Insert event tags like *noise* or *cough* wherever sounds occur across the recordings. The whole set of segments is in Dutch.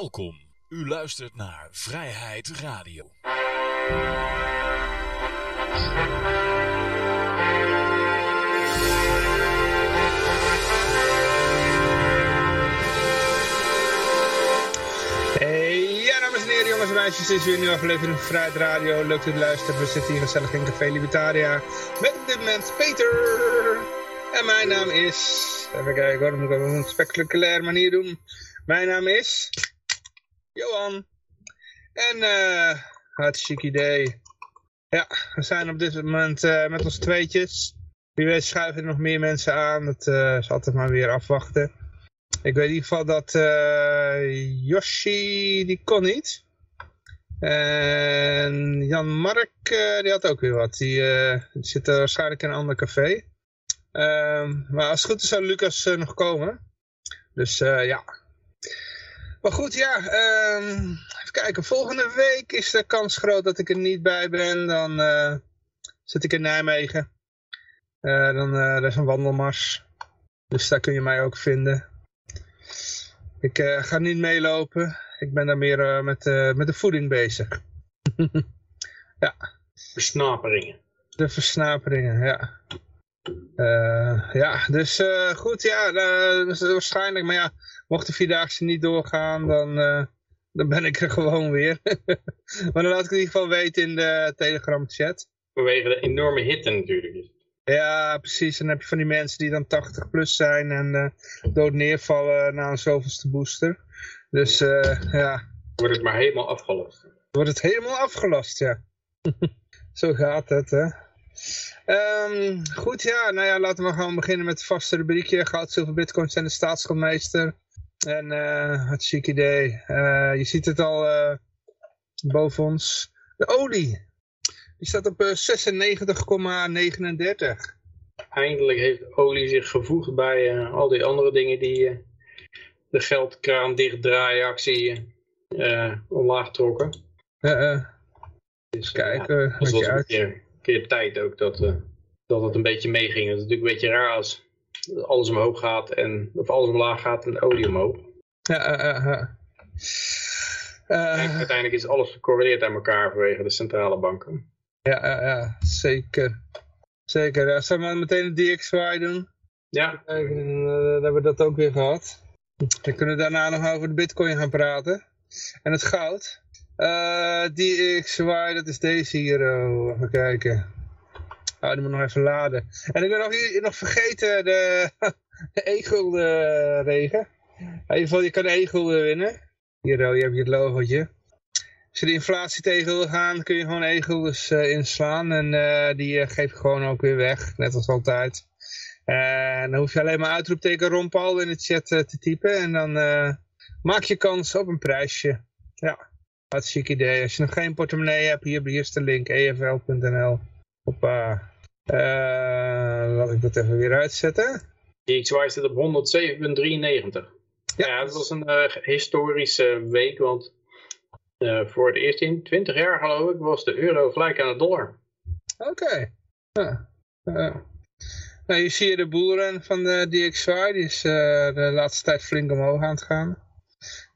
Welkom. U luistert naar Vrijheid Radio. Hey, ja, dames en heren, jongens en meisjes, dit is weer een nieuwe aflevering van Vrijheid Radio. Leuk dat u luistert. We zitten hier gezellig in Café Libertaria met op dit moment Peter. En mijn naam is... Even kijken hoor, moet ik op een spectaculaire manier doen. Mijn naam is... Johan. En eh, hartstikke idee. Ja, we zijn op dit moment eh, met ons tweetjes. Wie weet schuiven er nog meer mensen aan. Dat eh, is altijd maar weer afwachten. Ik weet in ieder geval dat Yoshi, die kon niet. En Jan Mark, die had ook weer wat. Die, die zit waarschijnlijk in een ander café. Ehm, maar als het goed is zou Lucas nog komen. Dus ja. Maar goed, ja. ehm, even kijken. Volgende week is de kans groot dat ik er niet bij ben. Dan eh, zit ik in Nijmegen. Eh, dan eh, er is een wandelmars. Dus daar kun je mij ook vinden. Ik ga niet meelopen. Ik ben daar meer met, met de voeding bezig. *laughs* ja, Versnaperingen. de versnaperingen, ja. Ja, dus goed, ja, dus waarschijnlijk. Maar ja, mocht de Vierdaagse niet doorgaan, dan, eh, dan ben ik er gewoon weer. *laughs* maar dan laat ik het in ieder geval weten in de Telegram chat. Vanwege de enorme hitte natuurlijk. Ja, precies. En dan heb je van die mensen die dan 80 plus zijn en eh, dood neervallen na een zoveelste booster. Dus eh, ja, Wordt het maar helemaal afgelast. wordt het helemaal afgelast, ja. *laughs* Zo gaat het, hè. Ehm, goed, ja, nou ja, laten we gewoon beginnen met het vaste rubriekje. Goud, zilver, bitcoins en de staatsschuldmeester. En eh het chic idee. Eh, je ziet het al eh, boven ons. De olie. Die staat op eh, 96,39. Eindelijk heeft olie zich gevoegd bij eh, al die andere dingen die eh, de geldkraan dichtdraaien actie eh, omlaag trokken. Eh, eh, Dus, Kijk, ja, eh, het was je een uit. keer, een keer tijd ook dat, eh, dat het een beetje meeging. Het is natuurlijk een beetje raar als alles omhoog gaat en of alles omlaag gaat en de olie omhoog. ja. Eh, En uiteindelijk is alles gecorreleerd aan elkaar vanwege de centrale banken. Ja, ja, ja, zeker. Zeker. Ja, zullen we meteen de DXY doen? Ja, Kijk, en, eh, dan hebben we dat ook weer gehad. Dan kunnen we daarna nog over de bitcoin gaan praten. En het goud. Eh DXY, dat is deze hier. oh. Even kijken. Oh, die moet nog even laden. En ik ben nog, nog vergeten de, *laughs* de egel-regen. In ieder geval, je kan egel winnen. Hier, oh, hier heb je het logootje. Als je de inflatie tegen wil gaan, kun je gewoon egels eh, inslaan. En eh, die eh, geef je gewoon ook weer weg, net als altijd. En dan hoef je alleen maar uitroepteken Ron Paul in de chat eh, te typen. En dan eh, maak je kans op een prijsje. Ja, hartstikke idee. Als je nog geen portemonnee hebt, hier, hier is de link, efl.nl. Hoppa. Eh, laat ik dat even weer uitzetten. Die XY zit op 107,93. Ja, Ja. het was een eh, historische week, want eh, voor het eerst in 20 jaar geloof ik was de euro gelijk aan de dollar. Oké. Ja. Ja. Nou, hier zie je de boeren van de DXY. Die is de laatste tijd flink omhoog aan het gaan.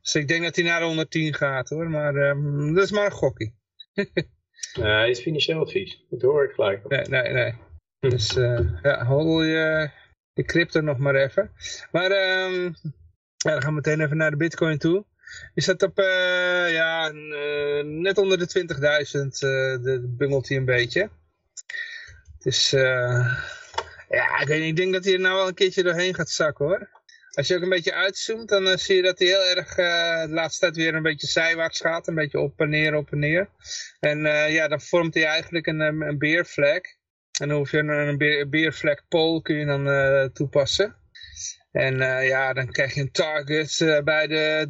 Dus ik denk dat hij naar de 110 gaat hoor. Maar ehm, dat is maar een gokkie. *laughs* Eh, hij is financieel advies, dat hoor ik gelijk. Nee, nee, nee. Dus eh, ja, hodel je, je crypto nog maar even. Maar ehm, ja, dan gaan we meteen even naar de bitcoin toe. Die staat op, eh, ja, eh, net onder de 20.000. eh de, bungelt hij een beetje. Is, eh, ja, ik, weet ik denk dat hij er nou wel een keertje doorheen gaat zakken hoor. Als je ook een beetje uitzoomt, dan eh, zie je dat hij heel erg eh, de laatste tijd weer een beetje zijwaarts gaat. Een beetje op en neer, op en neer. En eh, ja, dan vormt hij eigenlijk een, een, beervlek. En dan hoef je een, een beer, beervlek pole kun je dan toepassen. En ja, dan krijg je een target bij de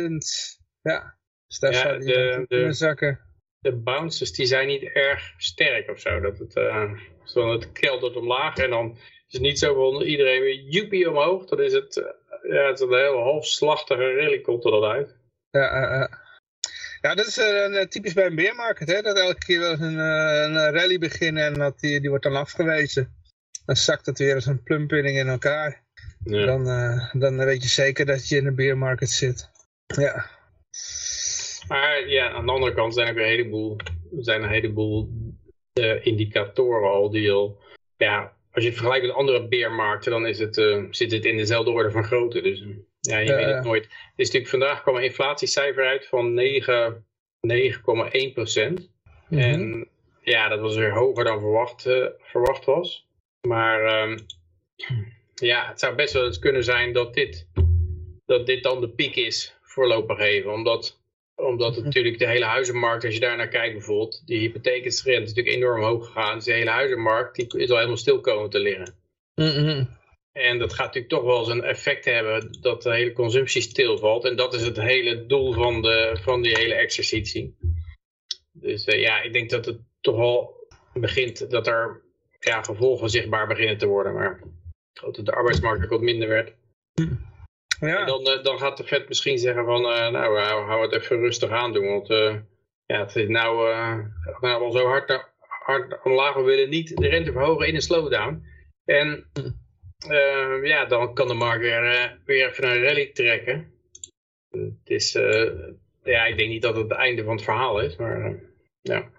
13.000. Ja, dus daar Ja, zou de- hij de- kunnen zakken. De bounces die zijn niet erg sterk of zo. Dat het, zo het keldert omlaag en dan is het niet zo van iedereen weer joepie omhoog. Dan is het, eh, ja, het is een heel halfslachtige rally komt er dan uit. Ja, eh, eh. ja, dat is typisch bij een beermarket, hè? Dat elke keer wel eens een, een rally beginnen en dat die, die wordt dan afgewezen. Dan zakt het weer als een plumpinning in elkaar. Ja. Dan, dan weet je zeker dat je in een beermarket zit. Ja. Maar ja, aan de andere kant zijn er een heleboel, zijn een heleboel indicatoren al die al, ja, als je het vergelijkt met andere beermarkten, dan is het, uh, zit het in dezelfde orde van grootte. Dus ja, je weet het nooit. Het is natuurlijk, vandaag kwam een inflatiecijfer uit van 9,1 procent. Mm -hmm. En ja, dat was weer hoger dan verwacht, uh, verwacht was. Maar um, *clears throat* ja, het zou best wel eens kunnen zijn dat dit, dat dit dan de piek is voorlopig even. Omdat, omdat het natuurlijk de hele huizenmarkt, als je daar naar kijkt bijvoorbeeld, die hypotheekrente is natuurlijk enorm hoog gegaan. Dus de hele huizenmarkt die is al helemaal stil komen te liggen. Mm -hmm. En dat gaat natuurlijk toch wel eens een effect hebben dat de hele consumptie stilvalt. En dat is het hele doel van, de, van die hele exercitie. Dus uh, ja, ik denk dat het toch wel begint dat er ja, gevolgen zichtbaar beginnen te worden. Maar dat de arbeidsmarkt ook wat minder werd. Ja. En dan, uh, dan gaat de Fed misschien zeggen van, uh, nou, we houden het even rustig aan doen. Want ja, het is nou, nou wel zo hard, hard omlaag. We willen niet de rente verhogen in een slowdown. En ja, dan kan de markt weer, weer even een rally trekken. Het is, ja, ik denk niet dat het het einde van het verhaal is, maar ja.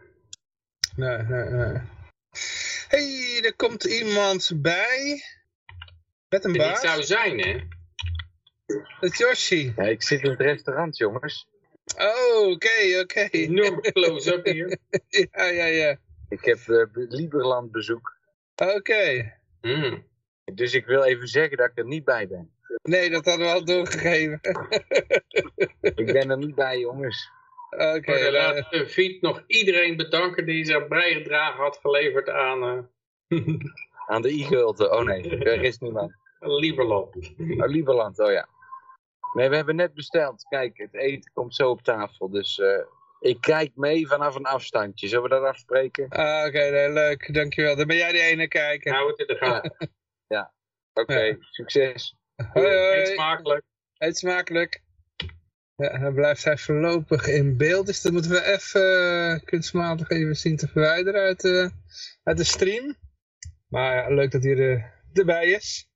Nee, nee, nee. hey, er komt iemand bij. Met een baas. zou zijn, hè? Dat is Yoshi. Ja, ik zit in het restaurant, jongens. Oh, oké, oké. Enorm close-up hier. *laughs* ja, ja, ja. Ik heb uh, Lieberland bezoek. Oké. Mm. Dus ik wil even zeggen dat ik er niet bij ben. Nee, dat hadden we al doorgegeven. *laughs* ik ben er niet bij, jongens. Oké. Okay, laat uh, Fiet nog iedereen bedanken die zijn bijgedrage had geleverd aan... Uh... *laughs* aan de i-gulten. Oh nee, er is niemand. Lieberland. Oh, Lieberland, oh ja. Nee, we hebben net besteld. Kijk, het eten komt zo op tafel. Dus uh, ik kijk mee vanaf een afstandje. Zullen we dat afspreken? Ah, oké, okay, leuk. Dankjewel. Dan ben jij die ene kijken. Nou, het in de gaten. *laughs* ja, oké. Okay. Ja. Succes. Hoi, hoi. Eet smakelijk. Eet smakelijk. Ja, dan blijft hij voorlopig in beeld. Dus dat moeten we even uh, kunstmatig even zien te verwijderen uit, uh, uit de stream. Maar ja, leuk dat hij er, erbij is.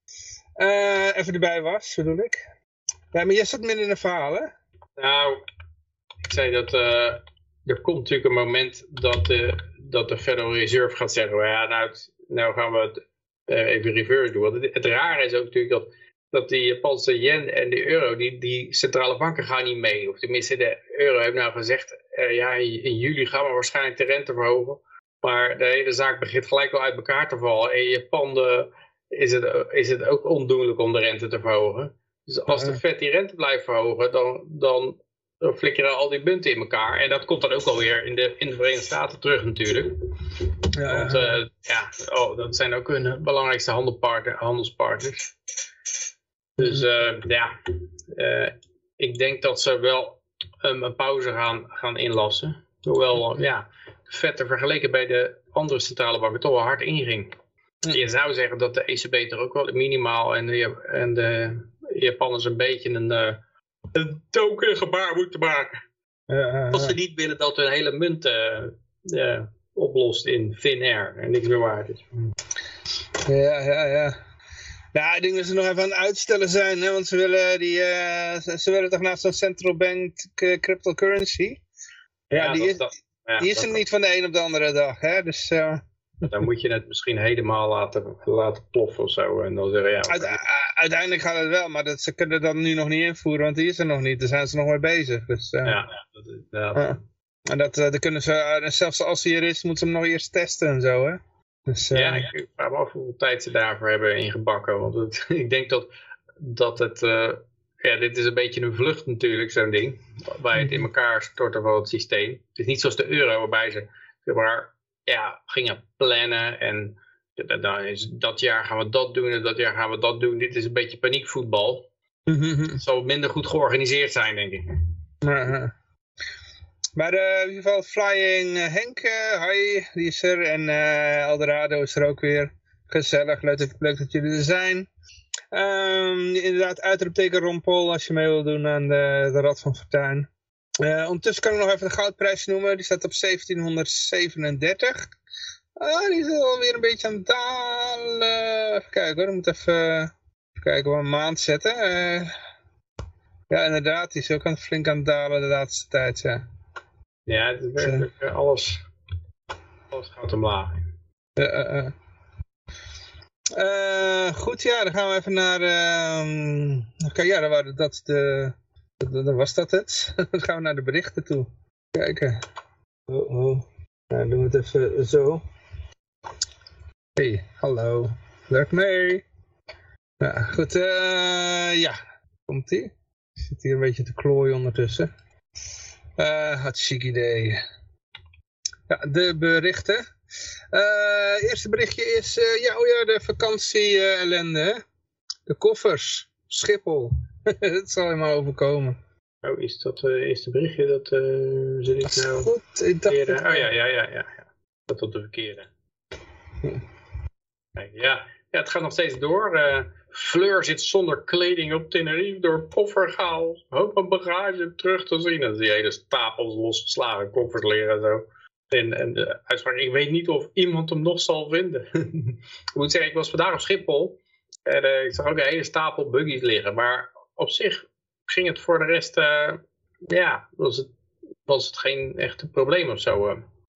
Even erbij was, bedoel ik. Ja, maar jij zat midden in een verhaal, hè? Nou, ik zei dat uh, er komt natuurlijk een moment dat, de, dat de Federal Reserve gaat zeggen, ja, nou, nou gaan we het uh, even reverse doen. Het, rare is ook natuurlijk dat, dat die Japanse yen en de euro, die, die centrale banken gaan niet mee. Of tenminste, de euro heeft nou gezegd, ja, in juli gaan we waarschijnlijk de rente verhogen. Maar de hele zaak begint gelijk al uit elkaar te vallen. En in Japan de, is, het, is het ook ondoenlijk om de rente te verhogen. Dus als de Fed die rente blijft verhogen, dan, dan, flikkeren al die punten in elkaar. En dat komt dan ook alweer in de, in de Verenigde Staten terug natuurlijk. Ja, Want uh, ja, oh, dat zijn ook hun belangrijkste handelspartners. Dus uh, ja, uh, ik denk dat ze wel um, een pauze gaan, gaan inlassen. Hoewel, ja, er vergeleken bij de andere centrale banken toch wel hard inging. Je zou zeggen dat de ECB er ook wel minimaal en de, en de Japanners een beetje een, uh, een token gebaar moeten maken. Ja, Als ze niet willen dat hun hele munt uh, uh, oplost in thin air en niks meer waard is. Ja, ja, ja. Nou, ik denk dat ze nog even aan het uitstellen zijn, hè, want ze willen, die, ze, ze willen toch naast zo'n central bank cryptocurrency. Ja, ja die, dat, is, dat, ja, die is er niet van de een op de andere dag, hè, dus... Dan moet je het misschien helemaal laten, laten ploffen of zo. En dan zeggen, ja, Uite uiteindelijk gaat het wel, maar dat, ze kunnen dat nu nog niet invoeren, want die is er nog niet. Daar zijn ze nog mee bezig. Dus, uh, ja, dat is, ja. Uh, en dat, uh, dat kunnen ze, zelfs als hij er is, moeten ze hem nog eerst testen en zo, hè. Dus, ja, ik vraag me af hoeveel tijd ze daarvoor hebben ingebakken. Want het, *laughs* ik denk dat, dat het... ja, dit is een beetje een vlucht natuurlijk, zo'n ding. Bij het in elkaar storten van het systeem. Het is niet zoals de euro, waarbij ze... Maar, ja, gingen plannen en dan is dat jaar gaan we dat doen en dat jaar gaan we dat doen. Dit is een beetje paniekvoetbal. Het zal minder goed georganiseerd zijn, denk ik. Uh, maar uh, in ieder geval Flying Henk, uh, hi, die is er. En Eldorado is er ook weer. Gezellig, leuk, leuk dat jullie er zijn. Um, inderdaad, uitroepteken Ron Paul als je mee wil doen aan de, de Rad van Fortuin. Uh, ondertussen kan ik nog even de goudprijs noemen. Die staat op 1737. Ah, die is alweer een beetje aan het dalen. Even kijken hoor, ik moet even, even kijken, wat een maand zetten. Uh, Ja, inderdaad, die is ook aan het flink aan het dalen de laatste tijd, ja. Ja, het is werkelijk eh, alles, alles gaat omlaag. Eh, eh. Eh, goed, ja, dan gaan we even naar... ehm ja, dan, waren dat de, dan was dat het. *laughs* dan gaan we naar de berichten toe. Kijken. Oh, oh. Nou, doen we het even zo. Hey, hallo. Werk mee. Ja, goed, eh ja. Komt-ie. Ik zit hier een beetje te klooien ondertussen. Eh hartstikke idee. Ja, de berichten. Eh eerste berichtje is, ja, oh ja, de vakantie ellende, hè? De koffers, Schiphol. *laughs* dat zal je maar overkomen. Oh, is dat het eerste berichtje? Dat eh zit ik nou... Goed, ik dacht... verkeerde- dat- Oh ja, ja, ja, ja. ja. Dat op de verkeerde. *laughs* Kijk, ja. ja, het gaat nog steeds door. Eh, Fleur zit zonder kleding op Tenerife door koffergaal. Hoop een bagage terug te zien. En die hele stapels losgeslagen koffers liggen en zo. En, en de uitspraak, ik weet niet of iemand hem nog zal vinden. *laughs* ik moet zeggen, ik was vandaag op Schiphol. En eh, ik zag ook een hele stapel buggies liggen. Maar op zich ging het voor de rest... eh, ja, was het, was het geen echte probleem of zo. eh.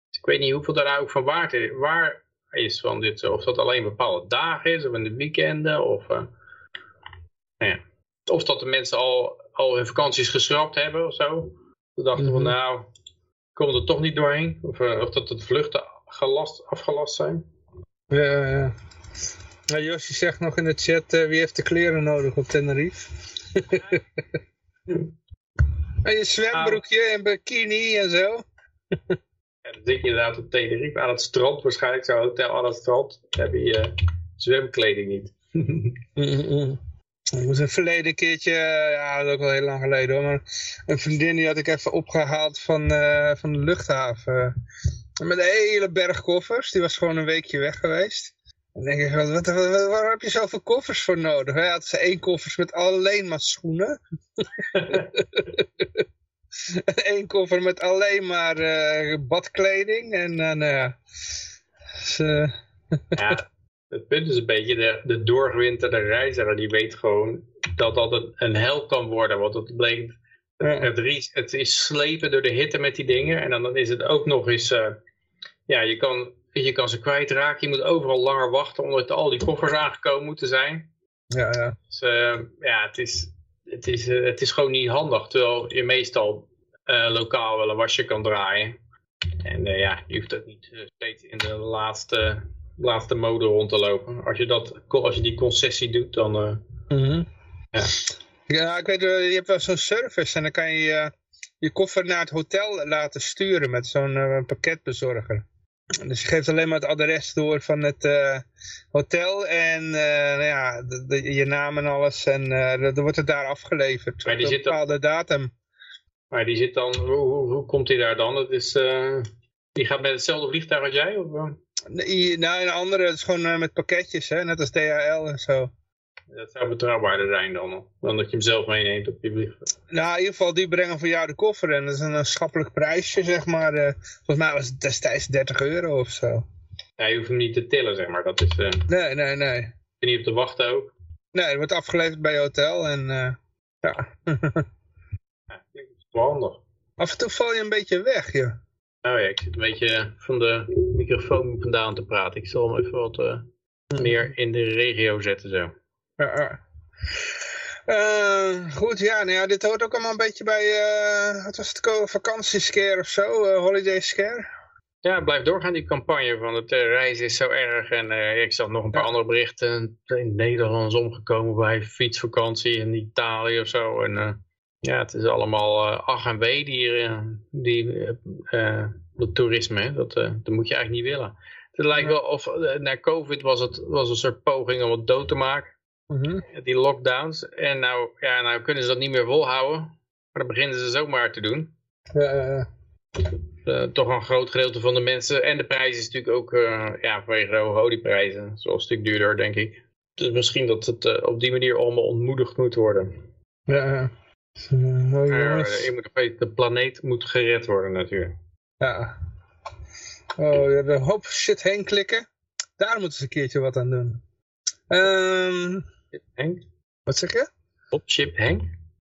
Dus ik weet niet hoeveel daar ook van waard is. Waar is van dit, of dat alleen bepaalde dagen is, of in de weekenden, of, eh, nou ja. of dat de mensen al, al hun vakanties geschrapt hebben of zo. Ze dachten van Mhm. nou, ik kom er toch niet doorheen. Of, eh, of dat de vluchten gelast, afgelast zijn. Ja, ja. Nou, Josje zegt nog in de chat, eh, wie heeft de kleren nodig op Tenerife? *laughs* en je zwembroekje en bikini en zo. En dan zit je inderdaad op Tenerife aan het strand, waarschijnlijk zo'n hotel aan het strand. Dan heb je eh, zwemkleding niet. *laughs* Ik moest een verleden keertje, eh, ja, dat is ook wel heel lang geleden hoor, maar een vriendin die had ik even opgehaald van, eh, van de luchthaven. Met een hele berg koffers, die was gewoon een weekje weg geweest. Dan denk ik, wat, wat, wat- waar heb je zoveel koffers voor nodig? Hij had ze één koffers met alleen maar schoenen. *laughs* Eén koffer met alleen maar eh, badkleding. En dan, nou ja. Dus, eh, *laughs* Ja, het punt is een beetje, de, de doorgewinterde reiziger die weet gewoon dat dat een, een hel kan worden. Want het bleek, het, het is slepen door de hitte met die dingen. En dan, dan is het ook nog eens, eh, ja, je kan, je kan ze kwijtraken. Je moet overal langer wachten omdat al die koffers aangekomen moeten zijn. ja, ja. Dus eh, ja, het is, het, is, eh, het is gewoon niet handig. Terwijl je meestal eh, lokaal wel een wasje kan draaien. En eh, ja, je hoeft ook niet steeds in de laatste, laatste mode rond te lopen. Als je, dat, als je die concessie doet, dan... eh, Mhm. Ja. Ja, ik weet wel, je hebt wel zo'n service en dan kan je je koffer naar het hotel laten sturen met zo'n pakketbezorger. Dus je geeft alleen maar het adres door van het eh, hotel en eh, nou ja, de, de- je naam en alles en eh, dan wordt het daar afgeleverd Maar die op een dan- bepaalde datum. maar die zit dan... Hoe, hoe, hoe komt hij daar dan? Het is, die gaat met hetzelfde vliegtuig als jij? Of? Nee, nou, een andere, het is gewoon met pakketjes, hè, net als DHL en zo. Dat zou betrouwbaarder zijn dan. Dan dat je hem zelf meeneemt op je vliegtuig. Nou, in ieder geval, die brengen voor jou de koffer en dat is een, schappelijk prijsje, zeg maar. eh, volgens mij was het destijds 30 euro of zo. Ja, je hoeft hem niet te tillen, zeg maar. Dat is eh, Nee, nee, nee. je niet op te wachten ook. Nee, het wordt afgeleverd bij je hotel en eh, ja. *laughs* Ja, klinkt wel handig. Af en toe val je een beetje weg, joh. Nou ja, ik zit een beetje van de microfoon vandaan te praten. Ik zal hem even wat meer in de regio zetten zo. Ja. *laughs* Eh, goed, ja, nou ja, dit hoort ook allemaal een beetje bij, eh, wat was het, vakantiescare of zo, eh, holiday scare. Ja, het blijft doorgaan die campagne van het reizen is zo erg. En ik zag nog een paar Ja. andere berichten. In Nederland is omgekomen bij fietsvakantie in Italië of zo. En ja, het is allemaal ach en wee, die, die dat toerisme. hè. Dat, dat moet je eigenlijk niet willen. Het lijkt wel of na COVID was het was een soort poging om het dood te maken. Mhm. die lockdowns. En nou, ja, nou kunnen ze dat niet meer volhouden. Maar dan beginnen ze zomaar te doen. Ja. Eh, toch een groot gedeelte van de mensen. En de prijs is natuurlijk ook, eh, ja, vanwege de hoge olieprijzen, zo een stuk duurder, denk ik. Dus misschien dat het eh, op die manier allemaal ontmoedigd moet worden. ja, ja. Dus, eh, je de planeet moet gered worden natuurlijk. Ja. Oh, de hoop shit heen klikken. Daar moeten ze een keertje wat aan doen. Ehm, Henk? wat zeg je? Op chip Henk?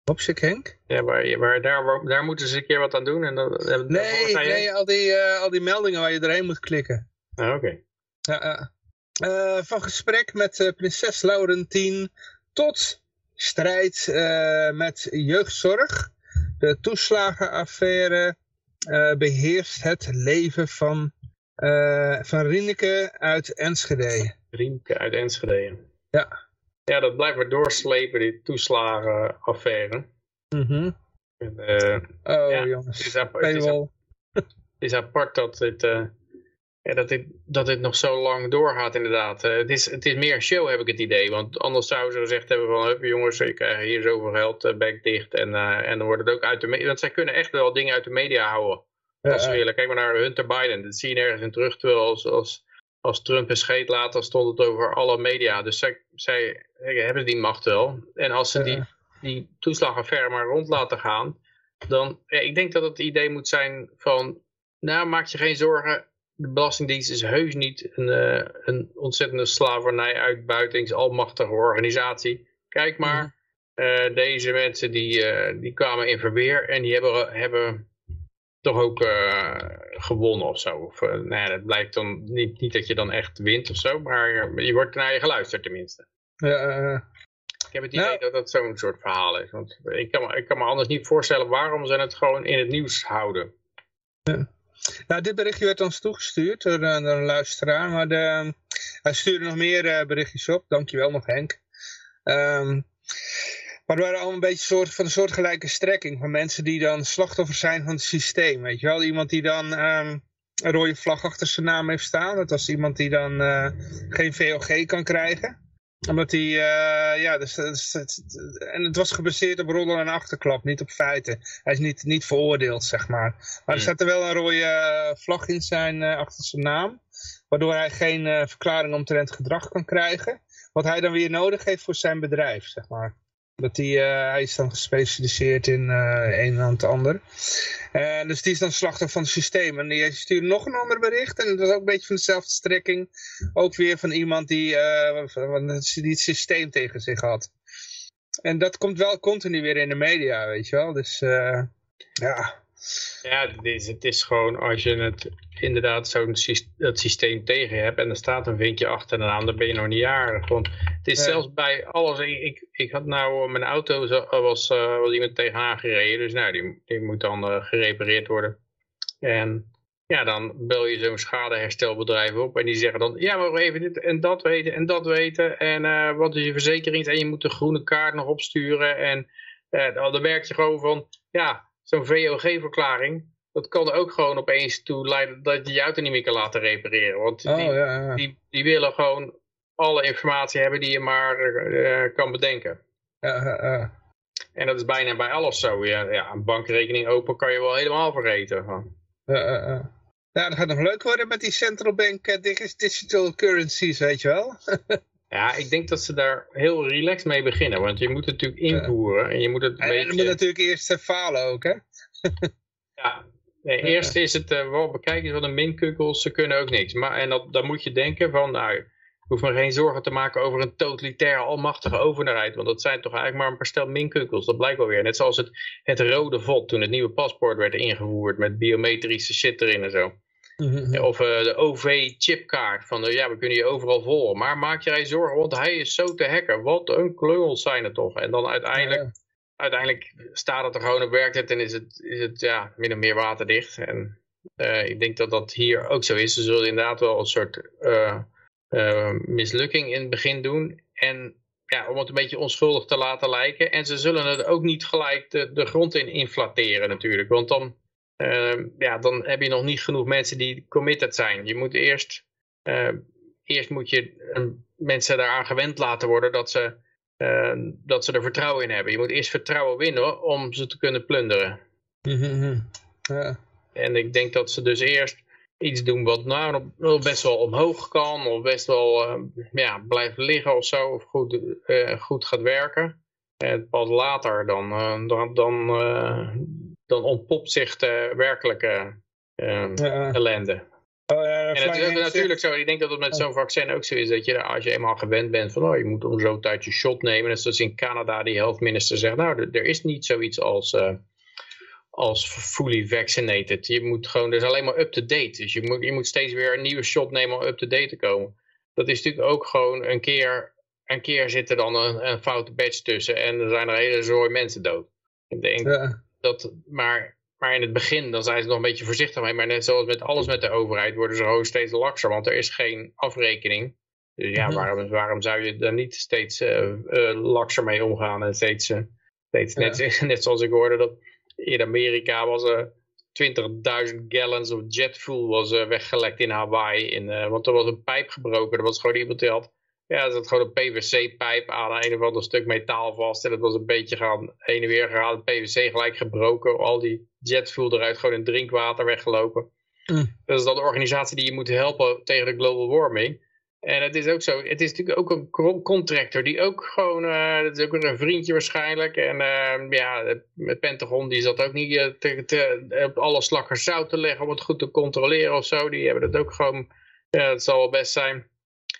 Hopsik Henk? Ja, waar, waar, daar, daar moeten ze een keer wat aan doen. En dan, dan- Nee, nee al, die, eh, al die meldingen waar je doorheen moet klikken. Ah, Oké. Ja. Eh, van gesprek met eh, prinses Laurentien tot strijd eh, met jeugdzorg. De toeslagenaffaire eh, beheerst het leven van, eh van Rieneke uit Enschede. Riemke uit Enschede. Ja. Ja, dat blijft maar doorslepen, die toeslagenaffaire. En, eh, Oh Ja, jongens, het, is apart, het, is, paywall. het is apart dat dit, eh, ja, dat, dit, dat dit nog zo lang doorgaat inderdaad. Eh, het, is, het is meer een show heb ik het idee. Want anders zouden ze gezegd hebben van... "Hup, jongens, je krijgt hier zoveel geld, bek dicht. En, en dan wordt het ook uit de media... Want zij kunnen echt wel dingen uit de media houden. Als ze Ja, willen. Kijk maar naar Hunter Biden. Dat zie je nergens in terug. Terwijl als, als, als Trump een scheet laat, dan stond het over alle media. Dus zij, zij hebben die macht wel. En als ze die, die toeslagaffaire maar rond laten gaan, dan, ja, ik denk dat het idee moet zijn van, nou maak je geen zorgen, de Belastingdienst is heus niet een, eh, een ontzettende slavernij, uitbuitings, almachtige organisatie. Kijk maar, eh, deze mensen die, eh, die kwamen in verweer en die hebben, hebben toch ook eh, gewonnen of zo. Of, eh, nou ja, dat blijkt dan niet, niet dat je dan echt wint of zo, maar je wordt naar je geluisterd tenminste. ja, eh, Ik heb het Nou- idee dat dat zo'n soort verhaal is. Want ik kan, me, ik kan me anders niet voorstellen waarom ze het gewoon in het nieuws houden. Nou, dit berichtje werd ons toegestuurd door, door een luisteraar, maar de, hij stuurde nog meer berichtjes op. Dankjewel nog Henk. Ehm, maar het waren allemaal een beetje soort, van een soortgelijke strekking van mensen die dan slachtoffer zijn van het systeem. Weet je wel, iemand die dan ehm, een rode vlag achter zijn naam heeft staan. Dat was iemand die dan eh, geen VOG kan krijgen omdat hij, eh, ja, dus, dus- het- en het was gebaseerd op roddel en achterklap, niet op feiten. Hij is niet, niet veroordeeld, zeg maar. Maar er Hmm. staat er wel een rode eh, vlag in zijn, eh, achter zijn naam. Waardoor hij geen eh, verklaring omtrent gedrag kan krijgen. Wat hij dan weer nodig heeft voor zijn bedrijf, zeg maar. Dat hij, eh, hij is dan gespecialiseerd in eh, een en het ander. Eh, dus die is dan slachtoffer van het systeem. En die stuurde nog een ander bericht. En dat was ook een beetje van dezelfde strekking. Ook weer van iemand die, die het systeem tegen zich had. En dat komt wel continu weer in de media, weet je wel. Dus ja, Ja, het is, het is gewoon als je het inderdaad zo'n dat systeem tegen hebt en er staat een vinkje achter de naam, dan ben je nog niet jarig. Want het is Ja. zelfs bij alles. Ik, ik, had nou mijn auto zo- was, eh, was iemand tegenaan gereden, dus nou die, die moet dan eh, gerepareerd worden. En ja, dan bel je zo'n schadeherstelbedrijf op en die zeggen dan, ja, maar even dit en dat weten en dat weten en eh, wat is je verzekering en je moet de groene kaart nog opsturen en eh, dan dan merk je gewoon van, ja, zo'n VOG-verklaring, dat kan er ook gewoon opeens toe leiden dat je je auto niet meer kan laten repareren. Want oh die, ja, ja. die, die willen gewoon alle informatie hebben die je maar eh, kan bedenken. En dat is bijna bij alles zo. Ja, ja, een bankrekening open kan je wel helemaal vergeten. Van. Ja, dat gaat nog leuk worden met die central bank eh, dig- digital currencies, weet je wel. *laughs* Ja, ik denk dat ze daar heel relaxed mee beginnen. Want je moet het natuurlijk invoeren. En je moet het een En, en beetje... dat moet natuurlijk eerst eh, falen ook, hè? *laughs* Ja, nee, eerst is het uh, wel bekijken van de minkukkels, ze kunnen ook niks. Maar, en dat, dan moet je denken van, nou, je hoeft me geen zorgen te maken over een totalitaire, almachtige overheid. Want dat zijn toch eigenlijk maar een paar stel minkukkels, dat blijkt wel weer. Net zoals het, het rode vod, toen het nieuwe paspoort werd ingevoerd met biometrische shit erin en zo. Ja, Of uh, de OV-chipkaart, van ja, we kunnen je overal volgen. Maar maak je geen zorgen, want hij is zo te hacken. Wat een klungels zijn het toch. En dan uiteindelijk... Ja. uiteindelijk staat het er gewoon op werkt het en is het, is het ja, min of meer waterdicht. En uh, ik denk dat dat hier ook zo is. Ze zullen inderdaad wel een soort uh, mislukking in het begin doen. En ja, om het een beetje onschuldig te laten lijken. En ze zullen het ook niet gelijk de, de grond in inflateren natuurlijk. Want dan, ja, dan heb je nog niet genoeg mensen die committed zijn. Je moet eerst, eerst moet je mensen daaraan gewend laten worden dat ze... Uh, dat ze er vertrouwen in hebben. Je moet eerst vertrouwen winnen om ze te kunnen plunderen. Mm -hmm. ja. En ik denk dat ze dus eerst iets doen wat nou best wel omhoog kan. Of best wel uh, ja, blijft liggen of zo. Of goed, uh, goed gaat werken. En pas later dan, eh, dan, dan, dan ontpopt zich de werkelijke ja. ellende. Oh ja, En het is ook natuurlijk zo, ik denk dat het met zo'n vaccin ook zo is, dat je als je eenmaal gewend bent van, oh, je moet om zo'n tijd je shot nemen. Net zoals in Canada die health minister zegt, nou, er, er is niet zoiets als, eh, als fully vaccinated. Je moet gewoon, er is alleen maar up-to-date. Dus je moet, je moet steeds weer een nieuwe shot nemen om up-to-date te komen. Dat is natuurlijk ook gewoon een keer, een keer zit er dan een, een foute badge tussen en er zijn er hele zooi mensen dood. Ik denk Ja. Dat, maar, maar in het begin, dan zijn ze nog een beetje voorzichtig mee. Maar net zoals met alles met de overheid, worden ze gewoon steeds lakser. Want er is geen afrekening. Dus ja, Mhm. waarom, waarom zou je daar niet steeds eh, lakser mee omgaan? En steeds, eh, steeds net, *laughs* net zoals ik hoorde dat in Amerika was er 20.000 gallons of jet fuel was weggelekt in Hawaii. In, want er was een pijp gebroken. Er was gewoon iemand die had ja, er zat gewoon een PVC-pijp aan een of ander stuk metaal vast. En dat was een beetje gaan heen en weer. Het PVC gelijk gebroken. Al die jetfuel eruit, gewoon in drinkwater weggelopen. Mm. Dat is dan de organisatie die je moet helpen tegen de global warming. En het is ook zo, het is natuurlijk ook een co- contractor die ook gewoon, eh, dat is ook een vriendje waarschijnlijk. En eh, ja, het- Pentagon die zat ook niet eh, te, te, op alle slakkers zout te leggen om het goed te controleren of zo. Die hebben dat ook gewoon, ja, het zal wel best zijn.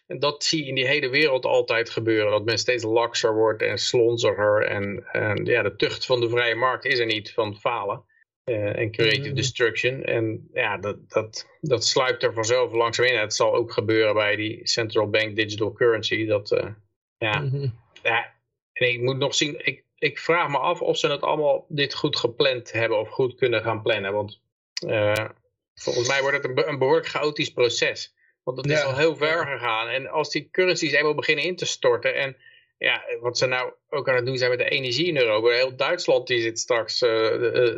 En dat zie je in die hele wereld altijd gebeuren. Dat men steeds lakser wordt en slonziger. En, en ja, de tucht van de vrije markt is er niet van falen. Eh, en creative Mhm. destruction. En ja, dat, dat, dat sluipt er vanzelf langzaam in. Het zal ook gebeuren bij die central bank digital currency. Dat, eh, ja, Mhm. ja, en ik moet nog zien, ik, ik vraag me af of ze het allemaal dit goed gepland hebben of goed kunnen gaan plannen. Want eh, volgens mij wordt het een, be- een behoorlijk chaotisch proces. Want het is Ja. al heel ver gegaan. En als die currencies eenmaal beginnen in te storten en ja, wat ze nou ook aan het doen zijn met de energie in Europa. Heel Duitsland die zit straks, eh,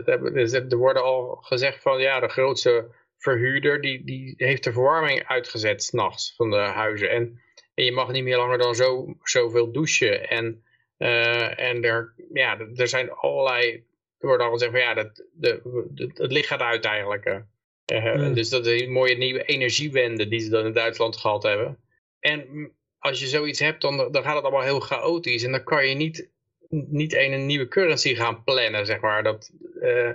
eh, er worden al gezegd van ja, de grootste verhuurder die, die heeft de verwarming uitgezet s'nachts van de huizen. En, en je mag niet meer langer dan zo, zoveel douchen. En, eh, en er, ja, er- zijn allerlei, er wordt al gezegd van ja, dat, de, de, het licht gaat uit eigenlijk. Eh. Eh, Mm. Dus dat is een mooie nieuwe energiewende die ze dan in Duitsland gehad hebben. En als je zoiets hebt, dan, dan gaat het allemaal heel chaotisch. En dan kan je niet, niet een, een nieuwe currency gaan plannen, zeg maar. Dat, eh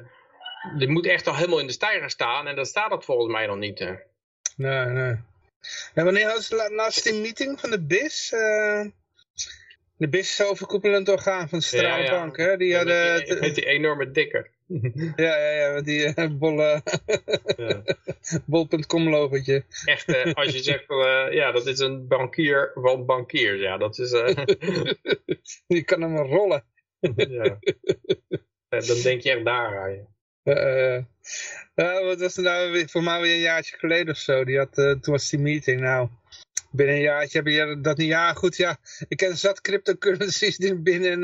dit moet echt al helemaal in de stijger staan. En dat staat dat volgens mij nog niet. eh. Nee, nee. En wanneer hadden ze la- laatst die meeting van de BIS? eh? de BIS is overkoepelend orgaan van de Ja, hè? Die Ja, hadden... met, die, met die enorme dikke. Ja, ja, ja, met die bolle Ja. *laughs* bol.com logotje. Echt, eh, als je zegt, eh, ja, dat is een bankier van bankiers. Ja, dat is... *laughs* Die kan hem rollen. *laughs* ja. Dan denk je echt daar aan je. Wat was het nou voor mij weer een jaartje geleden of zo. Die had, toen was die meeting. Nou, binnen een jaartje heb je dat niet. Ja, goed, ja. Ik ken zat cryptocurrencies die binnen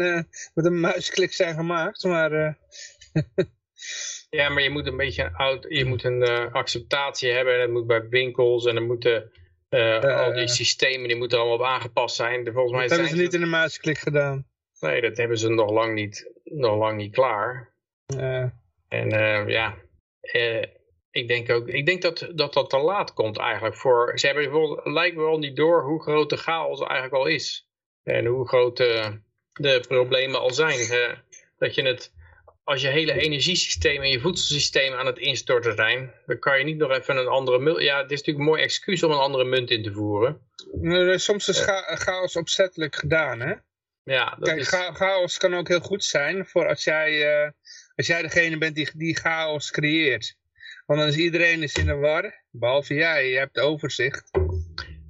met een muisklik zijn gemaakt. Maar *laughs* Ja, maar je moet een beetje een oud, je moet een eh, acceptatie hebben. En dat moet bij winkels en dan moeten eh, Eh, al die systemen die moeten allemaal op aangepast zijn. De- Volgens mij dat hebben zijn ze niet in een muisklik gedaan. Nee, dat hebben ze nog lang niet, nog lang niet klaar. En ja, ik denk ook, ik denk dat, dat dat te laat komt eigenlijk voor, ze hebben bijvoorbeeld, lijkt wel niet door hoe groot de chaos eigenlijk al is. En hoe groot eh, de problemen al zijn. Dat je het, als je hele energiesysteem en je voedselsysteem aan het instorten zijn, dan kan je niet nog even een andere munt, ja het is natuurlijk een mooi excuus om een andere munt in te voeren. eh, soms is cha- chaos opzettelijk gedaan, hè? Ja, dat Kijk, is, cha- chaos kan ook heel goed zijn voor als jij, eh, als jij degene bent die, die chaos creëert. Want dan is iedereen is in de war, behalve jij, je hebt overzicht.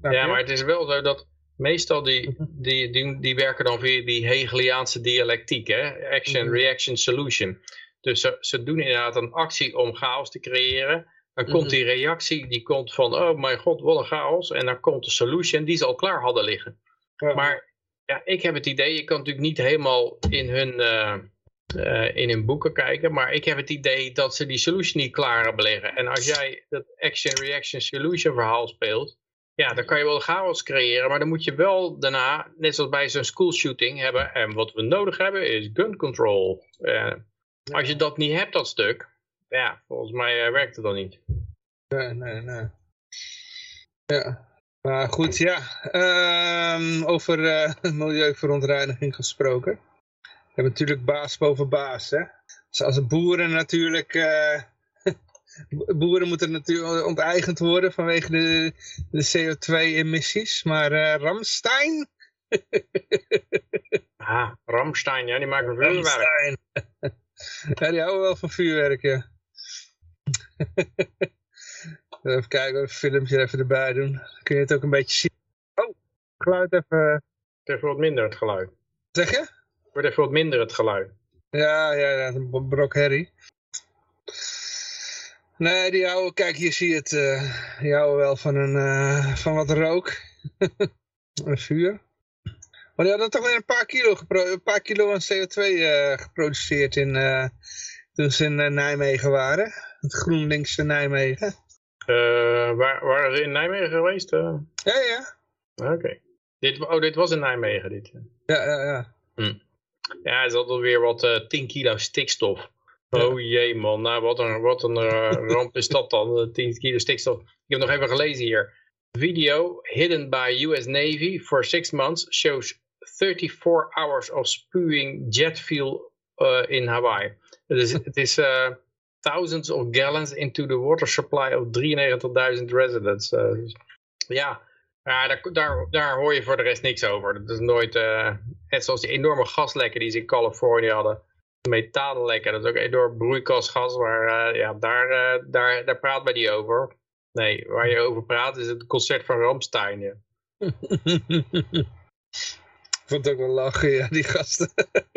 Ja, maar het is wel zo dat meestal die, die, die, die werken dan via die Hegeliaanse dialectiek, hè? action, Mhm. reaction, solution. Dus ze, ze doen inderdaad een actie om chaos te creëren. Dan komt Mhm. die reactie, die komt van, oh mijn god, wat een chaos. En dan komt de solution die ze al klaar hadden liggen. Ja. Maar ja, ik heb het idee, je kan natuurlijk niet helemaal in hun, eh, eh, in hun boeken kijken. Maar ik heb het idee dat ze die solution niet klaar hebben liggen. En als jij dat action, reaction, solution verhaal speelt. Ja, dan kan je wel chaos creëren, maar dan moet je wel daarna, net zoals bij zo'n school shooting hebben, en wat we nodig hebben is gun control. Eh, als je dat niet hebt, dat stuk, ja, volgens mij eh, werkt het dan niet. Nee, nee, nee. Ja. Maar goed, ja. Ehm, over eh, *laughs* milieuverontreiniging gesproken. We hebben natuurlijk baas boven baas, hè. Dus als boeren natuurlijk boeren moeten natuurlijk onteigend worden vanwege de, de CO2-emissies. Maar uh, Ramstein? *laughs* ah, Ramstein, ja, die maken vuurwerk. Ramstein. *laughs* ja, die houden wel van vuurwerk, ja. *laughs* even kijken, een filmpje even erbij doen. Dan kun je het ook een beetje zien. Oh, geluid even... Even wat minder het geluid. Zeg je? Wordt even wat minder het geluid. Ja, ja, ja, een brok herrie. Nee, die houden, kijk hier zie je het, uh, die houden wel van, een, uh, van wat rook. *laughs* een vuur. Maar die hadden toch weer een paar kilo, een paar kilo aan CO2 uh, geproduceerd in, toen ze in Nijmegen waren. Het GroenLinks Nijmegen. waar, waren ze in Nijmegen geweest? Ja, ja. Oké. Dit, oh, dit was in Nijmegen, dit. Ja, ja, ja. Hm. Ja, is altijd weer wat uh, 10 kilo stikstof. Oh jee man, nou wat een, wat een uh, *laughs* ramp is dat dan, 10 kilo stikstof. Ik heb nog even gelezen hier. Video hidden by US Navy for six months shows 34 hours of spewing jet fuel uh, in Hawaii. Dus het is uh, thousands of gallons into the water supply of 93.000 residents. Dus, ja, ja daar, daar, daar hoor je voor de rest niks over. Dat is nooit, net zoals die enorme gaslekken die ze in Californië hadden methaanlekken. Dat is ook een enorm broeikasgas, maar uh, ja, daar, uh, daar, daar praat men niet over. Nee, waar je over praat is het concert van Ramstein. Ja. *laughs* Ik vond het ook wel lachen, ja, die gasten.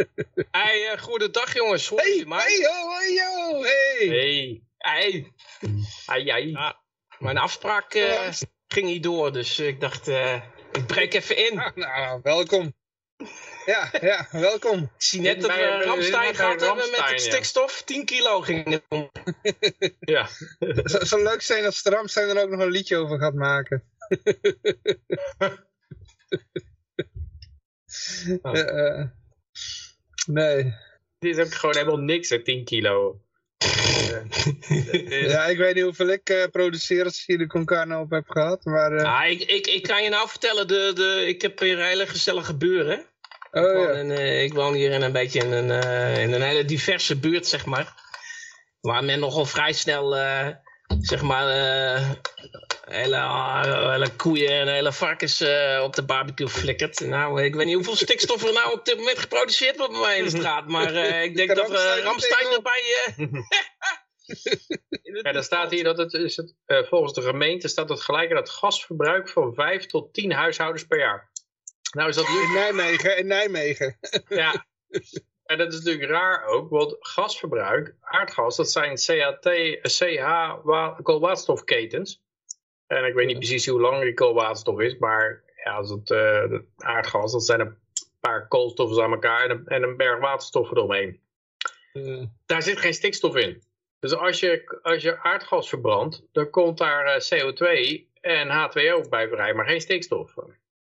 *laughs* hey, uh, goedendag jongens. Hey, maar. hey, yo, hey, yo, hey. Hey. Hey. Hey, hey. Mijn afspraak ging niet door, dus ik dacht, ik breek even in. Ah, nou, welkom. Ja, ja, welkom. Ik zie net dat we Ramstein gehad hebben met het stikstof. 10 kilo ging het om. ja. *laughs* Het zou leuk zijn als Ramstein er ook nog een liedje over gaat maken. *laughs* oh. uh, nee. Dit is ook gewoon helemaal niks, hè, 10 kilo. *laughs* ja, ik weet niet hoeveel ik uh, producerers hier de Concarno op heb gehad, maar... Uh... Ah, ik, ik, ik kan je nou vertellen, de, de, ik heb een hele gezellige buren. Oh, ik, woon in, uh, ik woon hier in een beetje in een, uh, in een hele diverse buurt, zeg maar. Waar men nogal vrij snel, uh, zeg maar, hele, hele koeien en hele varkens op de barbecue flikkert. Nou, ik weet niet hoeveel stikstof er nou op dit moment geproduceerd wordt bij mij in de straat. Maar ik denk *laughs* dat Ramstein erbij... *laughs* ja, dan staat hier dat het, is het volgens de gemeente staat het gelijk aan het gasverbruik van 5 tot 10 huishoudens per jaar. Nou is dat in Nijmegen, in Nijmegen. *laughs* Ja, en dat is natuurlijk raar ook, want gasverbruik, aardgas, dat zijn CHT, CH koolwaterstofketens. En ik weet niet precies hoe lang die koolwaterstof is, maar ja, als het, uh, aardgas, dat zijn een paar koolstoffen aan elkaar en een, en een berg waterstoffen eromheen. Uh. Daar zit geen stikstof in. Dus als je, als je aardgas verbrandt, dan komt daar uh, CO2 en H2O bij vrij, maar geen stikstof.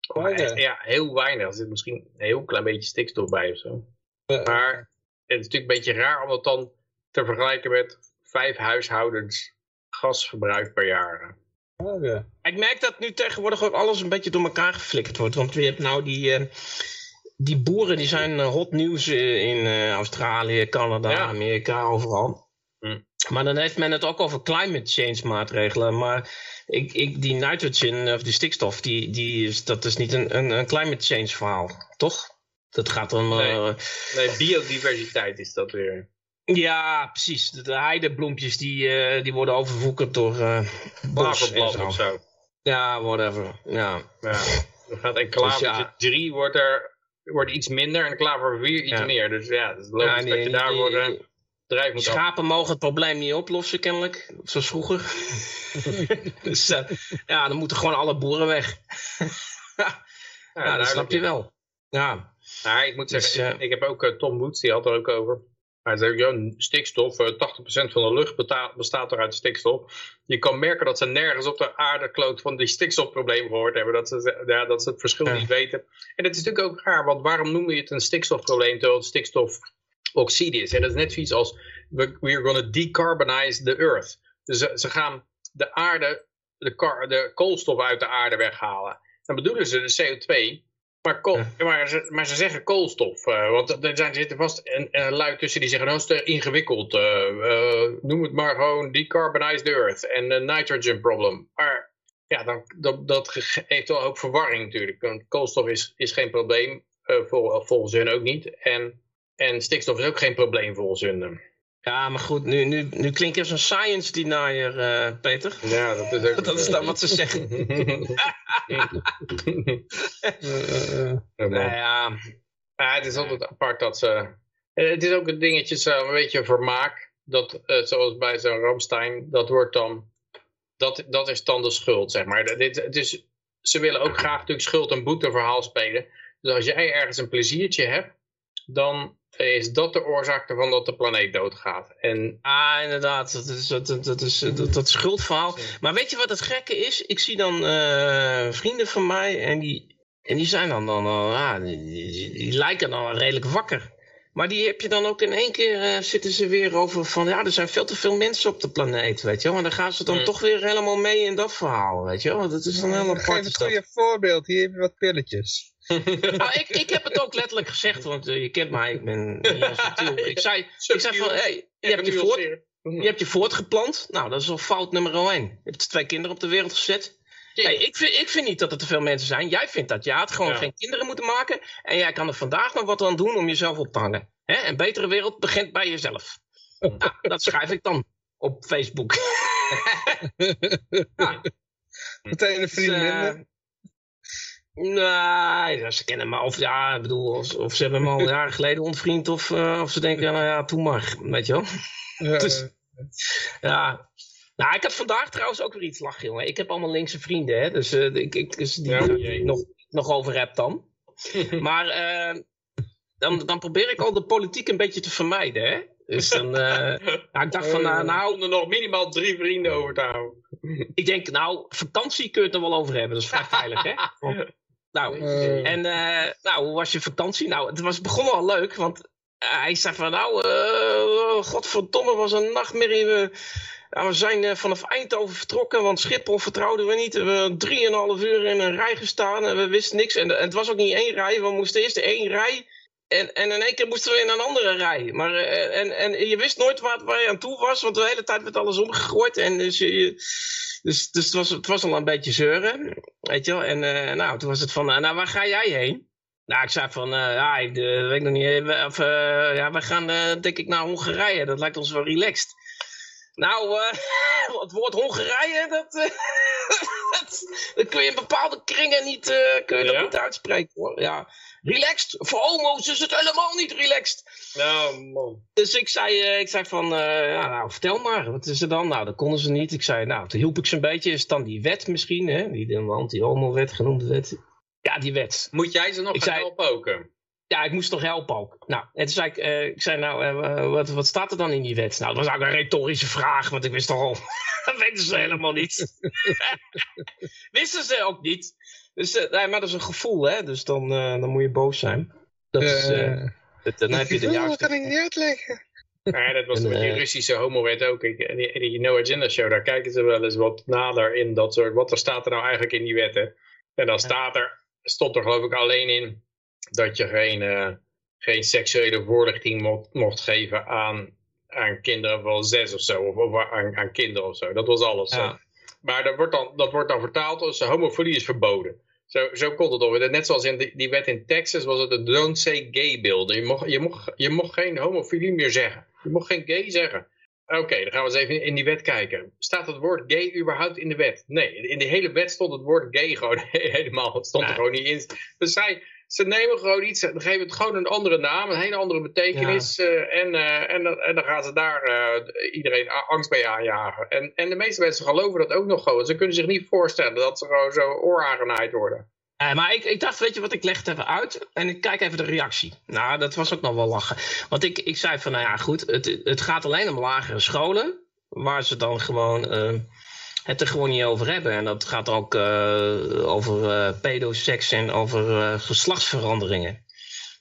Oh, ja, heel weinig. Er zit misschien een heel klein beetje stikstof bij of zo. maar het is natuurlijk een beetje raar om dat dan te vergelijken met vijf huishoudens gasverbruik per jaar. Oh, ja. Ik merk dat nu tegenwoordig ook alles een beetje door elkaar geflikkerd wordt. Want je hebt nou die, uh, die boeren die zijn uh, hot nieuws in uh, Australië, Canada, ja. Amerika, overal. Hm. Maar dan heeft men het ook over climate change maatregelen. Maar ik, ik, die nitrogen of die stikstof, die, die is, dat is niet een, een, een climate change verhaal, toch? Dat gaat om... Nee. Uh, nee, biodiversiteit is dat weer. Ja, precies. De, de heidebloempjes die, uh, die worden overwoekerd door uh, bos en zo. of zo. Ja, whatever. Ja. ja. Dan gaat een klavertje dus 3 ja. wordt er wordt iets minder en klaver 4 iets ja. meer. Dus ja, het is logisch ja, nee, dat je daar wordt bedrijf moet Schapen mogen het probleem niet oplossen, kennelijk. Zoals vroeger. *laughs* dus uh, ja, dan moeten gewoon alle boeren weg. *laughs* ja, ja dat snap je wel. Ja. Nou, ik moet zeggen, dus, uh, ik heb ook uh, Tom Woods, die had er ook over. Hij zei, ja, stikstof, 80% van de lucht bestaat, bestaat er uit stikstof. Je kan merken dat ze nergens op de aardekloot van die stikstofprobleem gehoord hebben. Dat ze, ja, dat ze het verschil ja. niet weten. En het is natuurlijk ook raar, want waarom noem je het een stikstofprobleem terwijl het stikstof oxide is. En dat is net zoiets als we we're going to decarbonize the earth. Dus ze, ze gaan de aarde, de, de koolstof uit de aarde weghalen. Dan bedoelen ze de CO2 Maar, kool, maar, ze, maar ze zeggen koolstof. Uh, want er zijn, zitten vast een, een lui tussen die zeggen, nou is het ingewikkeld. Uh, noem het maar gewoon decarbonized earth en een nitrogen problem. Maar ja, dan, dat, dat heeft wel ook verwarring natuurlijk. Want koolstof is, is geen probleem, vol, volgens hun ook niet. En, en stikstof is ook geen probleem volgens hun. Ja, maar goed, nu, nu, nu klink je als een science denier, uh, Peter. Ja, dat is ook... *laughs* dat is dan wat ze zeggen. *laughs* nou ja. ja. Het is altijd apart dat ze... Het is ook een dingetje, een beetje vermaak. Dat, uh, zoals bij zo'n Ramstein, dat wordt dan... Dat, dat is dan de schuld, zeg maar. Dit, het is, ze willen ook graag natuurlijk schuld- en boeteverhaal spelen. Dus als jij ergens een pleziertje hebt, dan is dat de oorzaak ervan dat de planeet doodgaat. En... Ah, inderdaad. Dat is dat, dat, is, dat, dat schuldverhaal. Maar weet je wat het gekke is? Ik zie dan uh, vrienden van mij en die, en die zijn dan, dan uh, ah, die, die, lijken dan redelijk wakker. Maar die heb je dan ook in één keer uh, zitten ze weer over van ja, er zijn veel te veel mensen op de planeet, weet je wel. En dan gaan ze dan toch weer helemaal mee in dat verhaal, weet je wel. Dat is dan helemaal Geef een goede voorbeeld, hier heb je wat pilletjes. *laughs* nou, ik, ik heb het ook letterlijk gezegd, want uh, je kent mij, ik ben subtiel. Ik zei, ik zei van, hey, je, hebt je, voort, je hebt je voortgeplant. Nou, dat is al fout nummer 1. Je hebt twee kinderen op de wereld gezet. Hey, ik, vind, ik vind niet dat er te veel mensen zijn. Jij vindt dat. Ja, het gewoon ja. geen kinderen moeten maken. En jij kan er vandaag nog wat aan doen om jezelf op te hangen. Hè? Een betere wereld begint bij jezelf. *laughs* nou, dat schrijf ik dan op Facebook. *laughs* ja. Meteen een vriend dus, uh, Nee, ze kennen me. Of ja, ik bedoel, of, of ze hebben me al *laughs* jaren geleden ontvriend. Of, uh, of ze denken, nou ja, toen maar. Weet je wel. Ja, dus, ja. Nou, ik had vandaag trouwens ook weer iets lachen, jongen. Ik heb allemaal linkse vrienden, hè. Dus uh, ik, ik, dus die ja, nog, nog over heb dan. *laughs* maar uh, dan, dan probeer ik al de politiek een beetje te vermijden, hè. Dus dan, nou, ik dacht van, nou... nou er nog minimaal drie vrienden over te houden. ik denk, nou, vakantie kun je het er wel over hebben. Dat is vrij veilig, hè. *laughs* Nou, uh. en uh, nou, hoe was je vakantie? Nou, het was begonnen al leuk, want uh, hij zei van, nou, uh, godverdomme, was een nachtmerrie. We, nou, we zijn vanaf Eindhoven vertrokken, want Schiphol vertrouwden we niet. We hebben drieënhalf uur in een rij gestaan en we wisten niks. En, en het was ook niet één rij, we moesten eerst één rij en, en in één keer moesten we in een andere rij. Maar, en, en je wist nooit waar, waar je aan toe was, want de hele tijd werd alles omgegooid. En dus, je, dus, dus het, was, het was al een beetje zeuren, weet je wel. En uh, nou, toen was het van, uh, nou, waar ga jij heen? Nou, ik zei van, uh, ja, ik weet ik nog niet. Of, ja, we gaan denk ik naar Hongarije. Dat lijkt ons wel relaxed. Nou, *laughs* het woord Hongarije, dat, dat, *laughs* dat, kun je in bepaalde kringen niet, kun je dat ja? niet uitspreken hoor. Ja, relaxed. Voor homo's is het helemaal niet relaxed. Nou, man. Dus ik zei, uh, ik zei van, uh, ja, nou, vertel maar, wat is er dan? Nou, dat konden ze niet. Ik zei, nou, toen hielp ik ze een beetje. Is het dan die wet misschien, hè? Die de anti-homo-wet genoemde wet. Ja, die wet. Moet jij ze nog ik gaan zei, helpen ook? Ja, ik moest toch helpen ook. Nou, en toen zei ik, uh, ik zei, nou, wat, wat staat er dan in die wet? Nou, dat was ook een retorische vraag, want ik wist toch al, *laughs* dat weten ze helemaal niet. *laughs* *laughs* Wisten ze ook niet. Dus, uh, nee, maar dat is een gevoel, hè. Dus dan, uh, dan moet je boos zijn. Dat is, uh, dat, dan heb je de juiste... Dat kan ik niet uitleggen. Ja, dat was en, met die Russische homowet ook. Ik, die, die No Agenda Show, daar kijken ze wel eens wat nader in dat soort... Wat er staat er nou eigenlijk in die wetten? En dan staat er, stond er geloof ik alleen in dat je geen, geen seksuele voorlichting mocht, mocht geven aan, aan kinderen van zes of zo. Of, of aan, aan kinderen of zo. Dat was alles. Ja. Maar dat wordt, dan, dat wordt dan vertaald als homofilie is verboden. Zo, zo komt het over. Net zoals in die, die wet in Texas was het de Don't Say Gay Bill. Je mocht, je, mocht, je mocht geen homofilie meer zeggen. Je mocht geen gay zeggen. Oké, dan gaan we eens even in die wet kijken. Staat het woord gay überhaupt in de wet? Nee, in de hele wet stond het woord gay gewoon *laughs* helemaal. Het stond er gewoon niet in. Dus zij, ze nemen gewoon iets, dan geven het gewoon een andere naam, een hele andere betekenis. Ja. Uh, en, uh, en, en, dan gaan ze daar uh, iedereen angst bij aanjagen. En, en de meeste mensen geloven dat ook nog gewoon. Ze kunnen zich niet voorstellen dat ze gewoon zo oor aangenaaid worden. maar ik, ik dacht, weet je wat, ik leg het even uit en ik kijk even de reactie. Nou, dat was ook nog wel lachen. Want ik, ik zei van, nou ja, goed, het, het gaat alleen om lagere scholen. Waar ze dan gewoon het er gewoon niet over hebben. En dat gaat ook uh, over uh, pedoseks en over uh, geslachtsveranderingen.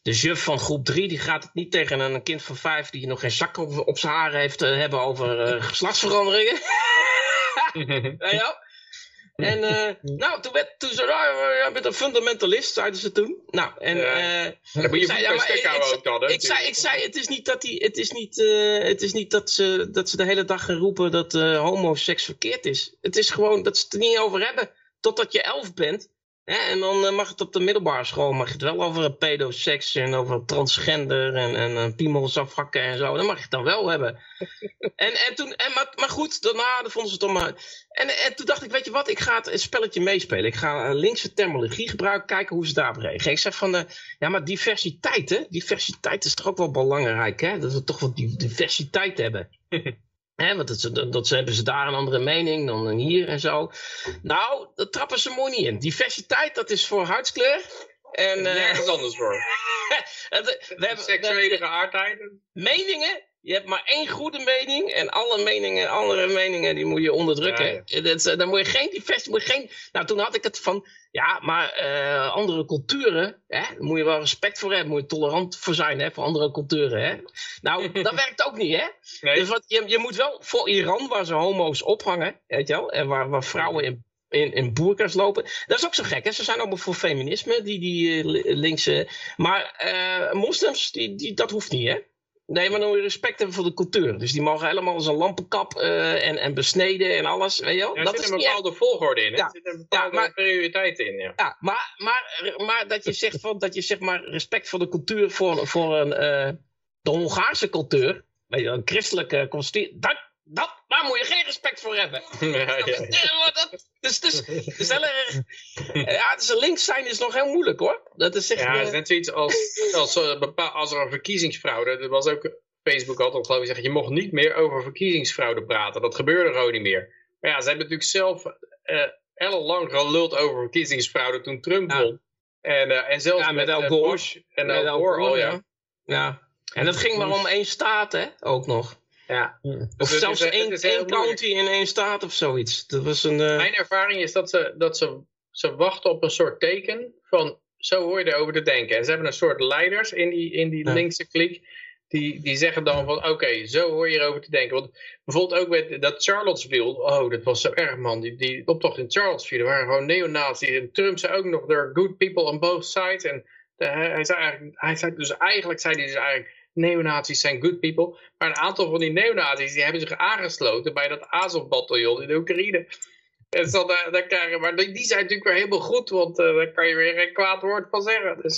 De juf van groep 3 die gaat het niet tegen een kind van 5 die nog geen zak op, op zijn haar heeft hebben over geslachtsveranderingen. *laughs* *laughs* ja, ja. En uh, *laughs* nou, toen werd toen ze, nou, jij bent een fundamentalist, zeiden ze toen. Nou, en ja. uh, moet je zei, ja, maar, ook dan, hè? Ik zei, ik zei, het is niet dat die, het is niet, uh, het is niet dat ze, dat ze de hele dag gaan roepen dat uh, homoseks verkeerd is. Het is gewoon dat ze het er niet over hebben, totdat je elf bent. En dan uh, mag het op de middelbare school mag je het wel over pedoseks en over transgender en, en piemels afhakken en zo. Dan mag je het dan wel hebben. *laughs* en, en toen, en, maar, maar goed, daarna vonden ze het dan maar. En, en toen dacht ik, weet je wat, ik ga het, het spelletje meespelen. Ik ga linkse terminologie gebruiken, kijken hoe ze daarop reageren. Ik zeg van, de, ja maar diversiteit hè, diversiteit is toch ook wel belangrijk hè, dat we toch wat diversiteit hebben. *laughs* He, want dat, dat, hebben ze daar een andere mening dan hier en zo. Nou, dat trappen ze mooi niet in. Diversiteit, dat is voor huidskleur. En, nergens uh, anders voor. *laughs* we hebben, Seksuele geaardheid. Meningen, je hebt maar één goede mening en alle meningen, andere meningen, die moet je onderdrukken. Ja, ja. Dat, dan moet je geen diversie, moet je geen... Nou, toen had ik het van, ja, maar uh, andere culturen, hè, daar moet je wel respect voor hebben, moet je tolerant voor zijn, hè, voor andere culturen, hè. Nou, *laughs* dat werkt ook niet, hè. Nee. Dus wat, je, je moet wel voor Iran, waar ze homo's ophangen, weet je wel, en waar, waar vrouwen in in, in boerkers lopen. Dat is ook zo gek, hè? Ze zijn allemaal voor feminisme, die, die uh, linkse. Maar uh, moslims, die, die, dat hoeft niet, hè? Nee, maar dan moet je respect hebben voor de cultuur. Dus die mogen helemaal als een lampenkap uh, en, en besneden en alles. Weet je wel? Ja, er dat zit is een bepaalde echt... volgorde in. Hè? Ja. Er zit een bepaalde ja, maar, prioriteit in. Ja, ja maar, maar, maar dat je zegt van, dat je zeg maar respect voor de cultuur, voor, voor een, uh, de Hongaarse cultuur, weet je, een christelijke constitutie, dat, dat, daar moet je geen respect voor hebben. *laughs* Ja, ja, ja. Dat, dus, dus, dus heel erg, ja, dus links zijn is nog heel moeilijk hoor. Dat is echt, ja, het is net zoiets als, als, uh, als er een verkiezingsfraude, dat was ook Facebook altijd geloof ik zeggen, je mocht niet meer over verkiezingsfraude praten. Dat gebeurde gewoon niet meer. Maar ja, ze hebben natuurlijk zelf uh, ellenlang geluld over verkiezingsfraude toen Trump won. En, uh, en zelfs ja, met, met Al Gore. Bush en met Al Gore al, ja. ja. En dat ging maar om één staat, hè, ook nog. Ja. Of dus zelfs één, één county in één staat of zoiets. Dat was een, uh... Mijn ervaring is dat, ze, dat ze, ze wachten op een soort teken van zo hoor je erover te denken. En ze hebben een soort leiders in die, in die ja. linkse kliek. Die, die zeggen dan van oké, okay, zo hoor je erover te denken. Want bijvoorbeeld ook met dat Charlottesville. Oh, dat was zo erg man. Die, die optocht in Charlottesville. Er waren gewoon neonazis. En Trump zei ook nog, there are good people on both sides. En de, hij, zei eigenlijk, hij zei dus eigenlijk, zei hij dus eigenlijk neonazis zijn good people. Maar een aantal van die neonazis die hebben zich aangesloten bij dat Azov-bataljon in de Oekraïne. En maar die zijn natuurlijk weer helemaal goed, want uh, daar kan je weer geen kwaad woord van zeggen. Dus,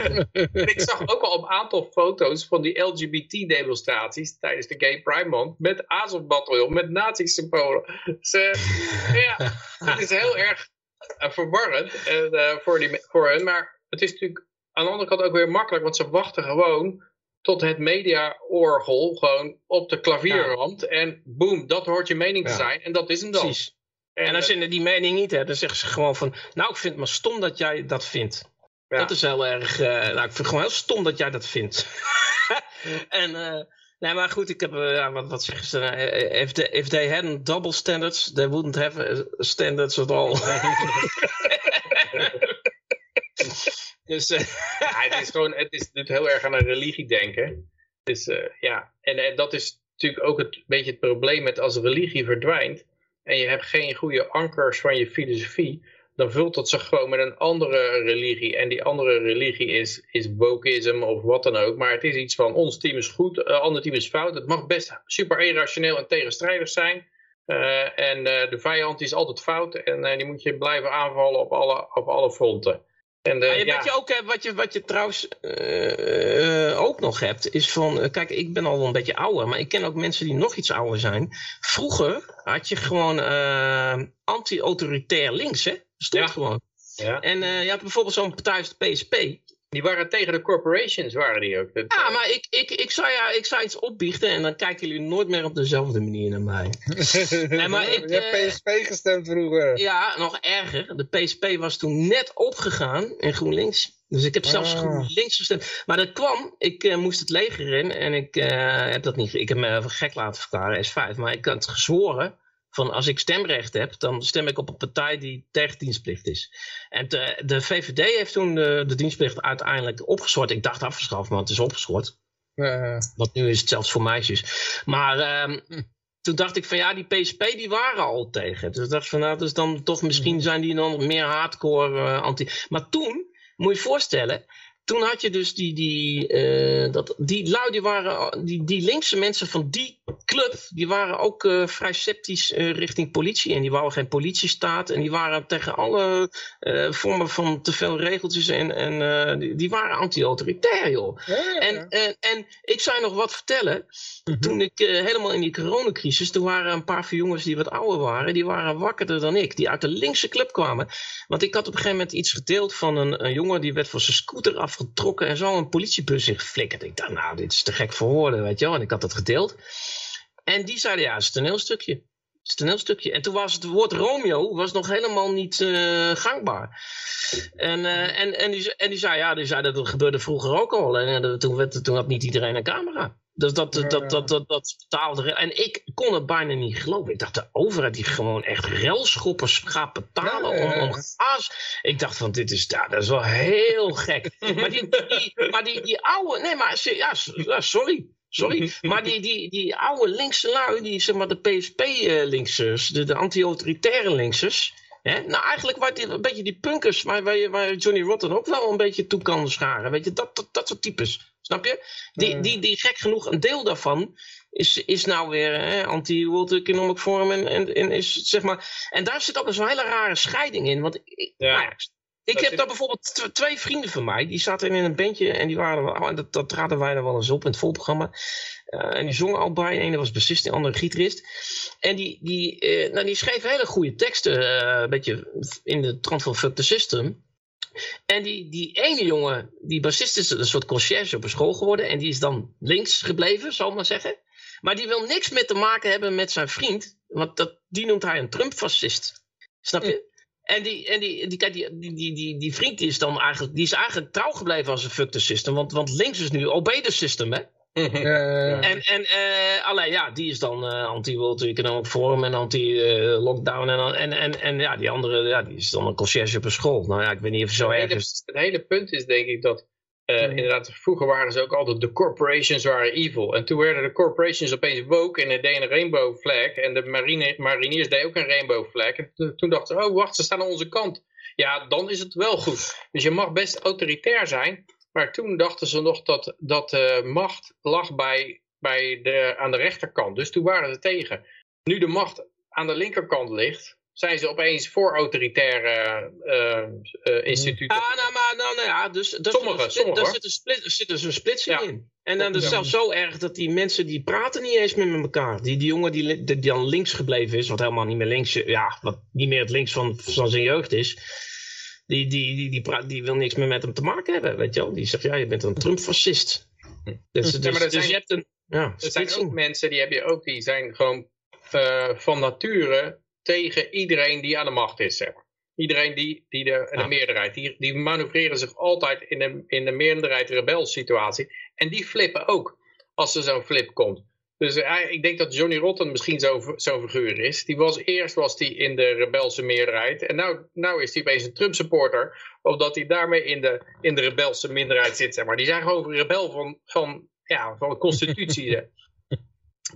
*laughs* en ik zag ook al een aantal foto's van die LGBT-demonstraties tijdens de Gay Pride Month met Azov-bataljon, met nazi-symbolen. Dus uh, ja, het is heel erg verwarrend voor, die, voor hen, maar het is natuurlijk aan de andere kant ook weer makkelijk, want ze wachten gewoon tot het mediaorgel gewoon op de klavierrand. Ja. En boem, dat hoort je mening te ja. zijn. En dat is hem dan. Precies. En, en als je die mening niet hebt, dan zeggen ze gewoon van... Nou, ik vind het maar stom dat jij dat vindt. Ja. Dat is heel erg... Uh, nou, ik vind het gewoon heel stom dat jij dat vindt. *laughs* en... Uh, Nee, maar goed, ik heb, uh, ja, wat, wat zeggen ze? If, they, if they hadn't double standards, they wouldn't have standards at all. *laughs* dus, uh, ja, *laughs* *laughs* het is gewoon, het is heel erg aan een religie denken. Dus ja, en, en dat is natuurlijk ook het beetje het probleem met als religie verdwijnt en je hebt geen goede ankers van je filosofie, dan vult dat zich gewoon met een andere religie. En die andere religie is, is of wat dan ook. Maar het is iets van ons team is goed, uh, ander team is fout. Het mag best super irrationeel en tegenstrijdig zijn. Uh, en uh, de vijand is altijd fout. En die moet je blijven aanvallen op alle, op alle fronten. En, uh, ja, wat, je ook hebt, wat, je, wat je trouwens uh, ook nog hebt, is van, uh, kijk, ik ben al wel een beetje ouder, maar ik ken ook mensen die nog iets ouder zijn. Vroeger had je gewoon anti-autoritair links, hè? Stond ja. gewoon. Ja. En je had bijvoorbeeld zo'n partij als de PSP. Die waren tegen de corporations, waren die ook. Dat, ja, maar ik, ik, ik, zou ja, ik zou iets opbiechten en dan kijken jullie nooit meer op dezelfde manier naar mij. *laughs* nee, maar ik, je hebt PSP gestemd vroeger. Ja, nog erger. De PSP was toen net opgegaan in GroenLinks. Dus ik heb zelfs Ah. GroenLinks gestemd. Maar dat kwam, ik uh, moest het leger in en ik uh, heb dat niet, ik heb me gek laten verklaren, S5. Maar ik had het gezworen van als ik stemrecht heb, dan stem ik op een partij die tegen dienstplicht is. En de, de VVD heeft toen de, de dienstplicht uiteindelijk opgeschort. Ik dacht afgeschaft, maar het is opgeschort. Uh, Want nu is het zelfs voor meisjes. Maar, um, toen dacht ik van ja, die PSP die waren al tegen. Dus ik dacht van nou, dus dan toch misschien zijn die dan meer hardcore uh, anti. Maar toen, moet je je voorstellen, toen had je dus die, die, uh, dat, die lui, die waren, die, die linkse mensen van die club, die waren ook uh, vrij sceptisch uh, richting politie. En die wouden geen politiestaat. En die waren tegen alle vormen van te veel regeltjes. En, en die, die, waren anti-autoritair, joh. Ja, ja, ja. En, en, en ik zou je nog wat vertellen. -hmm. Toen ik helemaal in die coronacrisis, toen waren een paar van jongens die wat ouder waren, die waren wakkerder dan ik. Die uit de linkse club kwamen. Want ik had op een gegeven moment iets gedeeld van een, een jongen die werd van zijn scooter afgetrokken en zo een politiebus in geflikkerd. Ik dacht, nou, dit is te gek voor woorden, weet je wel. En ik had het gedeeld. En die zeiden, ja, het is een toneelstukje. Het is een toneelstukje. En toen was het woord Romeo was nog helemaal niet uh, gangbaar. En, uh, en, en, die, en die zei, ja, die zei dat gebeurde vroeger ook al. En uh, toen, werd, toen had niet iedereen een camera. Dus dat, dat, dat, dat, dat, dat betaalde. En ik kon het bijna niet geloven. Ik dacht, de overheid die gewoon echt relschoppers gaat betalen om, om gaas. Ik dacht van, dit is, ja, dat is wel heel gek. *laughs* maar die, die, maar die, die oude, nee, maar ja, sorry. Sorry, maar die, die, die oude linkse lui, die zeg maar de PSP-linksers, de, de anti-autoritaire linksers. Hè? Nou, eigenlijk waar die, een beetje die punkers, waar, waar, waar Johnny Rotten ook wel een beetje toe kan scharen. Weet je, dat, dat, dat soort types. Snap je? Die, die, die gek genoeg, een deel daarvan is, is nou weer anti-World Economic Forum en, en, en, is zeg maar... En daar zit ook een zo'n hele rare scheiding in. Want ik, ja. Nou ja, ik heb daar bijvoorbeeld twee vrienden van mij, die zaten in een bandje en die waren, dat, dat traden wij er wel eens op in het volprogramma. Uh, en die zongen al bij, de ene was bassist, de andere gitarist. En die, die, uh, nou, die schreef hele goede teksten, uh, een beetje in de trant van Fuck the System. En die, die ene jongen, die bassist is een soort conciërge op een school geworden. En die is dan links gebleven, zal ik maar zeggen. Maar die wil niks meer te maken hebben met zijn vriend. Want dat, die noemt hij een Trump-fascist. Snap je? En, die, en die, die, kijk, die, die, die, die vriend die is dan eigenlijk, die is eigenlijk trouw gebleven als een fuck the system. Want, want links is nu obey the system, hè? Uh, en en uh, alleen ja, die is dan uh, anti-World Economic Forum en anti-lockdown. en, en, en, en ja, die andere ja, die is dan een conciërge op een school. Nou ja, ik weet niet of zo erg is. Het hele punt is denk ik dat inderdaad, vroeger waren ze ook altijd de corporations waren evil. En toen werden de corporations opeens woke en deden een rainbow flag. En de marine, mariniers deden ook een rainbow flag. En toen dachten ze, oh wacht, ze staan aan onze kant. Ja, dan is het wel goed. Dus je mag best autoritair zijn. Maar toen dachten ze nog dat, dat de macht lag bij, bij de, aan de rechterkant. Dus toen waren ze tegen. Nu de macht aan de linkerkant ligt, zijn ze opeens voor autoritaire uh, uh, instituten. Ah, nou, maar, nou, nou ja, dus dat, sommige, sommige, daar zit, een split, zit dus een splitsing ja. in. En dan is het zelfs zo erg dat die mensen die praten niet eens meer met elkaar. Die, die jongen die, die dan links gebleven is, wat helemaal niet meer links, ja, wat niet meer het links van, van zijn jeugd is. Die, die, die, die, praat, die wil niks meer met hem te maken hebben, weet je wel. Die zegt, ja, je bent een Trump-fascist. Dus, dus, ja, maar er dus zijn, je hebt een... Ja, er zijn ook mensen, die heb je ook, die zijn gewoon uh, van nature tegen iedereen die aan de macht is, zeg maar. Iedereen die, die de, de ja. meerderheid, die, die manoeuvreren zich altijd in de, in de meerderheid rebelsituatie. En die flippen ook, als er zo'n flip komt. Dus uh, ik denk dat Johnny Rotten misschien zo'n zo figuur is. Die was, eerst was hij in de rebelse meerderheid. En nou, nou is hij opeens een Trump supporter. Omdat hij daarmee in de, in de rebelse minderheid zit. Zeg maar. Die zijn gewoon rebel van, van, ja, van de constitutie. *laughs*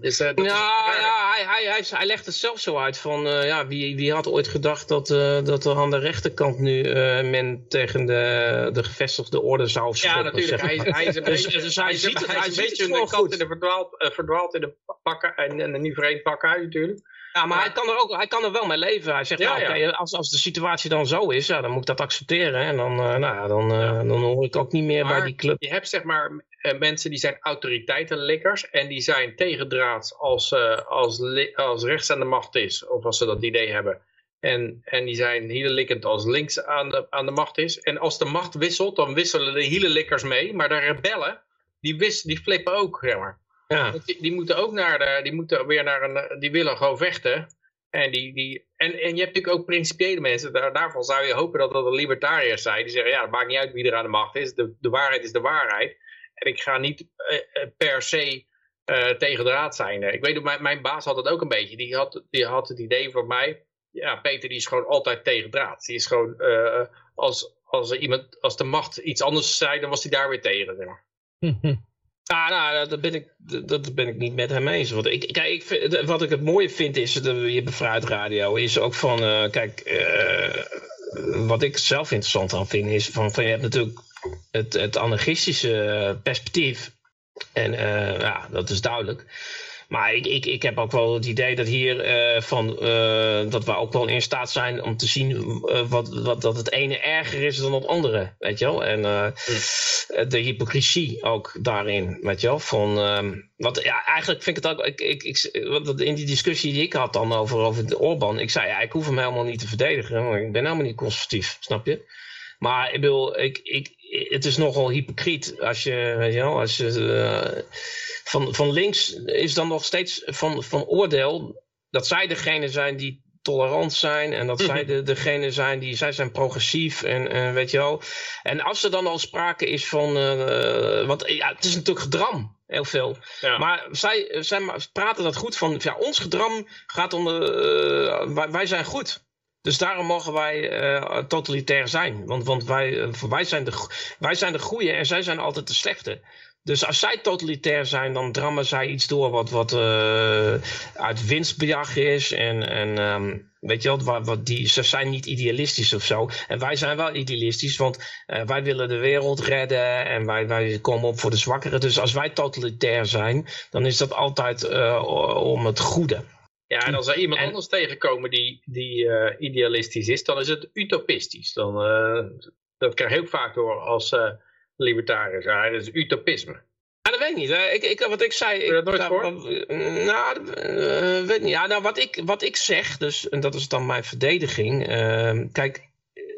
Dus, uh, dat ja, hij, hij, hij, hij legt het zelf zo uit van, uh, ja, wie, wie had ooit gedacht dat, uh, dat er aan de rechterkant nu men tegen de, de gevestigde orde zou schoppen. Ja, natuurlijk. Hij, hij is een *laughs* beetje, dus, dus hij ziet het, hij, hij een beetje de kant in de verdwaald, verdwaald in de pakken en, en niet vreemd pakken natuurlijk. Ja, maar hij kan, er ook, hij kan er wel met leven. Hij zegt, ja, nou, okay, als, als de situatie dan zo is, ja, dan moet ik dat accepteren. En dan, uh, nou dan, uh, ja. dan hoor ik ook niet meer maar bij die club. Je hebt zeg maar uh, mensen die zijn autoriteitenlikkers en die zijn tegendraads als, als, als rechts aan de macht is. Of als ze dat idee hebben. En, en die zijn hielenlikkend als links aan de, aan de macht is. En als de macht wisselt, dan wisselen de hielenlikkers mee. Maar de rebellen, die, wis, die flippen ook, zeg maar. Ja. Die, die, moeten ook naar de, die moeten weer naar een, die willen gewoon vechten. En, die, die, en, en je hebt natuurlijk ook principiële mensen, daar, daarvan zou je hopen dat dat de libertariërs zijn. Die zeggen, ja, het maakt niet uit wie er aan de macht is, de, de waarheid is de waarheid. En ik ga niet uh, per se uh, tegen de raad zijn. Ik weet, mijn, mijn baas had het ook een beetje. Die had, die had het idee van mij, ja, Peter die is gewoon altijd tegen draad. Die is gewoon, uh, als, als, iemand, als de macht iets anders zei, dan was hij daar weer tegen. Zeg maar. Ah, nou, dat ben, ik, dat ben ik niet met hem eens. Want ik, kijk, wat ik het mooie vind is, de, je bevrijd radio, is ook van, uh, kijk, uh, wat ik zelf interessant aan vind, is van, van je hebt natuurlijk het, het anarchistische perspectief. En ja, dat is duidelijk. Maar ik, ik, ik heb ook wel het idee dat hier uh, van, uh, dat we ook wel in staat zijn om te zien uh, wat, wat, dat het ene erger is dan het andere. Weet je wel? En mm. de hypocrisie ook daarin. Weet je wel? Van, ehm, wat, ja, eigenlijk vind ik het ook. Ik, ik, ik, in die discussie die ik had dan over, over de Orban. Ik zei, ja, ik hoef hem helemaal niet te verdedigen. Maar ik ben helemaal niet conservatief. Snap je? Maar ik bedoel, ik, ik, het is nogal hypocriet als je, weet je wel, als je van, van links is dan nog steeds van, van oordeel dat zij degene zijn die tolerant zijn en dat zij mhm. de, degene zijn die, zij zijn progressief en, en weet je wel. En als er dan al sprake is van, uh, want ja, het is natuurlijk gedram, heel veel. Maar zij, zij praten dat goed van, ja, ons gedram gaat om de, uh, wij, wij, zijn goed. Dus daarom mogen wij uh, totalitair zijn. Want, want wij, wij, zijn de, wij zijn de goeie en zij zijn altijd de slechte. Dus als zij totalitair zijn, dan drammen zij iets door wat, wat uh, uit winstbejag is. En, en um, weet je wat, wat die, ze zijn niet idealistisch of zo. En wij zijn wel idealistisch, want wij willen de wereld redden en wij, wij komen op voor de zwakkeren. Dus als wij totalitair zijn, dan is dat altijd om het goede. Ja, en als er iemand en, anders tegenkomen die, die idealistisch is, dan is het utopistisch. Dan, dat krijg je ook vaak door als libertariërs. Ja, dat is utopisme. Ja, dat weet ik niet. Ik, ik, wat ik zei... Je dat nooit gehoord? Nou, uh, weet niet. Ja, nou, wat ik, wat ik zeg, dus, en dat is dan mijn verdediging. Uh, kijk,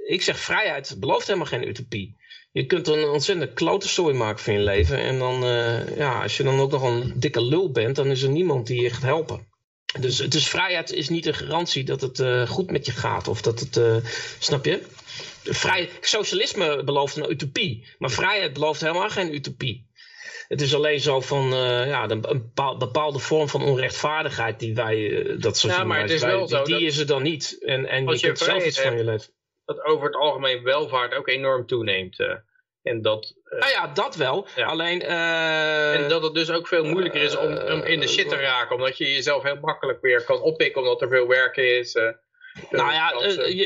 ik zeg vrijheid belooft helemaal geen utopie. Je kunt een ontzettend klote story maken van je leven. En dan, uh, ja, als je dan ook nog een dikke lul bent, dan is er niemand die je gaat helpen. Dus, dus vrijheid is niet een garantie dat het uh, goed met je gaat. Of dat het, uh, snap je? Vrij, socialisme belooft een utopie, maar vrijheid belooft helemaal geen utopie. Het is alleen zo van uh, ja, een bepaalde vorm van onrechtvaardigheid die wij, dat zo ja, maar het is wij, wel die, zo die is er dan niet. En, en je, je kunt zelf iets van je leven. Dat over het algemeen welvaart ook enorm toeneemt. En dat, nou ja, dat wel. Ja. Alleen... en dat het dus ook veel moeilijker is om, om in de shit te raken. Omdat je jezelf heel makkelijk weer kan oppikken omdat er veel werk is. Nou ja,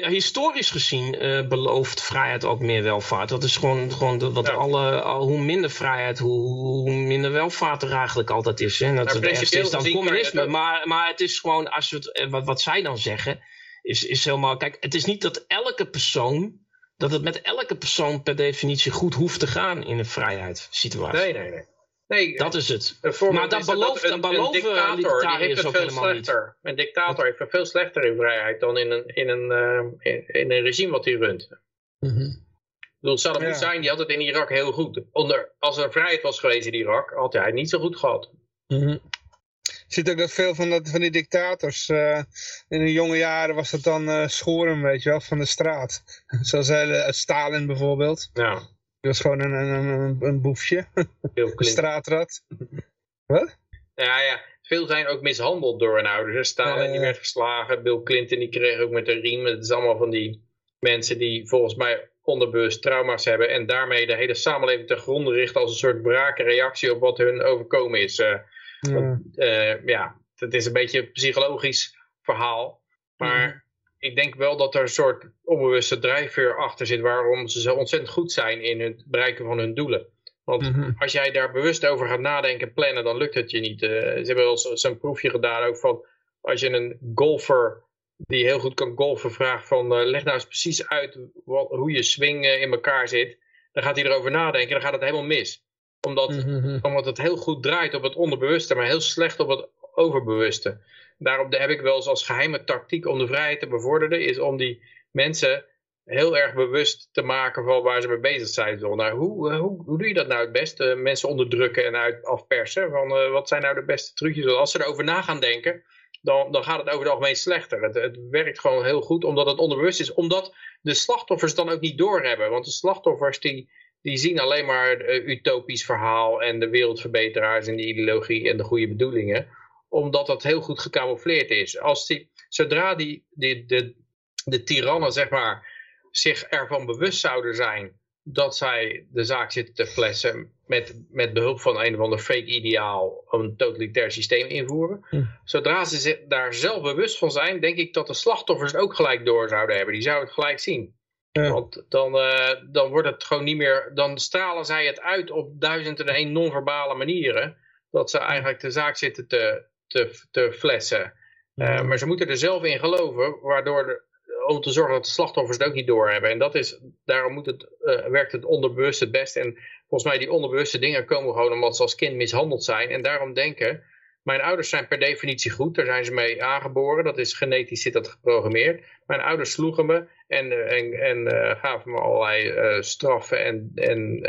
historisch gezien belooft vrijheid ook meer welvaart. Dat is gewoon, gewoon de, wat ja. alle, al, hoe minder vrijheid, hoe, hoe, minder welvaart er eigenlijk altijd is. Hè. Dat nou, het is dan communisme. Maar, maar het is gewoon, als we het, wat, wat zij dan zeggen, is, is helemaal, kijk, het is niet dat elke persoon, dat het met elke persoon per definitie goed hoeft te gaan in een vrijheidssituatie. Nee, nee, nee. Nee, dat is het. Maar dat belooft, dat een, een, een dictator die heeft het veel slechter. Een dictator heeft het veel slechter in vrijheid dan in een, in een, uh, in, in, een regime wat hij runt. Mm -hmm. Ik bedoel, Saddam Hussein ja. die had het in Irak heel goed. Onder, als er vrijheid was geweest in Irak, had hij het niet zo goed gehad. Mm -hmm. Je ziet ook dat veel van, dat, van die dictators, uh, in de jonge jaren was dat dan uh, schoren, weet je wel, van de straat. *laughs* Zoals uh, Stalin bijvoorbeeld. Ja. Dat was gewoon een, een, een boefje. *laughs* een straatrat. *laughs* Wat? Ja, ja. Veel zijn ook mishandeld door hun ouders. Stalin die werd geslagen. Bill Clinton die kreeg ook met een riem. Het is allemaal van die mensen die volgens mij onderbewust trauma's hebben. En daarmee de hele samenleving te gronden richten als een soort brakenreactie op wat hun overkomen is. Uh, ja. Uh, het is een beetje een psychologisch verhaal. Maar mm ik denk wel dat er een soort onbewuste drijfveer achter zit waarom ze zo ontzettend goed zijn in het bereiken van hun doelen. Want mm -hmm. als jij daar bewust over gaat nadenken en plannen, dan lukt het je niet. Uh, ze hebben wel zo'n proefje gedaan ook van als je een golfer die heel goed kan golfen vraagt van uh, leg nou eens precies uit wat, hoe je swing in elkaar zit. Dan gaat hij erover nadenken en dan gaat het helemaal mis. Omdat, mm -hmm. omdat het heel goed draait op het onderbewuste, maar heel slecht op het overbewuste daarom heb ik wel eens als geheime tactiek om de vrijheid te bevorderen, is om die mensen heel erg bewust te maken van waar ze mee bezig zijn. Zo, nou, hoe, hoe, hoe doe je dat nou het beste? Mensen onderdrukken en uit, afpersen. Van, uh, wat zijn nou de beste trucjes? Als ze erover na gaan denken, dan, dan gaat het over het algemeen slechter. Het, het werkt gewoon heel goed, omdat het onderbewust is. Omdat de slachtoffers dan ook niet doorhebben. Want de slachtoffers die, die zien alleen maar het uh, utopisch verhaal en de wereldverbeteraars en de ideologie en de goede bedoelingen omdat dat heel goed gecamoufleerd is. Als die, zodra die, die, de, de tirannen zeg maar, zich ervan bewust zouden zijn dat zij de zaak zitten te flessen met, met behulp van een of ander fake ideaal een totalitair systeem invoeren. Hm. Zodra ze zich daar zelf bewust van zijn, denk ik dat de slachtoffers het ook gelijk door zouden hebben. Die zouden het gelijk zien. Ja. Want dan, eh, dan wordt het gewoon niet meer, dan stralen zij het uit op duizend en één non-verbale manieren. Dat ze eigenlijk de zaak zitten te, te, te flessen. Eh, maar ze moeten er zelf in geloven, waardoor de, om te zorgen dat de slachtoffers het ook niet doorhebben. En dat is, daarom moet het, eh, werkt het onderbewust het best. En volgens mij die onderbewuste dingen komen gewoon omdat ze als kind mishandeld zijn. En daarom denken, mijn ouders zijn per definitie goed, daar zijn ze mee aangeboren. Dat is genetisch zit dat geprogrammeerd. Mijn ouders sloegen me en, eh, en, en eh, gaven me allerlei eh, straffen en, en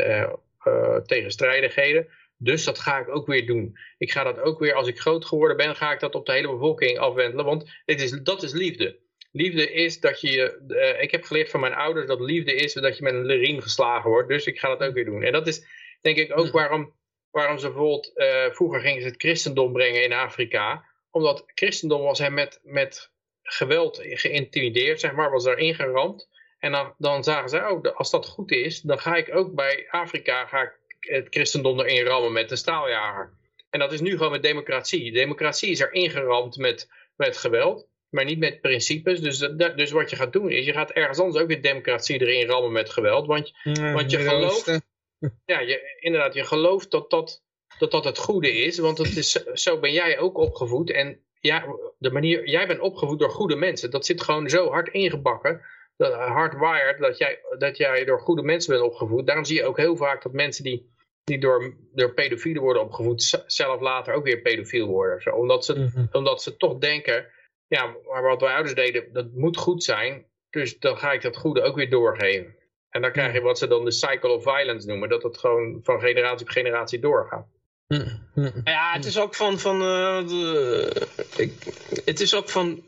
tegenstrijdigheden. Dus dat ga ik ook weer doen. Ik ga dat ook weer, als ik groot geworden ben, ga ik dat op de hele bevolking afwentelen. Want dit is, dat is liefde. Liefde is dat je, ik heb geleerd van mijn ouders dat liefde is dat je met een riem geslagen wordt. Dus ik ga dat ook weer doen. En dat is denk ik ook waarom, waarom ze bijvoorbeeld, eh, vroeger gingen ze het christendom brengen in Afrika. Omdat christendom was hem met, met geweld geïntimideerd, zeg maar, was daar ingeramd. En dan, dan zagen ze, oh, als dat goed is, dan ga ik ook bij Afrika ga ik het christendom erin rammen met een staaljager. En dat is nu gewoon met democratie. Democratie is er ingeramd met, met geweld, maar niet met principes. Dus, dat, dus wat je gaat doen is, je gaat ergens anders ook weer democratie erin rammen met geweld. Want, Ja, want je Midden-Oosten. *laughs* ja, je, inderdaad, je gelooft dat dat, dat dat het goede is. Want het is, zo ben jij ook opgevoed. En ja, de manier, jij bent opgevoed door goede mensen. Dat zit gewoon zo hard ingebakken. Dat, hardwired, dat jij, dat jij door goede mensen bent opgevoed. Daarom zie je ook heel vaak dat mensen die, die door, door pedofielen worden opgevoed, zelf later ook weer pedofiel worden. Zo. Omdat, ze, Mhm. omdat ze toch denken, ja, maar wat wij ouders deden, dat moet goed zijn. Dus dan ga ik dat goede ook weer doorgeven. En dan krijg je wat ze dan de cycle of violence noemen. Dat het gewoon van generatie op generatie doorgaat. Ja, het is ook van, van eh, de, ik, het is ook van,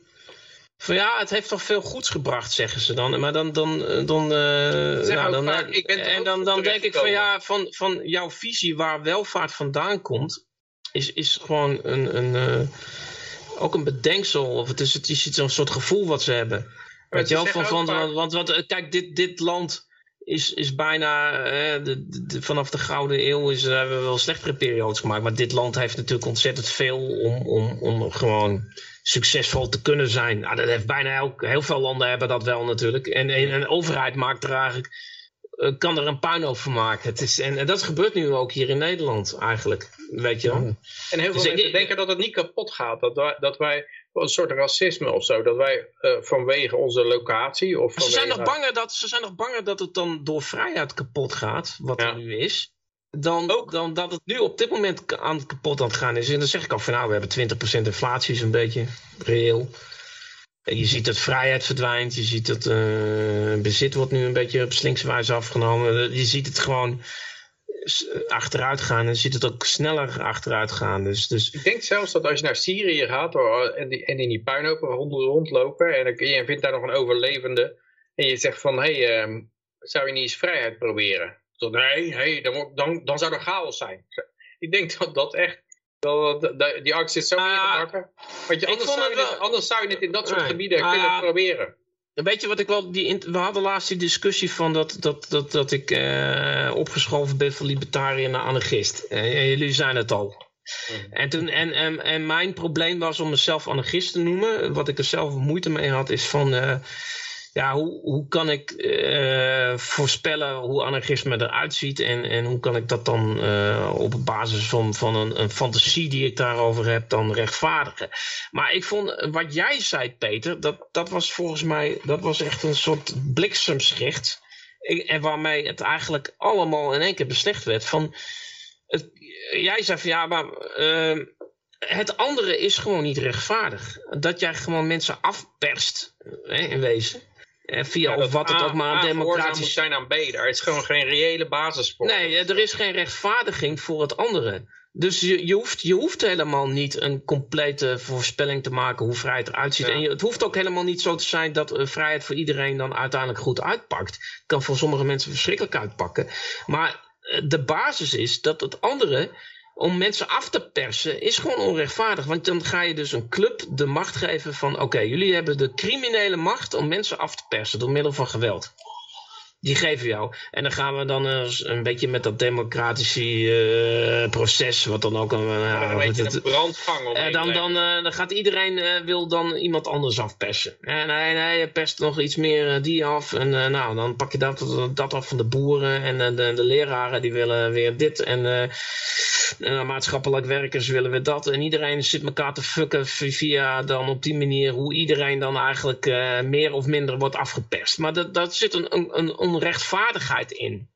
van ja, het heeft toch veel goeds gebracht, zeggen ze dan. Maar dan, dan, eh, dan, eh, ja, ook dan vaak, ik ben en dan, dan denk ik van ja, van, van jouw visie waar welvaart vandaan komt, is, is gewoon een, een eh, ook een bedenksel. Of het is, het is iets- een soort gevoel wat ze hebben. Weet je wel, van, van, want, want, kijk, dit, dit land is, is bijna, eh, de, vanaf de Gouden Eeuw is, daar hebben we wel slechtere periodes gemaakt. Maar dit land heeft natuurlijk ontzettend veel om, om, om gewoon succesvol te kunnen zijn. Nou, dat heeft bijna elk, heel veel landen hebben dat wel natuurlijk. En, en een overheid maakt er eigenlijk, eh, kan er een puinhoop van maken. Het is, en, en dat gebeurt nu ook hier in Nederland eigenlijk, weet je wel. En heel veel Dus ik- mensen denken dat het niet kapot gaat. Dat wij, dat wij een soort racisme of zo. Dat wij eh, vanwege onze locatie of Maar ze zijn, nog vanwege- banger dat, ze zijn nog banger dat het dan door vrijheid kapot gaat, wat Ja. er nu is. Dan, Ook. dan dat het nu op dit moment aan het kapot aan het gaan is. En dan zeg ik al van nou, we hebben 20% inflatie, is een beetje reëel. En je ziet dat vrijheid verdwijnt. Je ziet dat eh, bezit wordt nu een beetje op slinkse wijze afgenomen. Je ziet het gewoon achteruit gaan. En ziet het ook sneller achteruit gaan. Dus, dus Ik denk zelfs dat als je naar Syrië gaat hoor, en, die, en in die puinhopen rond, rondlopen en dan- je vindt daar nog een overlevende en je zegt van, hé, hey, ehm, zou je niet eens vrijheid proberen? Zo, nee, hey, dan, dan, dan zou er chaos zijn. Ik denk dat dat echt, die angst zit zo ingebakken. Want je, anders, zou je dit, anders zou je het in dat soort gebieden Ah, kunnen proberen. Weet je wat ik wel. Die, we hadden laatst die discussie van dat, dat, dat, dat ik eh, opgeschoven ben van libertariër naar anarchist. Eh, en jullie zijn het al. En, toen, en, en, en mijn probleem was om mezelf anarchist te noemen. Wat ik er zelf moeite mee had, is van. eh, ja, hoe, hoe kan ik eh, voorspellen hoe anarchisme eruit ziet? En, en hoe kan ik dat dan eh, op basis van, van een, een fantasie die ik daarover heb, dan rechtvaardigen? Maar ik vond eh, wat jij zei, Peter, dat, dat was volgens mij dat was echt een soort bliksemschicht. Ik- En waarmee het eigenlijk allemaal in één keer beslecht werd. Van, het, jij zei van ja, maar eh, het andere is gewoon niet rechtvaardig. Dat jij gewoon mensen afperst, hè, in wezen. Eh, via Ja, of wat het ook maar moet democratisch zijn aan B. Daar is gewoon geen reële basis voor. Nee, eh, er is geen rechtvaardiging voor het andere. Dus je, je, hoeft, je hoeft helemaal niet een complete voorspelling te maken hoe vrijheid eruit ziet. Ja. En je, het hoeft ook helemaal niet zo te zijn dat eh, vrijheid voor iedereen dan uiteindelijk goed uitpakt. Het kan voor sommige mensen verschrikkelijk uitpakken. Maar de basis is dat het andere, om mensen af te persen, is gewoon onrechtvaardig. Want dan ga je dus een club de macht geven van... oké, jullie hebben de criminele macht om mensen af te persen door middel van geweld. Die geven jou. En dan gaan we dan een beetje met dat democratische uh, proces, wat dan ook een, uh, een brandgang uh, dan, dan, dan gaat iedereen wil dan iemand anders afpersen. En nee, je perst nog iets meer die af. En nou, dan pak je dat, dat af van de boeren. En de, de leraren die willen weer dit. En maatschappelijk werkers willen we dat. En iedereen zit elkaar te fucken via dan op die manier hoe iedereen dan eigenlijk meer of minder wordt afgeperst. Maar dat, dat zit een, een, een onrechtvaardigheid in.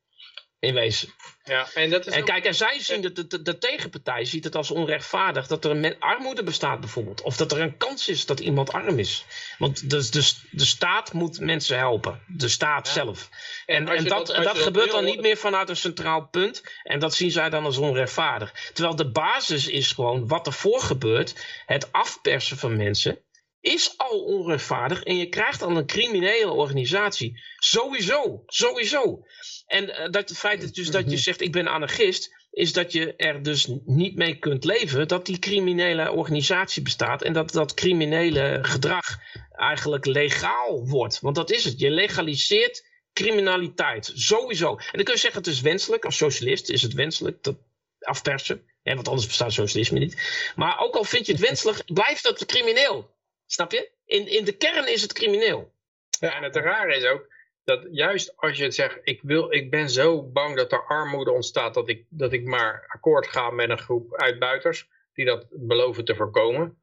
In wezen. Ja, en dat is en kijk, en zij zien, de, de, de, tegenpartij ziet het als onrechtvaardig dat er een armoede bestaat bijvoorbeeld. Of dat er een kans is dat iemand arm is. Want de, de, de staat moet mensen helpen. De staat zelf. En, en, dat, dat, dat gebeurt dan niet meer vanuit een centraal punt. En dat zien zij dan als onrechtvaardig. Terwijl de basis is gewoon wat ervoor gebeurt. Het afpersen van mensen is al onrechtvaardig en je krijgt dan een criminele organisatie. Sowieso, sowieso. En uh, dat het feit dat, dus dat je mhm. zegt ik ben anarchist, is dat je er dus niet mee kunt leven dat die criminele organisatie bestaat en dat dat criminele gedrag eigenlijk legaal wordt. Want dat is het. Je legaliseert criminaliteit. Sowieso. En dan kun je zeggen het is wenselijk. Als socialist is het wenselijk dat afpersen. Ja, want anders bestaat socialisme niet. Maar ook al vind je het wenselijk, blijft dat crimineel. Snap je? In, in de kern is het crimineel. Ja, en het rare is ook dat juist als je zegt, ik, wil, ik ben zo bang dat er armoede ontstaat, dat ik, dat ik maar akkoord ga met een groep uitbuiters, die dat beloven te voorkomen,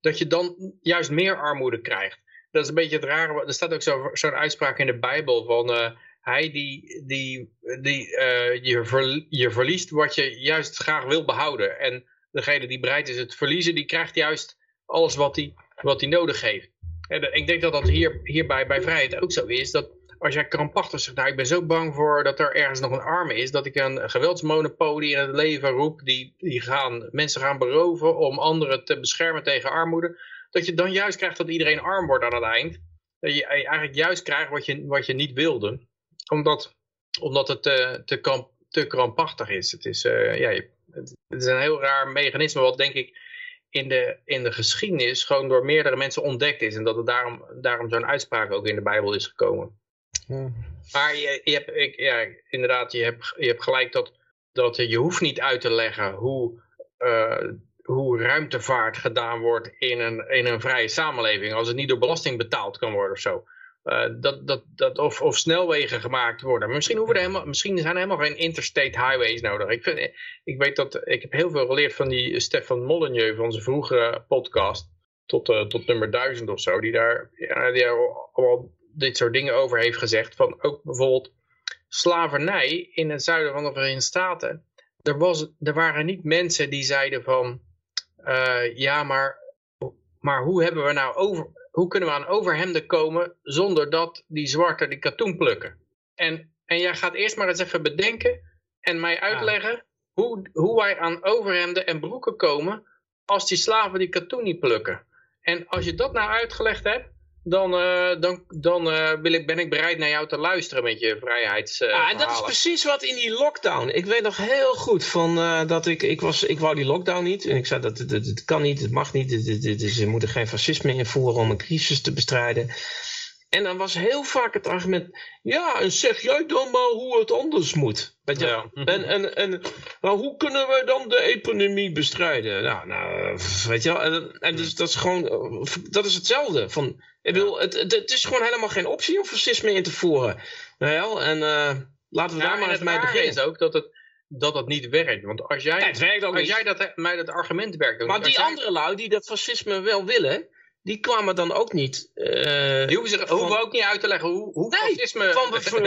dat je dan juist meer armoede krijgt. Dat is een beetje het rare, er staat ook zo'n zo uitspraak in de Bijbel van, uh, hij die, die, die uh, je, ver, je verliest wat je juist graag wil behouden. En degene die bereid is het verliezen, die krijgt juist alles wat hij wat hij nodig heeft. En ik denk dat dat hier, hierbij bij vrijheid ook zo is. Dat als jij krampachtig zegt, nou ik ben zo bang voor dat er ergens nog een arme is. Dat ik een geweldsmonopolie in het leven roep. Die, die gaan, mensen gaan beroven om anderen te beschermen tegen armoede. Dat je dan juist krijgt dat iedereen arm wordt aan het eind. Dat je eigenlijk juist krijgt wat je, wat je niet wilde. Omdat, omdat het te, te, te krampachtig is. Het is, ja, het is een heel raar mechanisme wat denk ik in de, in de geschiedenis gewoon door meerdere mensen ontdekt is. En dat het daarom, daarom zo'n uitspraak ook in de Bijbel is gekomen. Ja. Maar je, je hebt, ik, ja, inderdaad, je hebt, je hebt gelijk dat, dat je hoeft niet uit te leggen hoe, uh, hoe ruimtevaart gedaan wordt in een, in een vrije samenleving. Als het niet door belasting betaald kan worden of zo. Uh, dat, dat, dat of, of snelwegen gemaakt worden. Misschien, hoeven er helemaal, misschien zijn er helemaal geen interstate highways nodig. Ik, vind, ik weet dat ik heb heel veel geleerd van die Stefan Molyneux van zijn vroegere podcast. Tot, uh, tot nummer 1000 of zo. Die daar, ja, die daar allemaal dit soort dingen over heeft gezegd. Van ook bijvoorbeeld slavernij in het zuiden van de Verenigde Staten. Er, was, er waren niet mensen die zeiden van... Uh, ja, maar, maar hoe hebben we nou over hoe kunnen we aan overhemden komen zonder dat die zwarte die katoen plukken? En, en jij gaat eerst maar eens even bedenken en mij uitleggen hoe, hoe wij aan overhemden en broeken komen als die slaven die katoen niet plukken. En als je dat nou uitgelegd hebt, dan, uh, dan, dan uh, wil ik, ben ik bereid naar jou te luisteren met je vrijheids. Uh, ah, en dat is precies wat in die lockdown. Ik weet nog heel goed van dat ik, ik was, ik wou die lockdown niet. En ik zei dat het, kan niet, het mag niet. Ze moeten geen fascisme invoeren om een crisis te bestrijden. En dan was heel vaak het argument, ja, en zeg jij dan maar hoe het anders moet. Weet je? Ja. En, en, en nou, hoe kunnen we dan de epidemie bestrijden? Nou, nou weet je wel. En, en dus dat is gewoon, dat is hetzelfde. Van, ik bedoel, het, het, is gewoon helemaal geen optie om fascisme in te voeren. Nou en uh, laten we daar maar eens mee beginnen. is ook dat het, dat het niet werkt. Want als jij, het werkt ook als jij dat, mij dat argument werkt... Maar die andere lui die dat fascisme wel willen die kwamen dan ook niet. Uh, die hoeven, zich, van, hoeven ook niet uit te leggen hoe, hoe nee, fascisme. Van we,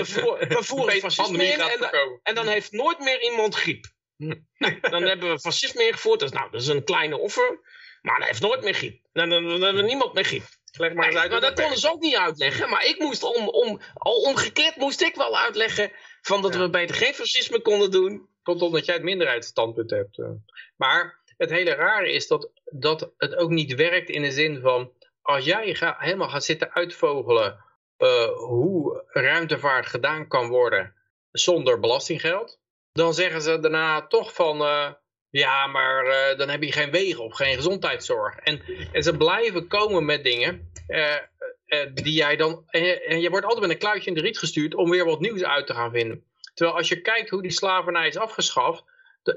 we, *laughs* voeren fascisme in en, dan, en dan heeft nooit meer iemand griep. *laughs* Nou, dan hebben we fascisme ingevoerd. Dat is, nou, dat is een kleine offer. Maar dan heeft nooit meer griep. Dan, dan, dan hebben we niemand meer griep. Leg maar, nee, uit maar dat konden ze ook niet uitleggen. Maar ik moest om, om, al omgekeerd moest ik wel uitleggen van dat we beter geen fascisme konden doen. Komt omdat jij het minderheidsstandpunt hebt. Eh. Maar het hele rare is dat, dat het ook niet werkt in de zin van... als jij ga, helemaal gaat zitten uitvogelen uh, hoe ruimtevaart gedaan kan worden zonder belastinggeld... dan zeggen ze daarna toch van... Uh, ja, maar uh, dan heb je geen wegen of geen gezondheidszorg. En, en ze blijven komen met dingen. Eh, die jij dan, en je, wordt altijd met een kluitje in de riet gestuurd om weer wat nieuws uit te gaan vinden. Terwijl als je kijkt hoe die slavernij is afgeschaft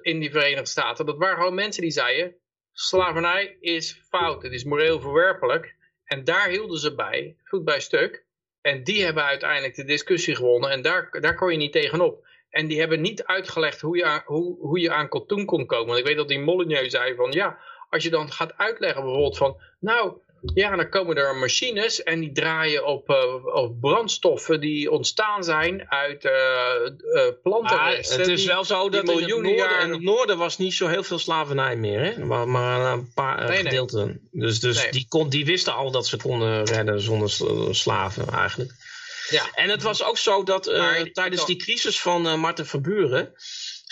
in die Verenigde Staten, dat waren gewoon mensen die zeiden, slavernij is fout, het is moreel verwerpelijk. En daar hielden ze bij, voet bij stuk. En die hebben uiteindelijk de discussie gewonnen en daar, daar kon je niet tegenop. En die hebben niet uitgelegd hoe je, aan, hoe, hoe je aan katoen kon komen. Want ik weet dat die Molyneux zei van ja, als je dan gaat uitleggen bijvoorbeeld van nou ja, dan komen er machines en die draaien op, eh, op brandstoffen die ontstaan zijn uit eh eh, plantenresten. het is die- wel zo dat in het, noorden, jaren- in het noorden was niet zo heel veel slavernij meer. Hè? Maar, maar een paar nee. gedeelten. Dus, dus Nee. die, kon, die wisten al dat ze konden redden zonder sla- slaven eigenlijk. Ja. En het was ook zo dat tijdens die- crisis van Marten Verburen...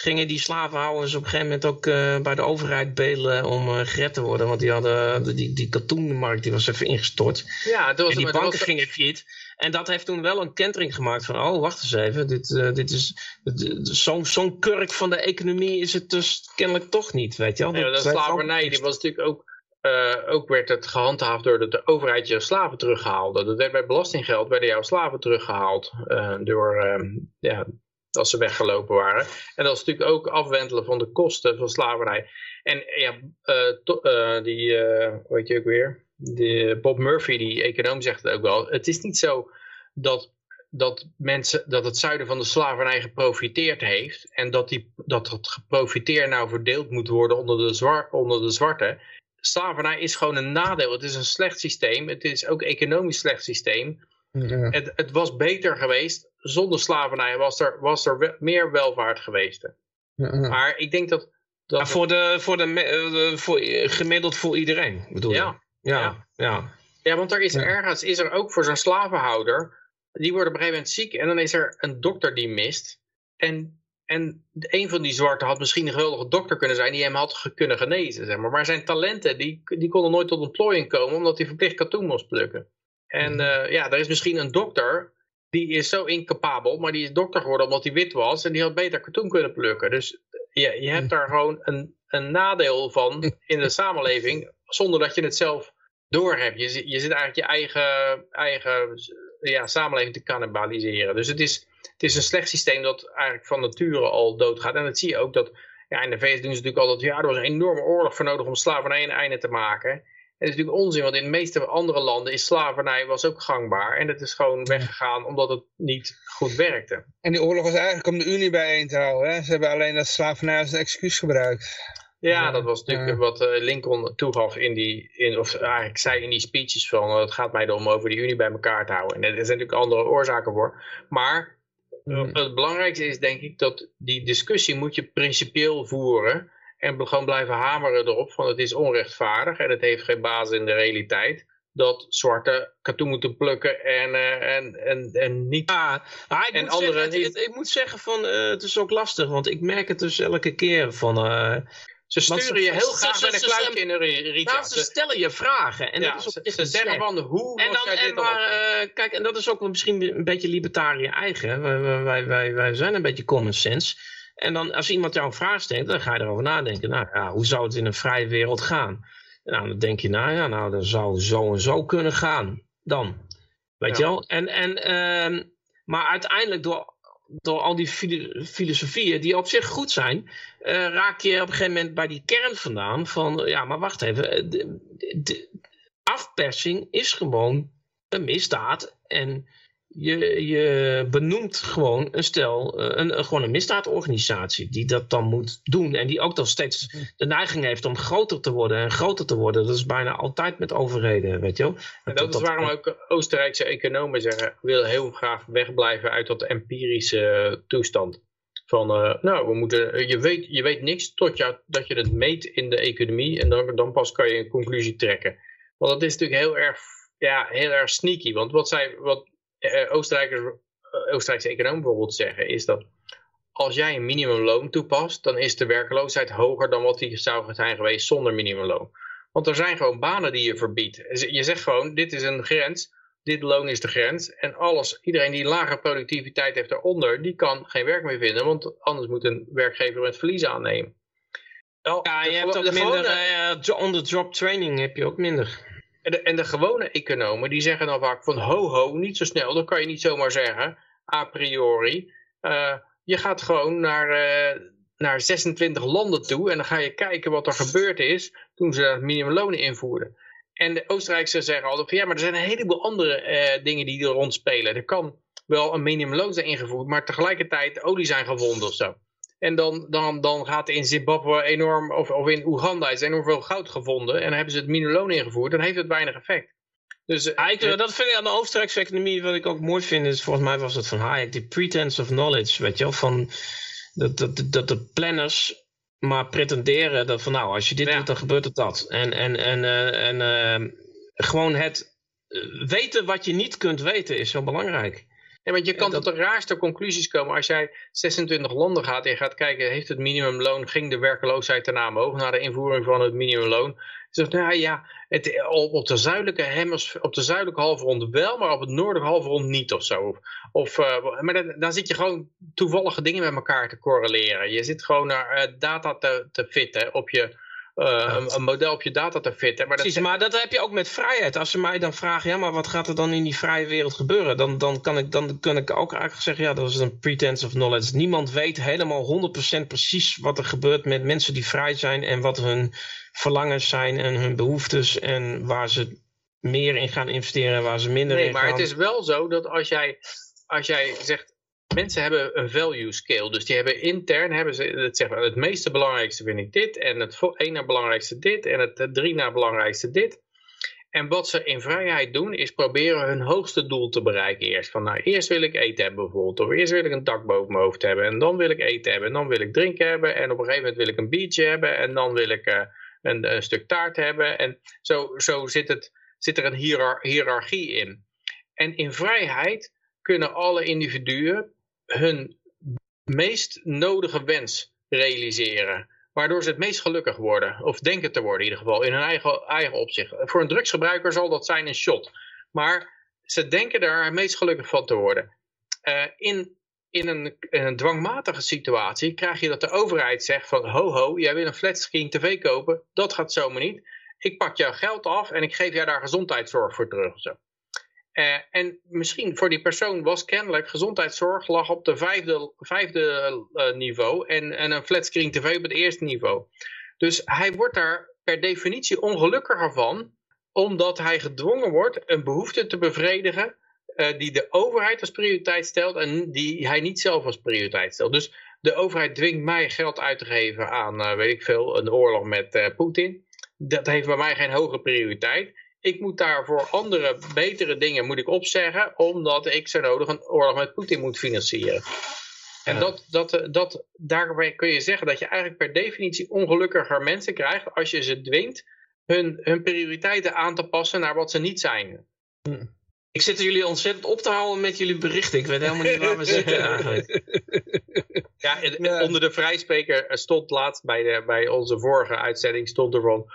gingen die slavenhouders op een gegeven moment ook eh, bij de overheid bedelen om eh, gered te worden. Want die hadden de- die, die katoenmarkt die was even ingestort. ja, dat was, En die banken was- gingen failliet. En dat heeft toen wel een kentering gemaakt van, oh, wacht eens even. Dit, eh, dit is, zo'n kurk van de economie is het dus kennelijk toch niet, weet je wel. Ja, dat heeft slavernij, ook- die was natuurlijk ook, ook werd het gehandhaafd doordat de overheid je slaven terughaalde. Dat werd bij belastinggeld, werden jouw slaven teruggehaald eh, door, ja, als ze weggelopen waren. En dat is natuurlijk ook afwentelen van de kosten van slavernij. En ja, eh, eh, die, eh hoe heet je ook weer? Die, Bob Murphy, die econoom, zegt het ook wel. Het is niet zo dat dat, mensen, dat het zuiden van de slavernij geprofiteerd heeft. En dat, die, dat het geprofiteer nou verdeeld moet worden onder de, zwar, onder de zwarte. Slavernij is gewoon een nadeel. Het is een slecht systeem. Het is ook economisch slecht systeem. Ja. Het, het was beter geweest. Zonder slavernij was er, was er we- meer welvaart geweest. Ja, ja. Maar ik denk dat... dat Ja, voor de, voor de, eh, voor, eh, gemiddeld voor iedereen, bedoel je? ja, Ja, Ja. ja. Ja, want er is Ja. ergens, is er ook voor zo'n slavenhouder, die wordt op een gegeven moment ziek en dan is er een dokter die mist. En, en een van die zwarte had misschien een geweldige dokter kunnen zijn die hem had ge- kunnen genezen, zeg maar. Maar zijn talenten, die, die konden nooit tot ontplooiing komen omdat hij verplicht katoen moest plukken. En Mhm. eh, ja, er is misschien een dokter, die is zo incapabel, maar die is dokter geworden omdat hij wit was en die had beter katoen kunnen plukken. Dus je, je hebt daar gewoon een, een nadeel van in de samenleving, zonder dat je het zelf doorhebt. Je, je zit eigenlijk je eigen, eigen ja, samenleving te cannibaliseren. Dus het is, het is een slecht systeem dat eigenlijk van nature al doodgaat. En dat zie je ook dat, ja, in de VS doen ze natuurlijk altijd, ja, er was een enorme oorlog voor nodig om slavernij een einde te maken. Dat is natuurlijk onzin, want in de meeste andere landen is slavernij was ook gangbaar. En dat is gewoon weggegaan omdat het niet goed werkte. En die oorlog was eigenlijk om de Unie bijeen te houden. Hè? Ze hebben alleen dat slavernij als een excuus gebruikt. Ja, Ja, dat was natuurlijk ja. wat eh, Lincoln toegaf in die, in, of eigenlijk zei in die speeches van, eh, het gaat mij erom over die Unie bij elkaar te houden. En er zijn natuurlijk andere oorzaken voor. Maar eh, Mhm. het belangrijkste is denk ik dat die discussie moet je principieel voeren. En gewoon blijven hameren erop van het is onrechtvaardig en het heeft geen basis in de realiteit. Dat zwarte katoen moeten plukken en, eh, en, en, en niet... Ja, maar ik, En moet anderen zeggen, het- niet. het- ik moet zeggen van, eh, het is ook lastig, want ik merk het dus elke keer van... eh, Ze sturen je heel ze- graag ze- met een kluitje in de ri- riet. nou, ze stellen je vragen en ja, dat is op ze, zeggen van hoe En dan, en maar, kijk, en dat is ook misschien een beetje libertariër eigen. wij- wij, wij, wij zijn een beetje common sense. En dan, als iemand jou een vraag stelt, dan ga je erover nadenken. Nou ja, hoe zou het in een vrije wereld gaan? Nou, dan denk je, nou ja, nou, dat zou zo en zo kunnen gaan. Dan. Weet Ja. je wel? En, en, ehm, maar uiteindelijk door, door al die filo- filosofieën die op zich goed zijn, eh, raak je op een gegeven moment bij die kern vandaan van, ja, maar wacht even, eh, de, de- afpersing is gewoon een misdaad en je, je benoemt gewoon een stel, eh, een, gewoon een misdaadorganisatie die dat dan moet doen en die ook dan steeds de neiging heeft om groter te worden en groter te worden. Dat is bijna altijd met overheden, weet je wel. En dat is waarom ook Oostenrijkse economen zeggen, willen heel graag wegblijven uit dat empirische toestand. Van, eh, nou, we moeten, je, weet, je weet niks tot je, dat je het meet in de economie en dan, dan pas kan je een conclusie trekken. Want dat is natuurlijk heel erg, ja, heel erg sneaky. Want wat, zij, wat Oostenrijkers, eh, Oostenrijkse economen bijvoorbeeld zeggen, is dat als jij een minimumloon toepast, dan is de werkloosheid hoger dan wat die zou zijn geweest zonder minimumloon. Want er zijn gewoon banen die je verbiedt. Je zegt gewoon, dit is een grens, dit loon is de grens. En alles, iedereen die lage productiviteit heeft eronder, die kan geen werk meer vinden. Want anders moet een werkgever het verlies aannemen. Ja, je hebt ook de minder, gewone- eh, jo- on-the-job training heb je ook minder. En de, en de gewone economen die zeggen dan vaak van ho ho, niet zo snel, dat kan je niet zomaar zeggen, a priori. Uh, je gaat gewoon naar, uh, naar 26 landen toe en dan ga je kijken wat er gebeurd is toen ze het minimumloon invoerden. En de Oostenrijkse zeggen altijd van ja, maar er zijn een heleboel andere uh, dingen die er rondspelen. Er kan wel een minimumloon zijn ingevoerd, maar tegelijkertijd olie zijn gevonden of zo. En dan, dan, dan gaat in Zimbabwe enorm, of, of in Oeganda is enorm veel goud gevonden. En dan hebben ze het minimumloon ingevoerd. Dan heeft het weinig effect. Dus, uh, dat vind ik aan de Oostenrijkse economie, wat ik ook mooi vind, is volgens mij was het van Hayek, die pretense of knowledge, weet je wel, van dat, dat, dat de planners maar pretenderen dat van nou, als je dit doet, dan gebeurt het dat. En, en, en, uh, en uh, gewoon het weten wat je niet kunt weten is zo belangrijk. Want je kan tot de raarste conclusies komen. Als jij 26 landen gaat en gaat kijken, heeft het minimumloon, ging de werkeloosheid daarna omhoog na de invoering van het minimumloon? Zegt, nou ja, het, op, de zuidelijke hemmers, op de zuidelijke halfrond wel, maar op het noordelijke halfrond niet of zo. Of, uh, maar dan, dan, zit je gewoon toevallige dingen met elkaar te correleren. Je zit gewoon naar uh, data te, te fitten op je uh, een, model op je data te fitten. Maar Precies, dat... maar dat heb je ook met vrijheid. Als ze mij dan vragen, ja, maar wat gaat er dan in die vrije wereld gebeuren? Dan, dan, kan, ik, dan kan ik ook eigenlijk zeggen, ja, dat is een pretense of knowledge. Niemand weet helemaal 100% precies wat er gebeurt met mensen die vrij zijn en wat hun verlangens zijn en hun behoeftes en waar ze meer in gaan investeren en waar ze minder nee, in gaan. Nee, maar het is wel zo dat als jij, als jij zegt, mensen hebben een value scale. Dus die hebben intern, hebben ze, het, zeg het meeste belangrijkste vind ik dit. En het één na belangrijkste dit. En het drie na belangrijkste dit. En wat ze in vrijheid doen, is proberen hun hoogste doel te bereiken eerst. Van nou, eerst wil ik eten hebben bijvoorbeeld. Of eerst wil ik een dak boven mijn hoofd hebben. En dan wil ik eten hebben. En dan wil ik drinken hebben. En op een gegeven moment wil ik een biertje hebben. En dan wil ik uh, een, een, stuk taart hebben. En zo, zo zit, het, zit er een hiërarchie in. En in vrijheid kunnen alle individuen hun meest nodige wens realiseren. Waardoor ze het meest gelukkig worden. Of denken te worden in ieder geval. In hun eigen, eigen opzicht. Voor een drugsgebruiker zal dat zijn een shot. Maar ze denken daar het meest gelukkig van te worden. Uh, in, in een dwangmatige situatie krijg je dat de overheid zegt van... Ho ho, jij wil een flatscreen tv kopen. Dat gaat zomaar niet. Ik pak jouw geld af en ik geef jou daar gezondheidszorg voor terug. Zo. Uh, en misschien voor die persoon was kennelijk gezondheidszorg lag op de vijfde, uh, niveau en, en een flatscreen tv op het eerste niveau. Dus hij wordt daar per definitie ongelukkiger van, omdat hij gedwongen wordt een behoefte te bevredigen uh, die de overheid als prioriteit stelt en die hij niet zelf als prioriteit stelt. Dus de overheid dwingt mij geld uit te geven aan, weet ik veel, een oorlog met Poetin. Dat heeft bij mij geen hoge prioriteit ik moet daar voor andere, betere dingen moet ik opzeggen, omdat ik zo nodig een oorlog met Poetin moet financieren. En dat, dat, dat, daarbij kun je zeggen dat je eigenlijk per definitie ongelukkiger mensen krijgt als je ze dwingt hun, hun prioriteiten aan te passen naar wat ze niet zijn. Hm. Ik zit jullie ontzettend op te houden met jullie berichten. Ik weet helemaal niet waar we *laughs* zitten eigenlijk. Ja, onder de vrijspreker stond laatst bij, de, bij onze vorige uitzending stond er van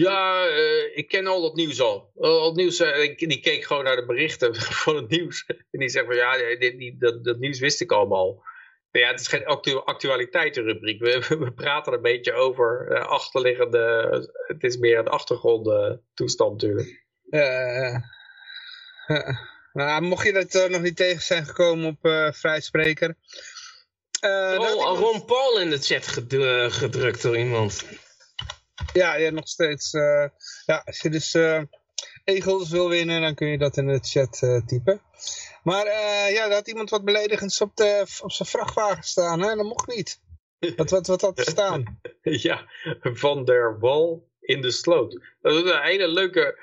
ja, uh, ik ken al dat nieuws al. al het nieuws, uh, die keek gewoon naar de berichten *laughs* van het nieuws. En die zegt van ja, dit, die, dat, dat nieuws wist ik allemaal. Ja, het is geen actu actualiteitenrubriek. We, *laughs* we praten een beetje over uh, achterliggende... Het is meer een achtergrond toestand natuurlijk. nou, mocht je dat nog niet tegen zijn gekomen op Vrijspreker... oh, Ron Paul in de chat gedrukt door iemand. Ja, ja nog steeds. Uh, ja, als je dus uh, egels wil winnen, dan kun je dat in de chat uh, typen. Maar ja, er had iemand wat beledigends op, de, op zijn vrachtwagen staan. Hè? Dat mocht niet. Wat, wat, wat had er staan? *laughs* ja, Van der Wal in de sloot. Dat is een hele leuke,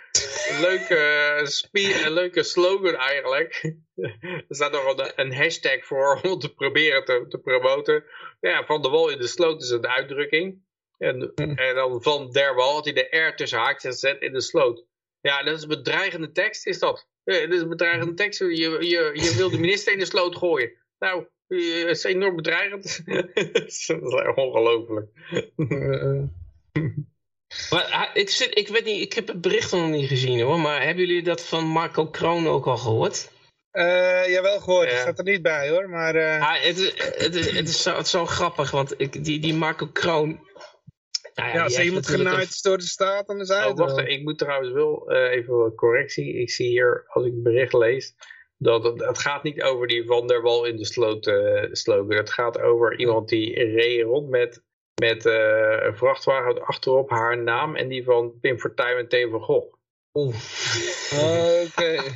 leuke, leuke slogan eigenlijk. *laughs* er staat nog een, een, hashtag voor om te proberen te, te promoten. Ja, Van der Wal in de sloot is een uitdrukking. En, hm. en dan van derwal had hij de R tussen haakjes gezet in de sloot. Ja, dat is een bedreigende tekst, is dat. Ja, dat is een bedreigende tekst. Je, je, je wil de minister in de sloot gooien. Nou, dat is enorm bedreigend. *laughs* dat is ongelooflijk. *laughs* Maar ik, zit, ik weet niet, ik heb het bericht nog niet gezien hoor, maar hebben jullie dat van Marco Kroon ook al gehoord? Uh, jawel gehoord, ja. staat er niet bij hoor, maar... Uh... het, het, het, is, het, is zo, het is zo grappig, want ik, die, die Marco Kroon, Nou Ja, die als heeft iemand natuurlijk genaaid is door de staat, dan is hij Oh, wacht, ik moet trouwens wel eh, even wat correctie. Ik zie hier, als ik het bericht lees, dat het, het gaat niet over die Van der Wal in de sloot eh, slogan. Het gaat over iemand die reed rond met, met eh, een vrachtwagen achterop haar naam en die van Pim Fortuyn en Theo van Gogh. Oeh. Oké. *laughs*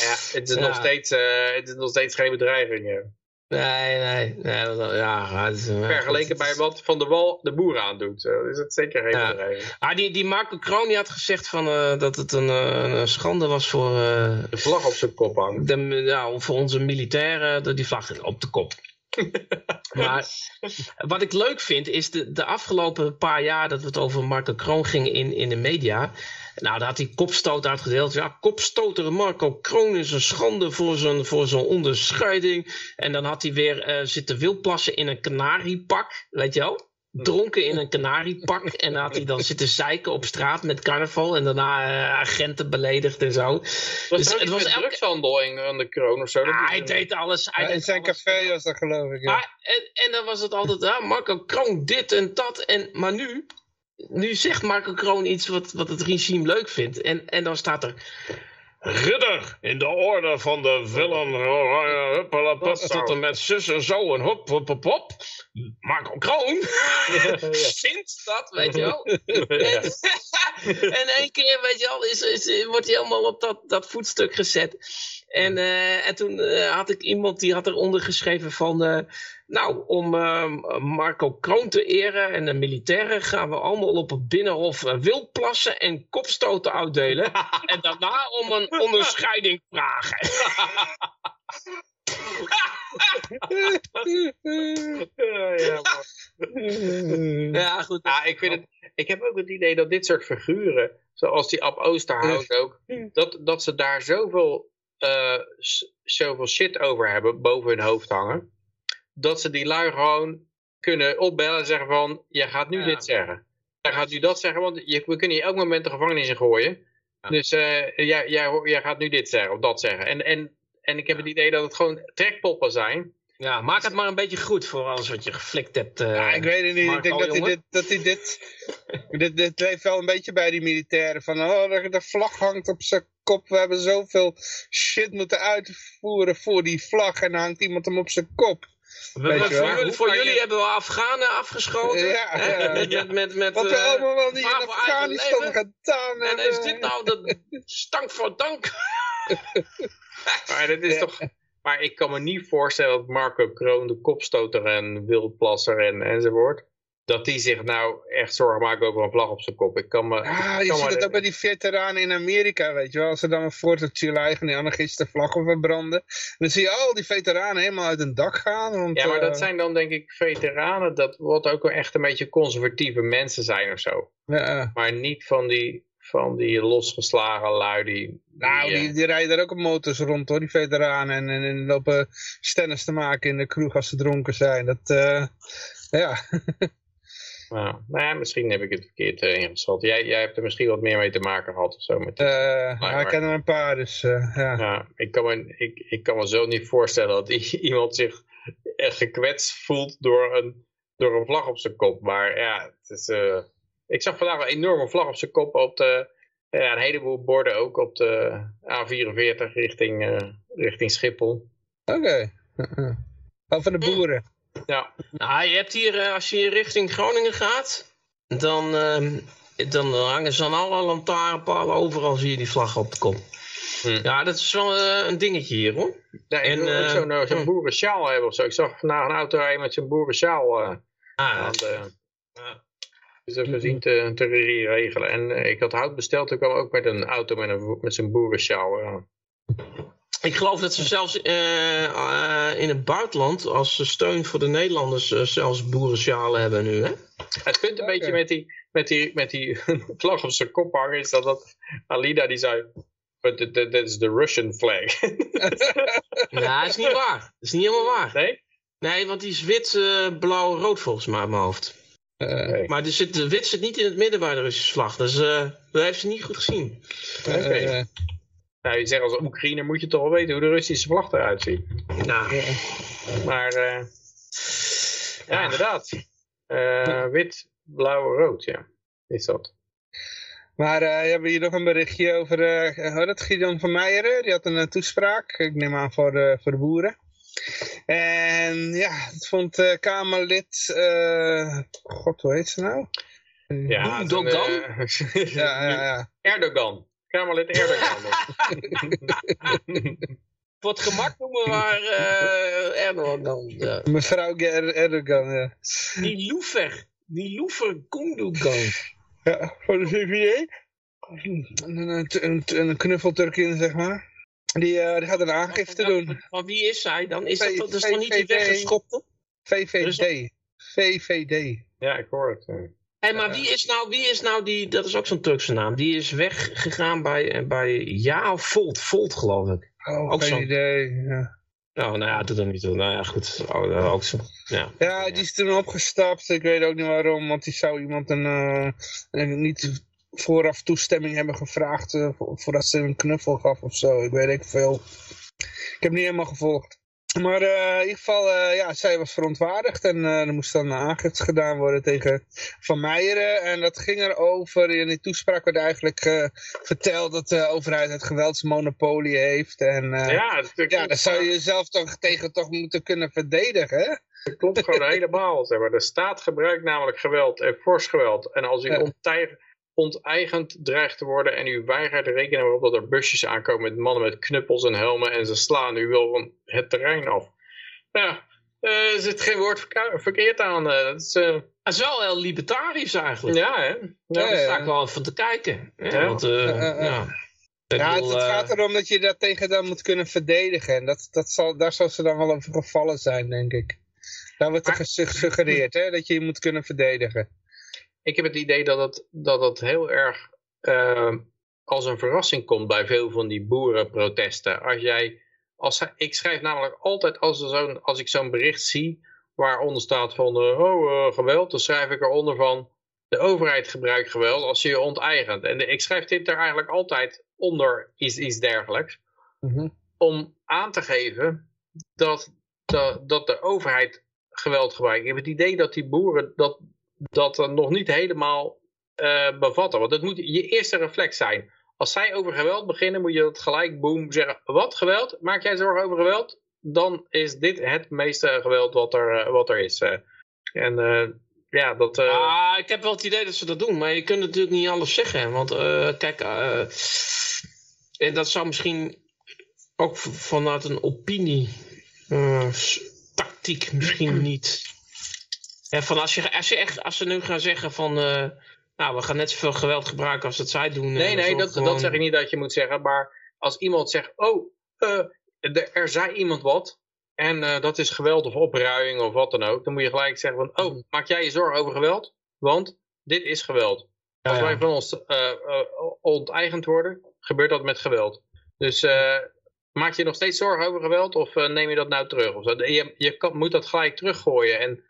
Ja, het is, Ja. Nog, steeds, eh, het is nog steeds geen bedreiging. Nee, nee. nee dat- ja, is, Vergeleken bij wat Van der Wal de boer aandoet, is het zeker geen Ja. Ah, die, die Marco Kroon die had gezegd van, eh, dat het een, eh, een schande was voor, eh, De vlag op zijn kop hangt. de, ja, voor onze militairen, dat die vlag op de kop. *laughs* maar wat ik leuk vind is de, de afgelopen paar jaar dat we het over Marco Kroon gingen in, in de media. Nou, daar had hij kopstoot uitgedeeld. Ja, kopstoter Marco Kroon is een schande voor zo'n voor zo'n onderscheiding. En dan had hij weer eh, zitten wildplassen in een kanariepak, weet je wel? Dronken in een kanariepak. *laughs* En dan had hij dan zitten zeiken op straat met carnaval. En daarna eh, agenten beledigd en zo. Was Dus het was elke- drugshandel in, aan de kroon of zo? Dat Ah, hij deed alles. Hij Ja, in deed zijn alles. café was dat geloof ik, ja. Maar, en, en dan was het altijd, ja, Marco Kroon dit en dat. En, maar nu, nu zegt Marco Kroon iets wat, wat het regime leuk vindt. En, en dan staat er... Ridder in de orde van de Willem, huppelepup, tot en met zus en zo en hop, hop, hop, hop. Marco Kroon *laughs* vindt dat, weet je wel. *laughs* *laughs* En, één keer, weet je wel, is, is, wordt hij helemaal op dat, dat voetstuk gezet. En, eh, en toen eh, had ik iemand die had eronder geschreven van... eh, nou, om eh, Marco Kroon te eren en de militairen gaan we allemaal op het binnenhof eh, wildplassen en kopstoten uitdelen. *laughs* en daarna om een onderscheiding vragen. Ja, ja, man. ja, goed. Ja, ik, vind het, ik heb ook het idee dat dit soort figuren, zoals die Ab Oosterhout ook, dat, dat ze daar zoveel, eh, zoveel shit over hebben boven hun hoofd hangen, dat ze die lui gewoon kunnen opbellen en zeggen van, jij gaat nu Ja. dit zeggen. Jij gaat nu dat zeggen, want je, we kunnen je elk moment de gevangenis in gooien. Dus eh, jij, jij, jij gaat nu dit zeggen of dat zeggen. En, en, en ik heb het idee dat het gewoon trekpoppen zijn. Ja, maak het maar een beetje goed voor alles wat je geflikt hebt. eh. Ja, ik weet het niet. Ik denk dat hij, dit, dat hij dit, *laughs* dit... Dit leeft wel een beetje bij die militairen. Van, oh, de, de vlag hangt op zijn kop. We hebben zoveel shit moeten uitvoeren voor die vlag. En dan hangt iemand hem op zijn kop. We- we- voor jullie, voor Hoe kan jullie je- hebben we Afghanen afgeschoten. Ja, hè? ja. Met, met, Wat we eh, allemaal wel niet in Afghanistan gedaan En hebben. is dit nou de stank voor dank? *laughs* Maar, dat is Ja. toch, maar ik kan me niet voorstellen dat Marco Kroon, de kopstoter en wildplasser en, enzovoort, dat die zich nou echt zorgen maken over een vlag op zijn kop. Ik kan me, Ah, ik je ziet het ook bij die veteranen in Amerika, weet je wel. Als ze dan een Fourth of July gaan die anarchisten vlaggen verbranden. Dan zie je al die veteranen helemaal uit een dak gaan. Want, Ja, maar dat eh, zijn dan denk ik veteranen, dat wat ook wel echt een beetje conservatieve mensen zijn of zo. ja. Maar niet van die, van die losgeslagen lui die... Nou, eh, die, die rijden daar ook op motors rond hoor, die veteranen. En, en, en lopen stennis te maken in de kroeg als ze dronken zijn. Dat, eh, ja. *laughs* nou, nou ja, misschien heb ik het verkeerd eh, ingeschat. Jij, jij hebt er misschien wat meer mee te maken gehad of zo. Met. Eh, ja, ik ken er een paar, dus eh, ja. Ja, ik kan, me, ik, ik kan me zo niet voorstellen dat *laughs* iemand zich gekwetst voelt door een, door een vlag op zijn kop. Maar ja, het is, eh, ik zag vandaag een enorme vlag op zijn kop op de, ja, een heleboel borden ook op de A44 richting, eh, richting Schiphol. Oké. *laughs* Van de boeren. Ja, Nou, je hebt hier, eh, als je richting Groningen gaat, dan, ehm, dan hangen ze aan alle lantaarnpalen overal zie je die vlag op de kop. Hm. Ja, dat is wel eh, een dingetje hier hoor. ja ik En, eh, zo'n zo'n hm. boerensjaal hebben of zo. Ik zag vandaag een auto rijden met zo'n boerensjaal eh, Ah, aan de... Dus even zien te, te regelen. En ik had hout besteld, toen kwam ook met een auto met, een, met zijn boerensjaal. Ik geloof dat ze zelfs eh, eh, in het buitenland als steun voor de Nederlanders eh, zelfs boerensjalen hebben nu. Hè? Het punt een beetje met die, met die, met die *laughs* vlag op zijn kop hangen is dat, dat Alida die zei, that is the Russian flag. *laughs* Ja, dat is niet waar. Dat is niet helemaal waar. nee? Nee, want die is wit, blauw, rood volgens mij uit mijn hoofd. Maar er zit, de wit zit niet in het midden bij de Russische vlag. Dus dat heeft ze niet goed gezien. Oké. Nou, je zegt als Oekraïner moet je toch wel weten hoe de Russische vlag eruit ziet. Nou, Maar eh, ja, inderdaad. Eh, wit, blauw-rood, ja. Is dat. Maar uh, we hebben hier nog een berichtje over uh, dat Gideon van Meijeren. Die had een toespraak, ik neem aan voor, uh, voor de boeren. En ja, dat vond uh, Kamerlid, god hoe heet ze nou? Ja, Erdogan? *laughs* ja, ja, ja. Erdogan. Kamerlid Erdogan. Voor het gemak noemen we maar uh, Erdogan. Ja. Mevrouw Erdogan, ja. Die Loefer. Die Loefer Gundogan. Ja, voor de VVD. Een, een, een knuffelturkin, zeg maar. Die, uh, die gaat een aangifte doen. Maar wie is zij dan? Is dat, dat is toch niet die weggeschopte? VVD. VVD. Ja, ik hoor het. Hey, maar wie is nou, wie is nou die, dat is ook zo'n Turkse naam, die is weggegaan bij, bij Ja of Volt, Volt geloof ik. Oh, ook geen idee, ja. Oh, nou ja, doe dat niet toe. Nou ja, goed. Oh, ook zo. Ja. ja, die is toen opgestapt. Ik weet ook niet waarom, want die zou iemand een, uh, niet vooraf toestemming hebben gevraagd uh, voordat ze een knuffel gaf of zo. Ik weet niet veel. Ik heb niet helemaal gevolgd. Maar uh, in ieder geval, uh, ja, zij was verontwaardigd en uh, er moest dan aangifte gedaan worden tegen Van Meijeren. En dat ging erover, in die toespraak werd eigenlijk verteld dat de overheid het geweldsmonopolie heeft. En ja, ja, dan zou je jezelf toch tegen toch moeten kunnen verdedigen, hè? Dat klopt gewoon helemaal. Zeg maar. De staat gebruikt namelijk geweld en fors geweld. En als u ja. Onteigend dreigt te worden en u weigert te rekenen erop dat er busjes aankomen met mannen met knuppels en helmen en ze slaan u wil van het terrein af. Ja, uh, er zit geen woord verkeerd aan. Uh, dat is, uh... Het is wel heel libertarisch eigenlijk. Ja, hè? Ja, daar sta ik wel van te kijken. Ja, want, ja. Ja, het, het, gaat erom dat je dat tegen dan moet kunnen verdedigen. En dat, dat zal, daar zal ze dan wel over gevallen zijn, denk ik. Daar wordt er gesuggereerd, hè, dat je je moet kunnen verdedigen ik heb het idee dat het, dat het heel erg uh, als een verrassing komt bij veel van die boerenprotesten. Als jij, als, ik schrijf namelijk altijd als, er zo'n als ik zo'n bericht zie waaronder staat van uh, oh, uh, geweld, dan schrijf ik eronder van de overheid gebruikt geweld als je je onteigent. En ik schrijf dit er eigenlijk altijd onder iets, iets dergelijks. Mm -hmm. Om aan te geven dat, dat, dat de overheid geweld gebruikt. Ik heb het idee dat die boeren dat dat nog niet helemaal uh, bevatten. Want dat moet je eerste reflex zijn. Als zij over geweld beginnen, moet je dat gelijk boom zeggen. Wat geweld? Maak jij zorgen over geweld? Dan is dit het meeste geweld wat er, uh, wat er is. Uh. En ja, dat... Ah, ik heb wel het idee dat ze dat doen, maar je kunt natuurlijk niet alles zeggen. Want kijk, en dat zou misschien ook vanuit een opinie tactiek misschien *clears throat* niet van als, je, als, je echt, als ze nu gaan zeggen van... Uh, nou, we gaan net zoveel geweld gebruiken als dat zij doen. Nee, nee, dat, dat zeg ik niet dat je moet zeggen. Maar als iemand zegt... Oh, uh, er zei iemand wat. En uh, dat is geweld of opruiing of wat dan ook. Dan moet je gelijk zeggen van... Oh, maak jij je zorgen over geweld? Want dit is geweld. Als wij van ons onteigend worden... Gebeurt dat met geweld. Dus... Maak je nog steeds zorgen over geweld of neem je dat nou terug? Of zo? Je, je kan, moet dat gelijk teruggooien. En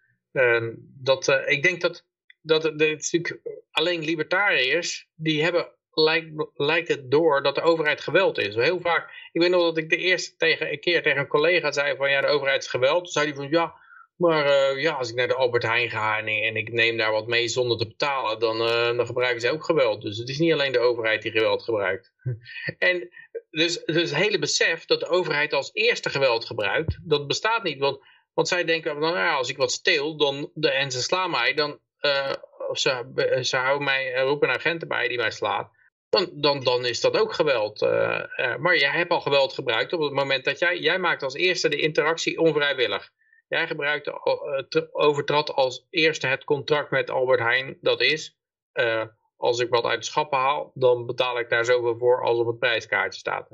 dat, uh, ik denk dat, dat het natuurlijk alleen libertariërs, die hebben, lijkt, lijkt het door dat de overheid geweld is. Heel vaak, ik weet nog dat ik de eerste tegen, een keer tegen een collega zei van ja, de overheid is geweld. Toen zei hij van ja, maar uh, ja, als ik naar de Albert Heijn ga en, en, ik neem daar wat mee zonder te betalen, dan, dan gebruiken ze ook geweld. Dus het is niet alleen de overheid die geweld gebruikt. *laughs* en dus, dus het hele besef dat de overheid als eerste geweld gebruikt, dat bestaat niet. Want want zij denken, nou ja, als ik wat steel dan, de, en ze slaan mij, dan, uh, of ze, ze houden mij, roepen een agent erbij die mij slaat, dan, dan, dan is dat ook geweld. Maar jij hebt al geweld gebruikt op het moment dat jij, jij maakt als eerste de interactie onvrijwillig. Jij gebruikt, overtrad als eerste het contract met Albert Heijn, dat is, als ik wat uit de schappen haal, dan betaal ik daar zoveel voor als op het prijskaartje staat.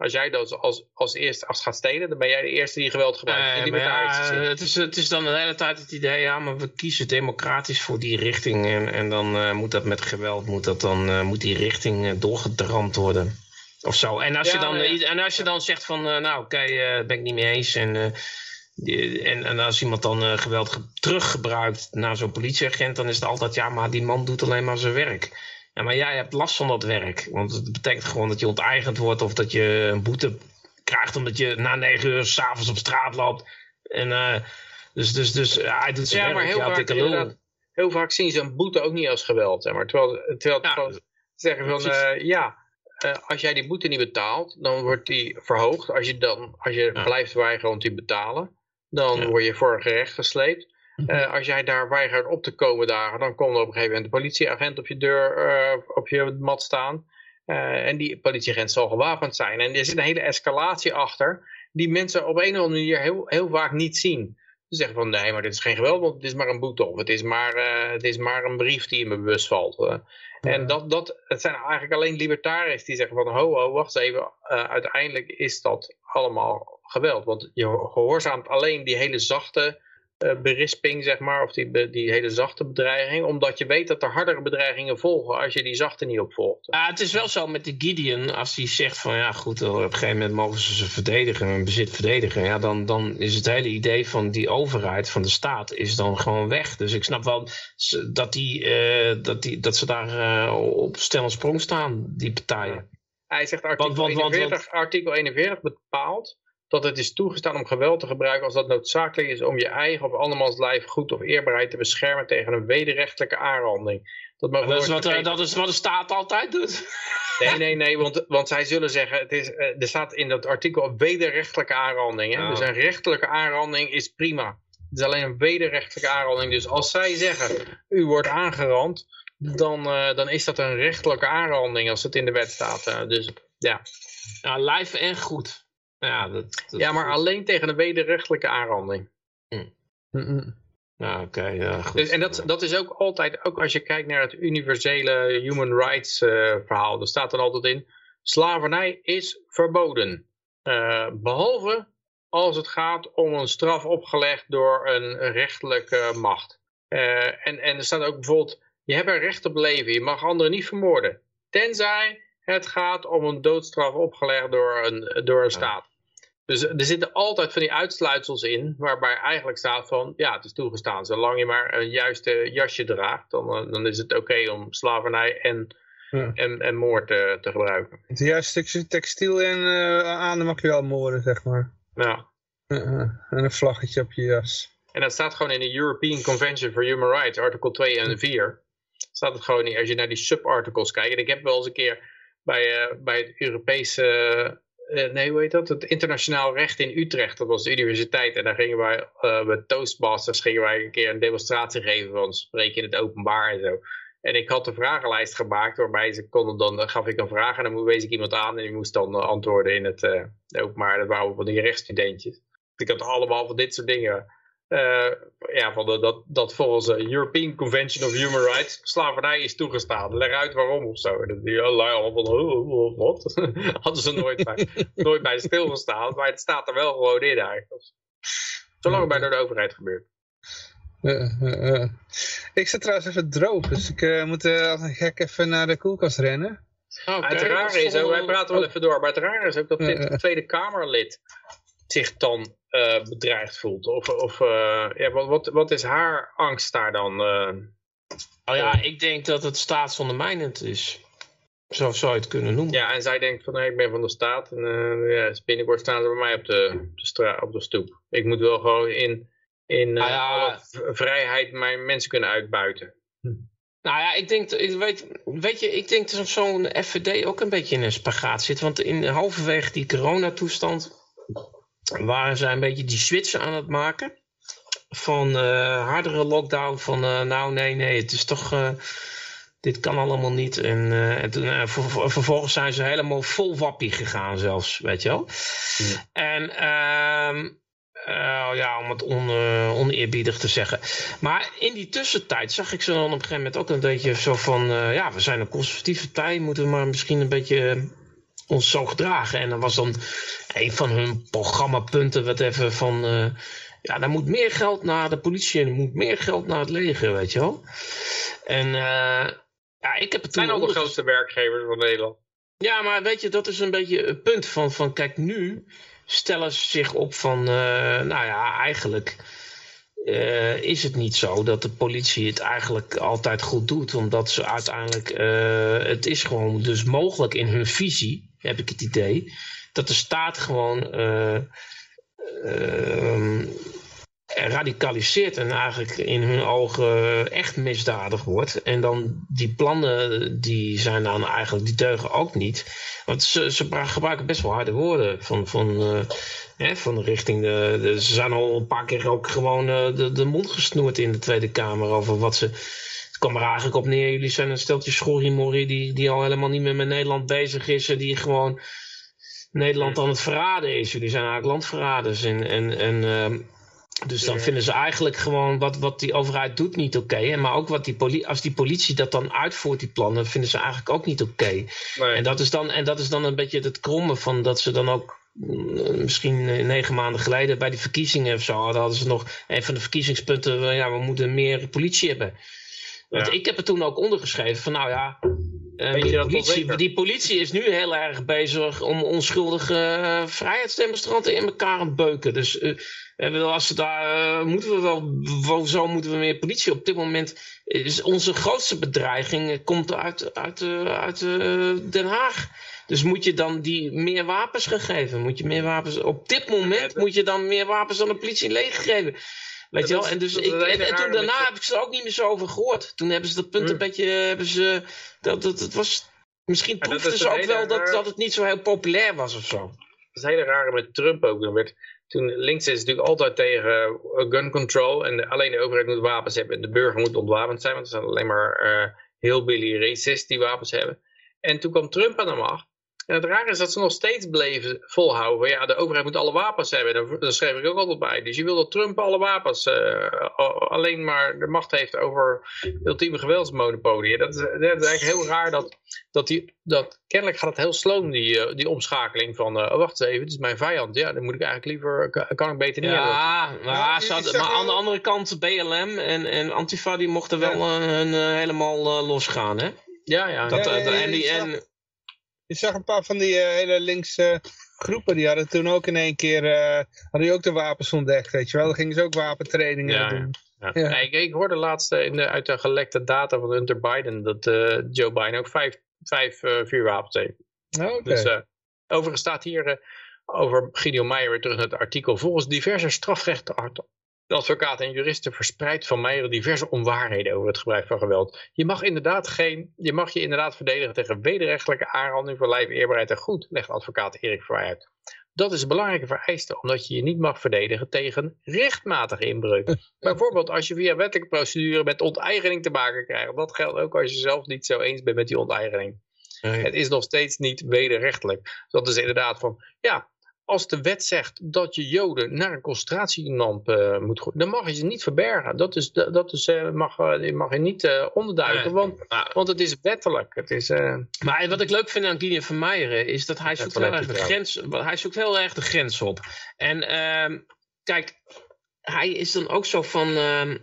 Als jij dat als, als eerste als gaat stelen, dan ben jij de eerste die geweld gebruikt. Nee, ja, het, is, het is dan de hele tijd het idee, ja, maar we kiezen democratisch voor die richting. En, en dan uh, moet dat met geweld, moet, dat dan, uh, moet die richting uh, doorgedramd worden. Of zo. En als, ja, je, dan, en als je dan zegt van, nou oké, okay, ben ik niet mee eens. En, en, en als iemand dan geweld ge teruggebruikt naar zo'n politieagent, dan is het altijd, ja, maar die man doet alleen maar zijn werk. Ja, maar jij hebt last van dat werk. Want het betekent gewoon dat je onteigend wordt of dat je een boete krijgt omdat je na negen uur s'avonds op straat loopt. En, uh, dus dus, dus ja, hij doet zijn ja, werk. Maar heel, vaak, heel heel vaak zien ze een boete ook niet als geweld. Zeg maar. Terwijl, terwijl Ja, zeggen van, eh, ja, eh, als jij die boete niet betaalt, dan wordt die verhoogd. Als je, dan, als je blijft weigeren om te betalen, dan word je voor een gerecht gesleept. Eh, als jij daar weigert op te komen dagen, dan komt er op een gegeven moment een politieagent op je deur, eh, op je mat staan. Eh, en die politieagent zal gewapend zijn. En er zit een hele escalatie achter, die mensen op een of andere manier heel, heel vaak niet zien. Ze zeggen van nee, maar dit is geen geweld, want het is maar een boete of het is maar, het is maar een brief die in mijn bus valt. En dat, dat, het zijn eigenlijk alleen libertariërs die zeggen van ho, ho, wacht eens even, uiteindelijk is dat allemaal geweld. Want je gehoorzaamt alleen die hele zachte berisping, zeg maar, of die, die hele zachte bedreiging, omdat je weet dat er hardere bedreigingen volgen als je die zachte niet opvolgt. Ja, het is wel zo met de Gideon, als hij zegt van ja goed, op een gegeven moment mogen ze ze verdedigen, hun bezit verdedigen, ja, dan, dan is het hele idee van die overheid, van de staat, is dan gewoon weg. Dus ik snap wel dat, die, eh, dat, die, dat ze daar eh, op stel en sprong staan, die partijen. Hij zegt artikel, Want- want- want- 41, artikel 41 bepaalt dat het is toegestaan om geweld te gebruiken als dat noodzakelijk is om je eigen of andermans lijf goed of eerbaarheid te beschermen tegen een wederrechtelijke aanranding. Dat, is, wat, eh, dat is wat de staat altijd doet. Nee, nee, nee, want, want zij zullen zeggen, het is, eh, er staat in dat artikel wederrechtelijke aanranding. Hè? Dus een rechtelijke aanranding is prima. Het is alleen een wederrechtelijke aanranding. Dus als zij zeggen, u wordt aangerand, dan, eh, dan is dat een rechtelijke aanranding als het in de wet staat. Dus ja. Ja, lijf en goed. Ja, dat, dat- ja, maar alleen tegen een wederrechtelijke aanranding. Ja, oké, ja, goed. Dus, en dat, dat is ook altijd, ook als je kijkt naar het universele human rights eh, verhaal, daar staat dan altijd in, slavernij is verboden. Eh, behalve als het gaat om een straf opgelegd door een rechtelijke macht. Eh, en, en er staat ook bijvoorbeeld, je hebt er recht op leven, je mag anderen niet vermoorden. Tenzij het gaat om een doodstraf opgelegd door een, door een staat. Dus er zitten altijd van die uitsluitsels in, waarbij eigenlijk staat van, ja, het is toegestaan. Zolang je maar een juiste jasje draagt, dan, eh, dan is het oké om slavernij en, Ja. en, en moord eh, te gebruiken. Het juiste stukje textiel en eh, aan, dan mag je wel moorden, zeg maar. Ja. Uh, uh, en een vlaggetje op je jas. En dat staat gewoon in de European Convention for Human Rights, artikel 2 en 4. Staat het gewoon in, als je naar die subarticles kijkt. En ik heb wel eens een keer bij, bij het Europese, eh, nee hoe heet dat? Het internationaal recht in Utrecht, dat was de universiteit. En daar gingen wij eh, met Toastmasters gingen wij een keer een demonstratie geven van spreek in het openbaar en zo. En ik had een vragenlijst gemaakt waarbij ze konden dan, gaf ik een vraag en dan wees ik iemand aan en die moest dan eh, antwoorden in het openbaar. Dat waren van die rechtsstudentjes. Ik had allemaal van dit soort dingen. Eh, ja, van de, dat, dat volgens de European Convention of Human Rights slavernij is toegestaan. Leg uit waarom of zo. En dan die allerlei allemaal van, oh, oh, oh, wat? *laughs* Hadden ze nooit bij, *laughs* nooit bij stilgestaan. Maar het staat er wel gewoon in eigenlijk. Zolang het bij door de overheid gebeurt. Uh, uh, uh. Ik zit trouwens even droog, dus ik uh, moet uh, als een gek even naar de koelkast rennen. Okay, het rare is, ook, wij praten wel even door, maar het rare is ook dat dit Tweede Kamerlid zich dan uh, bedreigd voelt. Of, of uh, ja, wat, wat, wat is haar angst daar dan? Uh, oh ja, ik denk dat het staatsondermijnend is. Zo zou je het kunnen noemen. Ja, en zij denkt van, nee, ik ben van de staat. En ja, binnenkort staan ze bij mij op de, de, op de stoep. Ik moet wel gewoon in, in ah, ja. vrijheid mijn mensen kunnen uitbuiten. Hm. Nou ja, ik denk, ik weet, weet je, ik denk dat zo'n FVD ook een beetje in een spagaat zit. Want in halverwege die coronatoestand waren zij een beetje die switch aan het maken. Van uh, hardere lockdown, van uh, nou nee, nee, het is toch, uh, dit kan allemaal niet. En, en toen, ver, vervolgens zijn ze helemaal vol wappie gegaan zelfs, weet je wel. Ja. En uh, ja, om het on, oneerbiedig te zeggen. Maar in die tussentijd zag ik ze dan op een gegeven moment ook een beetje zo van, ja, we zijn een conservatieve partij, moeten we maar misschien een beetje ons zo gedragen. En dan was dan een van hun programmapunten wat even van... Uh, ja, er moet meer geld naar de politie en er moet meer geld naar het leger, weet je wel. En uh, ja, ik heb het zijn al de grootste werkgevers van Nederland. Ja, maar weet je, dat is een beetje het punt van, van kijk, nu stellen ze zich op van, uh, nou ja, eigenlijk... Uh, is het niet zo dat de politie het eigenlijk altijd goed doet, omdat ze uiteindelijk, het is gewoon dus mogelijk in hun visie, heb ik het idee, dat de staat gewoon uh, radicaliseert en eigenlijk in hun ogen echt misdadig wordt. En dan die plannen, die zijn dan eigenlijk, die deugen ook niet. Want ze, ze gebruiken best wel harde woorden van, van, uh, hè, van richting de, de, Ze zijn al een paar keer ook gewoon uh, de, de mond gesnoerd in de Tweede Kamer over wat ze... Kwam er eigenlijk op neer, jullie zijn een steltje schorrimorrie die, die al helemaal niet meer met Nederland bezig is en die gewoon Nederland aan het verraden is. Jullie zijn eigenlijk landverraders en... en, en uh, dus dan vinden ze eigenlijk gewoon wat, wat die overheid doet niet oké. Maar ook wat die politie, als die politie dat dan uitvoert, die plannen, vinden ze eigenlijk ook niet oké. Nee. En, dat is dan, en dat is dan een beetje het kromme van dat ze dan ook mm, misschien negen maanden geleden bij die verkiezingen of zo, hadden ze nog een van de verkiezingspunten, ja, we moeten meer politie hebben. Want ja. ik heb er toen ook ondergeschreven van nou ja, uh, die, politie, die, politie, is nu heel erg bezig om onschuldige uh, vrijheidsdemonstranten in elkaar te beuken. Dus uh, als ze daar moeten we wel, zo moeten we meer politie. Op dit moment is onze grootste bedreiging komt uit, uit, uit Den Haag. Dus moet je dan die meer wapens gaan geven? Moet je meer wapens, op dit moment moet je dan meer wapens aan de politie leeggeven. Weet je wel? En, dus ik, en, en toen daarna heb ik ze er ook niet meer zo over gehoord. Toen hebben ze dat punt een beetje, hebben ze, dat, dat, het was, misschien proefden ze ook wel dat, dat het niet zo heel populair was of zo. Dat is hele rare met Trump ook. Dan werd, toen links is natuurlijk altijd tegen gun control en alleen de overheid moet wapens hebben en de burger moet ontwapend zijn, want er zijn alleen maar uh, heel billy racists die wapens hebben. En toen kwam Trump aan de macht en het rare is dat ze nog steeds bleven volhouden. Ja, de overheid moet alle wapens hebben. Daar, schreef ik ook altijd bij. Dus je wil dat Trump alle wapens uh, alleen maar de macht heeft over ultieme geweldsmonopolie. Dat is, dat is eigenlijk heel raar dat, dat, die, dat kennelijk gaat het heel sloom die, uh, die omschakeling van uh, oh, wacht even, het is mijn vijand. Ja, dan moet ik eigenlijk liever, kan, ik beter niet ja, hebben. Maar, ja, maar aan de andere kant BLM en, en Antifa die mochten wel ja. hun helemaal losgaan hè? Ja, ja. Dat, ja, en, die, en, je zag een paar van die uh, hele linkse groepen, die hadden toen ook in één keer, uh, hadden die ook de wapens ontdekt, weet je wel. Dan gingen ze ook wapentrainingen ja, doen. Ja. ja. Ik, ik, hoorde laatst in de, uit de gelekte data van Hunter Biden, dat Joe Biden ook vijf, vijf vuurwapens heeft. Oh, okay. Dus overigens staat hier over Gideon Meijer weer terug naar het artikel. Volgens diverse strafrechten de advocaten en juristen verspreidt van Meijer diverse onwaarheden over het gebruik van geweld. Je mag, inderdaad geen, je mag je inderdaad verdedigen tegen wederrechtelijke aanranding voor lijf, eerbaarheid en goed, legt advocaat Erik Vrij uit. Dat is een belangrijke vereiste, omdat je je niet mag verdedigen tegen rechtmatige inbreuk. Bijvoorbeeld als je via wettelijke procedure met onteigening te maken krijgt. Dat geldt ook als je zelf niet zo eens bent met die onteigening. Het is nog steeds niet wederrechtelijk. Dat is inderdaad van, ja, als de wet zegt dat je joden naar een concentratiekamp uh, moet gooien, dan mag je ze niet verbergen. Dat, is, dat is, uh, mag, uh, mag je niet onderduiken, want, want het is wettelijk. Het is, Maar wat ik leuk vind aan Gideon van Meijeren is dat hij zoekt, heel erg de grens, hij zoekt heel erg de grens op. En ehm, kijk, hij is dan ook zo van... Ehm,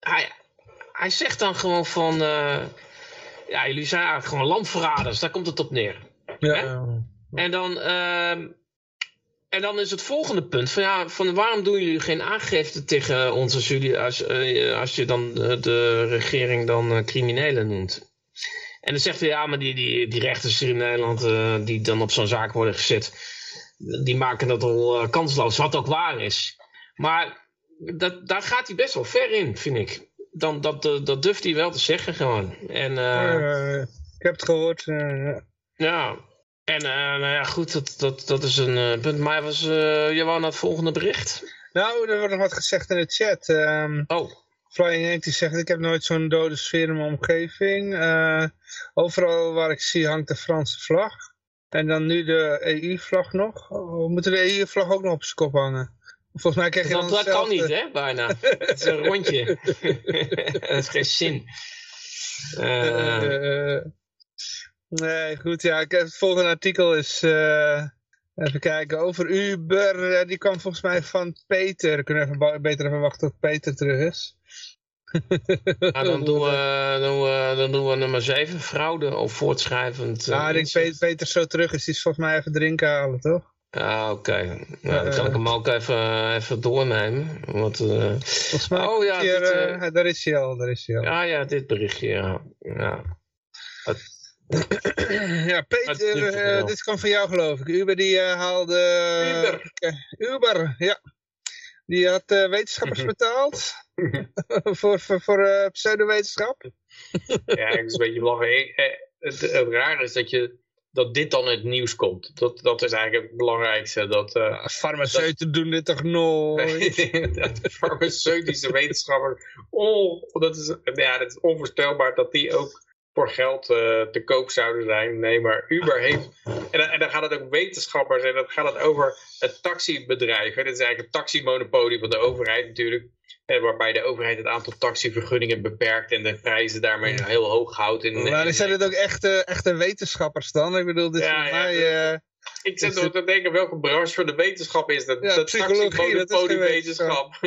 hij, hij zegt dan gewoon van... ja, jullie zijn eigenlijk gewoon landverraders, daar komt het op neer. Ja. En dan, uh, en dan is het volgende punt van ja, van waarom doen jullie geen aangifte tegen ons als, jullie, als, uh, als je dan de, regering dan uh, criminelen noemt? En dan zegt hij ja, maar die, die, die rechters hier in Nederland uh, die dan op zo'n zaak worden gezet, die maken dat al kansloos, wat ook waar is. Maar dat, daar gaat hij best wel ver in, vind ik. Dan, dat, dat durft hij wel te zeggen gewoon. En, ik heb het gehoord. ja, en uh, nou ja, goed, dat, dat, dat is een uh, punt. Maar was, uh, je wou naar het volgende bericht? Nou, er wordt nog wat gezegd in de chat. Um, oh. Flying Hank die zegt, ik heb nooit zo'n dode sfeer in mijn omgeving. overal waar ik zie hangt de Franse vlag. En dan nu de EU-vlag nog. We moeten de EU-vlag ook nog op zijn kop hangen. Volgens mij krijg je dat, dan Dat kan niet, hè, bijna. *laughs* Het is een rondje. *laughs* dat is geen zin. Nee, goed. Ja, ik heb het volgende artikel is... Uh, even kijken. Over Uber. die kwam volgens mij van Peter. Kunnen we even beter even wachten tot Peter terug is. Ja, *laughs* dan, doen we, *laughs* dan, doen we, dan doen we nummer 7. Fraude of voortschrijvend. Ja, ik denk Peter, zo terug is. Die is volgens mij even drinken halen, toch? Ah, oké. Okay. Nou, dan kan ik hem ook even, even doornemen. Want, uh... Volgens mij oh, ja, hier, dit, uh... daar is hij al, daar is hij al. Ja, ja, dit berichtje, ja. ja. *laughs* ja, Peter, uh, dit kwam van jou geloof ik. Uber die uh, haalde... Uber. Uh, Uber, ja. Die had wetenschappers betaald *laughs* voor, voor, voor pseudowetenschap. ja, het is een beetje belangrijk. Het, het raar is dat je dat dit dan het nieuws komt. Dat, dat is eigenlijk het belangrijkste. Dat, Farmaceuten doen dit toch nooit? *laughs* dat farmaceutische wetenschappers... Oh, dat is, ja, dat is onvoorstelbaar dat die ook voor geld te koop zouden zijn. Nee, maar Uber heeft... En, en dan gaat het ook wetenschappers en dan gaat het over het taxibedrijf. Hè. Dat is eigenlijk het taximonopolie van de overheid natuurlijk. En waarbij de overheid het aantal taxivergunningen beperkt en de prijzen daarmee heel hoog houdt. In, maar zijn het ook echte, echte wetenschappers dan? Ik bedoel, dit ja, voor ja, mij... Uh, ik zit te denken, welke branche voor de wetenschap is dat? Ja, de taximonopolie wetenschap.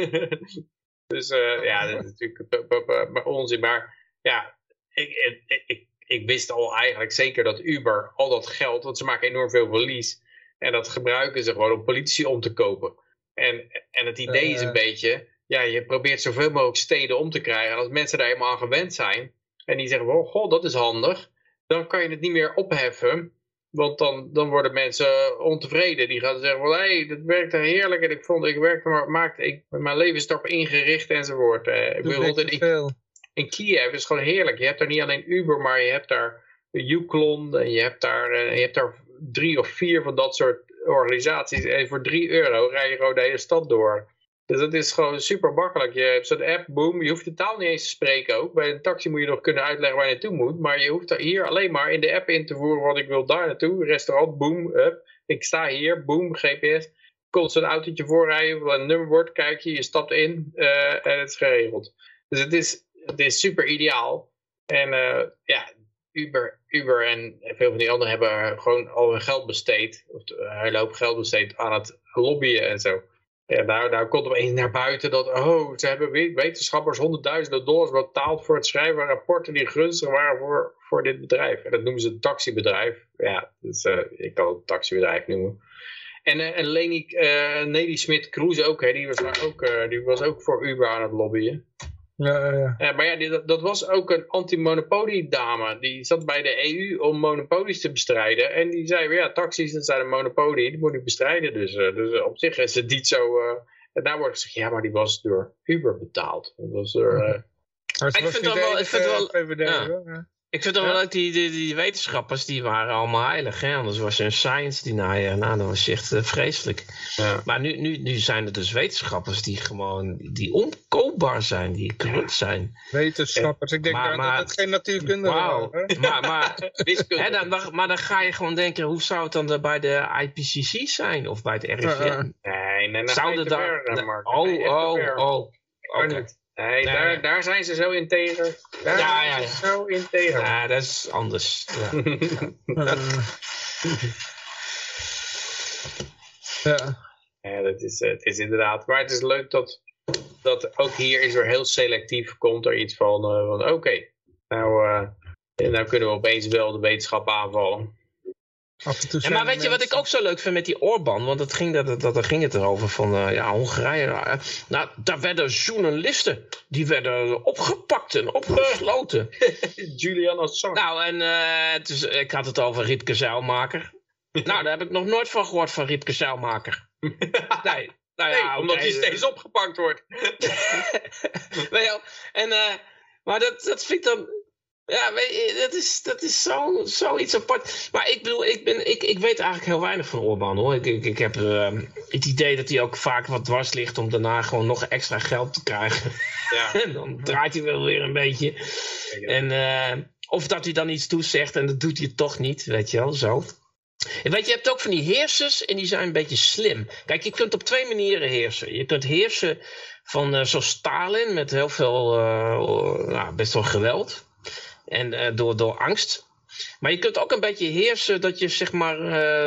*laughs* dus uh, ja, dat is natuurlijk onzin. Maar ja, ik, ik, ik, ik wist al eigenlijk zeker dat Uber al dat geld, want ze maken enorm veel verlies. En dat gebruiken ze gewoon om politici om te kopen. En, en het idee is een beetje, ja, je probeert zoveel mogelijk steden om te krijgen. En als mensen daar helemaal aan gewend zijn, en die zeggen, oh, dat is handig, dan kan je het niet meer opheffen. Want dan, dan worden mensen ontevreden. Die gaan zeggen, hé, hey, dat werkte heerlijk. En ik vond, ik werkte maar, maakte, ik, mijn leven is ingericht enzovoort. Uh, ik wil in, in Kiev is gewoon heerlijk. Je hebt daar niet alleen Uber, maar je hebt daar Uklon. En je hebt daar, uh, je hebt daar drie of vier van dat soort organisaties. En voor drie euro rij je gewoon de hele stad door. Dus dat is gewoon super makkelijk. Je hebt zo'n app, boom, je hoeft de taal niet eens te spreken ook. Bij een taxi moet je nog kunnen uitleggen waar je naartoe moet. Maar je hoeft hier alleen maar in de app in te voeren, want ik wil daar naartoe. Restaurant, boom, up. Ik sta hier, boom, GPS. Komt zo'n autootje voorrijden, een nummerbord, kijk je, je stapt in uh, en het is geregeld. Dus het is, het is super ideaal. En uh, ja, Uber, Uber en veel van die anderen hebben gewoon al hun geld besteed. Of een hele hoop geld besteed aan het lobbyen en zo. Ja, daar, daar komt opeens naar buiten dat, oh, ze hebben wetenschappers honderdduizenden dollars betaald voor het schrijven van rapporten die gunstig waren voor, voor dit bedrijf. En dat noemen ze een taxibedrijf. Ja, dus, ik kan het een taxibedrijf noemen. En, en Leni, uh, Nelly Smit-Kroes ook, hè, die, was ook, die was ook voor Uber aan het lobbyen. Ja, ja. ja maar ja, die, dat was ook een anti-monopolie-dame. Die zat bij de EU om monopolies te bestrijden. En die zei, ja, taxis, dat zijn een monopolie, die moet ik bestrijden. Dus, uh, dus op zich is het niet zo... Uh, en daar wordt gezegd, ja, maar die was door Uber betaald. Dat was door... Uh, ik vind het wel... Ik vind wel ja. Ik vind het wel leuk, die, die, die, wetenschappers die waren allemaal heilig. Hè? Anders was er een science denier. Nou, dat was echt uh, vreselijk. Ja. Maar nu, nu, nu zijn er dus wetenschappers die gewoon die onkoopbaar zijn, die corrupt zijn. Wetenschappers, ik denk maar, maar, dat het geen natuurkunde wow. *laughs* Maar, maar, *laughs* hè, dan, maar dan ga je gewoon denken, hoe zou het dan bij de IPCC zijn? Of bij het RIVM? *laughs* Nee, nee, dan Zouden daar... Oh, oh, oh. Oké. Nee, daar, daar zijn ze zo integer. Daar ja, ja, ja. zo integer. Ja, dat is anders. Ja. *laughs* ja. ja, dat is, het is inderdaad. Maar het is leuk dat, dat ook hier is er heel selectief komt er iets van, uh, van oké, nou, uh, nou kunnen we opeens wel de wetenschap aanvallen. Ja, maar weet je wat ik ook zo leuk vind met die Orbán? Want dat ging, dat, dat, daar ging het erover van uh, ja, Hongarije. Uh, nou, daar werden journalisten. Die werden opgepakt en opgesloten. *laughs* Julian Assange. Nou, en uh, dus, ik had het over Riepke Zeilmaker. *laughs* nou, daar heb ik nog nooit van gehoord van Riepke Zeilmaker. *laughs* nee. Nou ja, nee, omdat hij steeds opgepakt wordt. En, maar dat, dat vind ik dan ja, weet je, dat is, dat is zo, zoiets apart. Maar ik bedoel, ik, ben, ik, ik weet eigenlijk heel weinig van Orban hoor. Ik, ik, ik heb uh, het idee dat hij ook vaak wat dwars ligt om daarna gewoon nog extra geld te krijgen. Ja. *laughs* en dan draait hij wel weer een beetje. En, uh, of dat hij dan iets toezegt en dat doet hij toch niet, weet je wel, zo. En weet je, je hebt ook van die heersers en die zijn een beetje slim. Kijk, je kunt op twee manieren heersen. Je kunt heersen van uh, zoals Stalin met heel veel, nou, best wel geweld. En uh, door, door angst. Maar je kunt ook een beetje heersen dat je zeg maar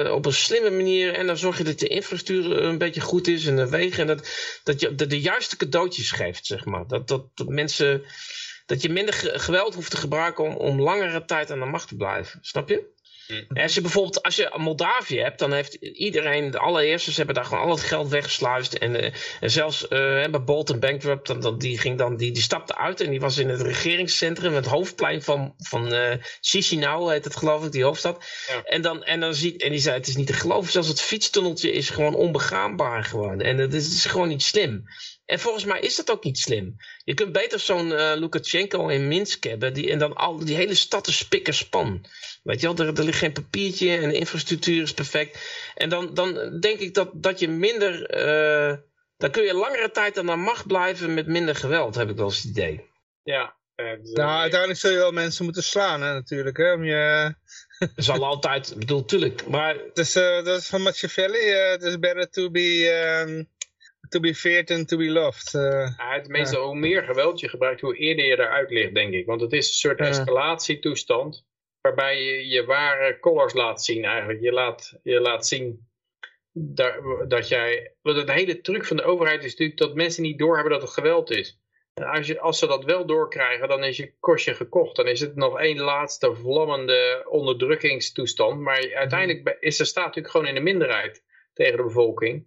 uh, op een slimme manier. En dan zorg je dat de infrastructuur een beetje goed is en de wegen. En dat, dat je de, de juiste cadeautjes geeft, zeg maar. Dat, dat, dat mensen. Dat je minder geweld hoeft te gebruiken om, om langere tijd aan de macht te blijven. Snap je? En Als je bijvoorbeeld, als je Moldavië hebt, dan heeft iedereen, de allereerste, ze hebben daar gewoon al het geld weggesluist. En, eh, en zelfs eh, bij Bolton Bankrupt, dan, dan, die, ging dan, die, die stapte uit en die was in het regeringscentrum, het hoofdplein van, van eh Chisinau, heet het geloof ik, die hoofdstad. Ja. En, dan, en, dan ziet, en die zei, het is niet te geloven, zelfs het fietstunneltje is gewoon onbegaanbaar geworden. En het is, het is gewoon niet slim. En volgens mij is dat ook niet slim. Je kunt beter zo'n eh Lukashenko in Minsk hebben, die, en dan al die hele stad is spik en span. Weet je wel, er, er ligt geen papiertje en de infrastructuur is perfect. En dan, dan denk ik dat, dat je minder, eh, dan kun je langere tijd aan de macht blijven met minder geweld, heb ik wel eens het idee. Ja. eh, dus, Nou, uiteindelijk zul je wel mensen moeten slaan, hè, natuurlijk. Hè, om je... *laughs* Dat zal altijd, ik bedoel, tuurlijk. Maar Het is, eh, dat is van Machiavelli. eh, Het is better to be, ehm, to be feared than to be loved. eh. Ja, het meestal hoe meer geweld je gebruikt, hoe eerder je eruit ligt, denk ik. Want het is een soort escalatietoestand waarbij je je ware colors laat zien eigenlijk. Je laat, je laat zien dat, dat jij... Want het hele truc van de overheid is natuurlijk dat mensen niet doorhebben dat het geweld is. En als, je, als ze dat wel doorkrijgen, dan is je kostje gekocht. Dan is het nog één laatste vlammende onderdrukkingstoestand. Maar uiteindelijk be- is de staat natuurlijk gewoon in de minderheid tegen de bevolking.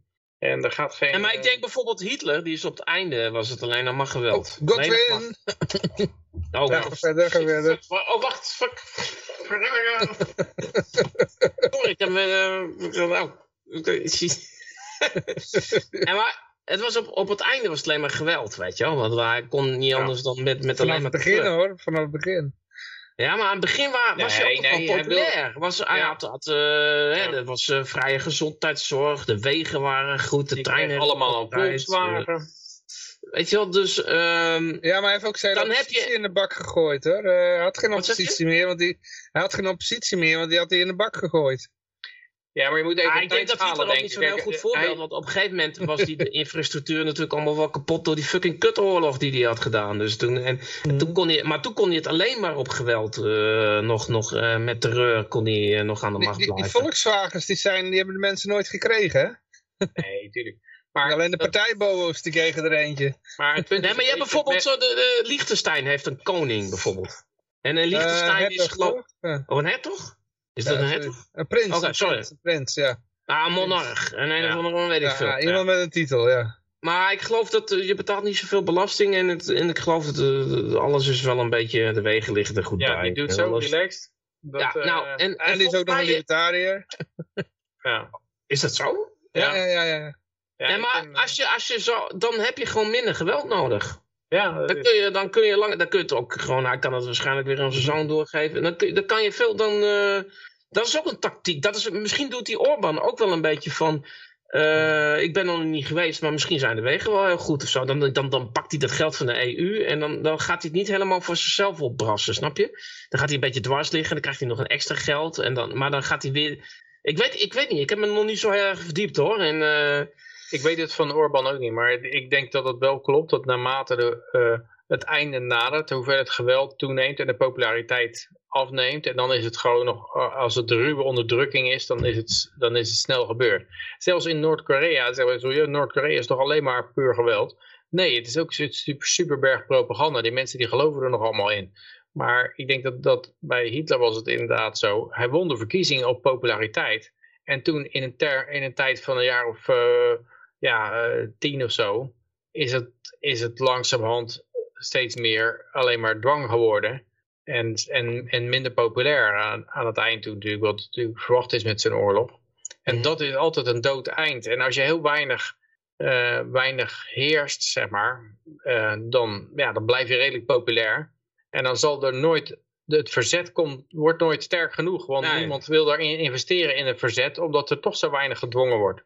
En er gaat geen... En maar ik eh, denk bijvoorbeeld Hitler, die is op het einde, was het alleen nog maar geweld. Oh, Godwin! mag- *laughs* Oh, ga verder, ga verder. Oh, wacht. Fuck. *laughs* Sorry, ik heb... eh, nou, *laughs* en maar het was op, op het einde was het alleen maar geweld, weet je wel. Want hij kon niet Ja. anders dan met, met Vanaf alleen het maar begin terreur. hoor, vanaf het begin. Ja, maar aan het begin wa- was Nee, hij ook nee, wel hij wil- populair. Was, hij Ja. had, had, hè, dat was eh, vrije gezondheidszorg, de wegen waren goed, de treinen... allemaal Volkswagen. eh, Weet je wel, dus... ehm, Ja, maar hij heeft ook zijn Dan heb oppositie je- in de bak gegooid hoor. Eh, hij had geen je? oppositie meer, want die, hij had geen oppositie meer, want die had hij in de bak gegooid. Ja, maar je moet even Ah, ik denk dat tijdschalen Hitler ook niet zo'n heel goed voorbeeld, hij- want op een gegeven moment was die de infrastructuur natuurlijk allemaal wel kapot door die fucking kutoorlog die hij had gedaan. Dus toen, en, en toen kon hij, maar toen kon hij het alleen maar op geweld, eh, nog, nog eh, met terreur kon hij eh, nog aan de Die, macht die, die blijven. Volkswagens, die, zijn, die hebben de mensen nooit gekregen hè. Nee, tuurlijk. Maar, Alleen de dat- partijbobo's, die kregen er eentje. maar het Nee, maar je hebt bijvoorbeeld, zo de, de Liechtenstein heeft een koning bijvoorbeeld. En een Eh, Liechtenstein is geloof? Ja. Oh, een hertog? Is Ja, dat een hertog? Een prins. Oké, een sorry. Een prins, ja. Ah, een monarch. En een Ja. of andere weet ik ja, veel. iemand met een titel, ja. Maar ik geloof dat eh, je betaalt niet zoveel belasting en, het, en ik geloof dat eh, alles is wel een beetje, de wegen liggen er goed Ja, bij. die doet zo alles- relaxed. Dat, Ja, eh, nou, en, En die is ook nog een libertariër. *laughs* ja. Is dat zo? Ja, Ja. ja, ja. ja. Ja, Ja, maar eh, als je, als je zo, dan heb je gewoon minder geweld nodig. Ja, dat Dan kun je, dan kun je, lang, dan kun je het ook gewoon, hij kan het waarschijnlijk weer aan zijn zoon doorgeven. En dan, kun, dan kan je veel, dan, eh, dat is ook een tactiek. Dat is, misschien doet die Orbán ook wel een beetje van, eh, ik ben er nog niet geweest, maar misschien zijn de wegen wel heel goed of zo. Dan, dan, dan pakt hij dat geld van de EU en dan, dan gaat hij het niet helemaal voor zichzelf opbrassen, snap je? Dan gaat hij een beetje dwars liggen, dan krijgt hij nog een extra geld. En dan, maar dan gaat hij weer, ik weet, ik weet niet, ik heb me nog niet zo heel erg verdiept hoor. En, eh, Ik weet het van Orbán ook niet, maar ik denk dat het wel klopt dat naarmate de, eh, het einde nadert, de hoeveelheid geweld toeneemt en de populariteit afneemt. En dan is het gewoon nog, eh, als het ruwe onderdrukking is, dan is het, dan is het snel gebeurd. Zelfs in Noord-Korea, Noord-Korea is toch alleen maar puur geweld. Nee, het is ook super, superberg propaganda. Die mensen die geloven er nog allemaal in. Maar ik denk dat, dat bij Hitler was het inderdaad zo. Hij won de verkiezingen op populariteit. En toen in een, ter, in een tijd van een jaar of eh, ja, eh, tien of zo, is het, is het langzamerhand steeds meer alleen maar dwang geworden. En, en, en minder populair aan, aan het eind toe natuurlijk, wat natuurlijk verwacht is met zijn oorlog. En Mhm. dat is altijd een dood eind. En als je heel weinig, eh, weinig heerst, zeg maar, eh, dan, ja, dan blijf je redelijk populair. En dan zal er nooit, het verzet komt, wordt nooit sterk genoeg. Want Nee. niemand wil daarin investeren in een verzet, omdat er toch zo weinig gedwongen wordt.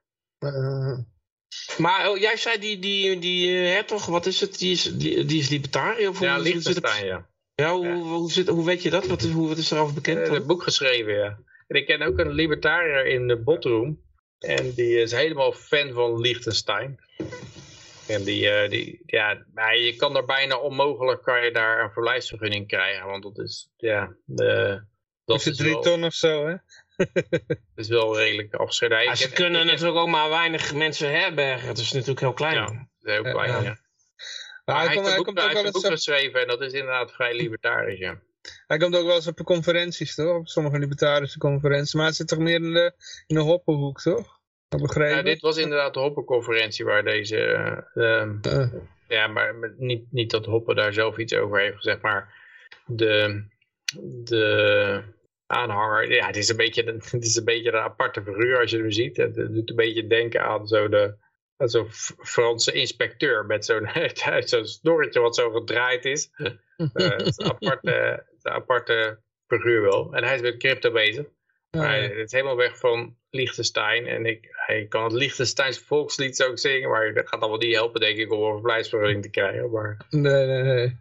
Maar oh, jij zei die, die, die eh, hertog, wat is het? Die is, die, die is libertariër? Of Ja, het? Liechtenstein, ja. Ja, hoe, Ja. Hoe, zit, hoe weet je dat? Wat, is- hoe, wat is erover bekend? Ik heb dan? een boek geschreven, ja. En ik ken ook een libertariër in de Botroom. En die is helemaal fan van Liechtenstein. En die, eh, die ja, maar je kan daar bijna onmogelijk kan je daar een verblijfsvergunning krijgen. Want dat is, ja, de, dat Is het is drie wel, ton of zo, hè? *laughs* is wel redelijk afgescheiden. Ja, ze kunnen natuurlijk ook maar weinig mensen herbergen. Het is natuurlijk heel klein. Ja. Heel klein, Ja. ja. Maar Maar hij, hij komt, hij boek, komt ook wel eens... op- geschreven en dat is inderdaad vrij libertarisch, ja. Hij komt ook wel eens op conferenties, toch? Op sommige libertarische conferenties. Maar hij zit toch meer in de, in de hoppenhoek, toch? Dat begrepen? Ja, dit was inderdaad de hoppenconferentie waar deze... Uh, ja, maar niet, niet dat Hoppen daar zelf iets over heeft gezegd, maar de, de aanhanger, ja, het is, een beetje, *laughs* het is een beetje een aparte figuur als je hem ziet. Het, doet een beetje denken aan zo'n de, zo Franse inspecteur met zo'n *laughs* zo'n snorretje wat zo gedraaid is. uh, *laughs* het is een aparte, een aparte figuur wel. En hij is met crypto bezig. Hij is helemaal weg van Liechtenstein. En ik, hij kan het Liechtensteins volkslied ook zingen. Maar dat gaat allemaal niet helpen, denk ik, om een verblijfsvergunning te krijgen. Maar, nee, nee, nee.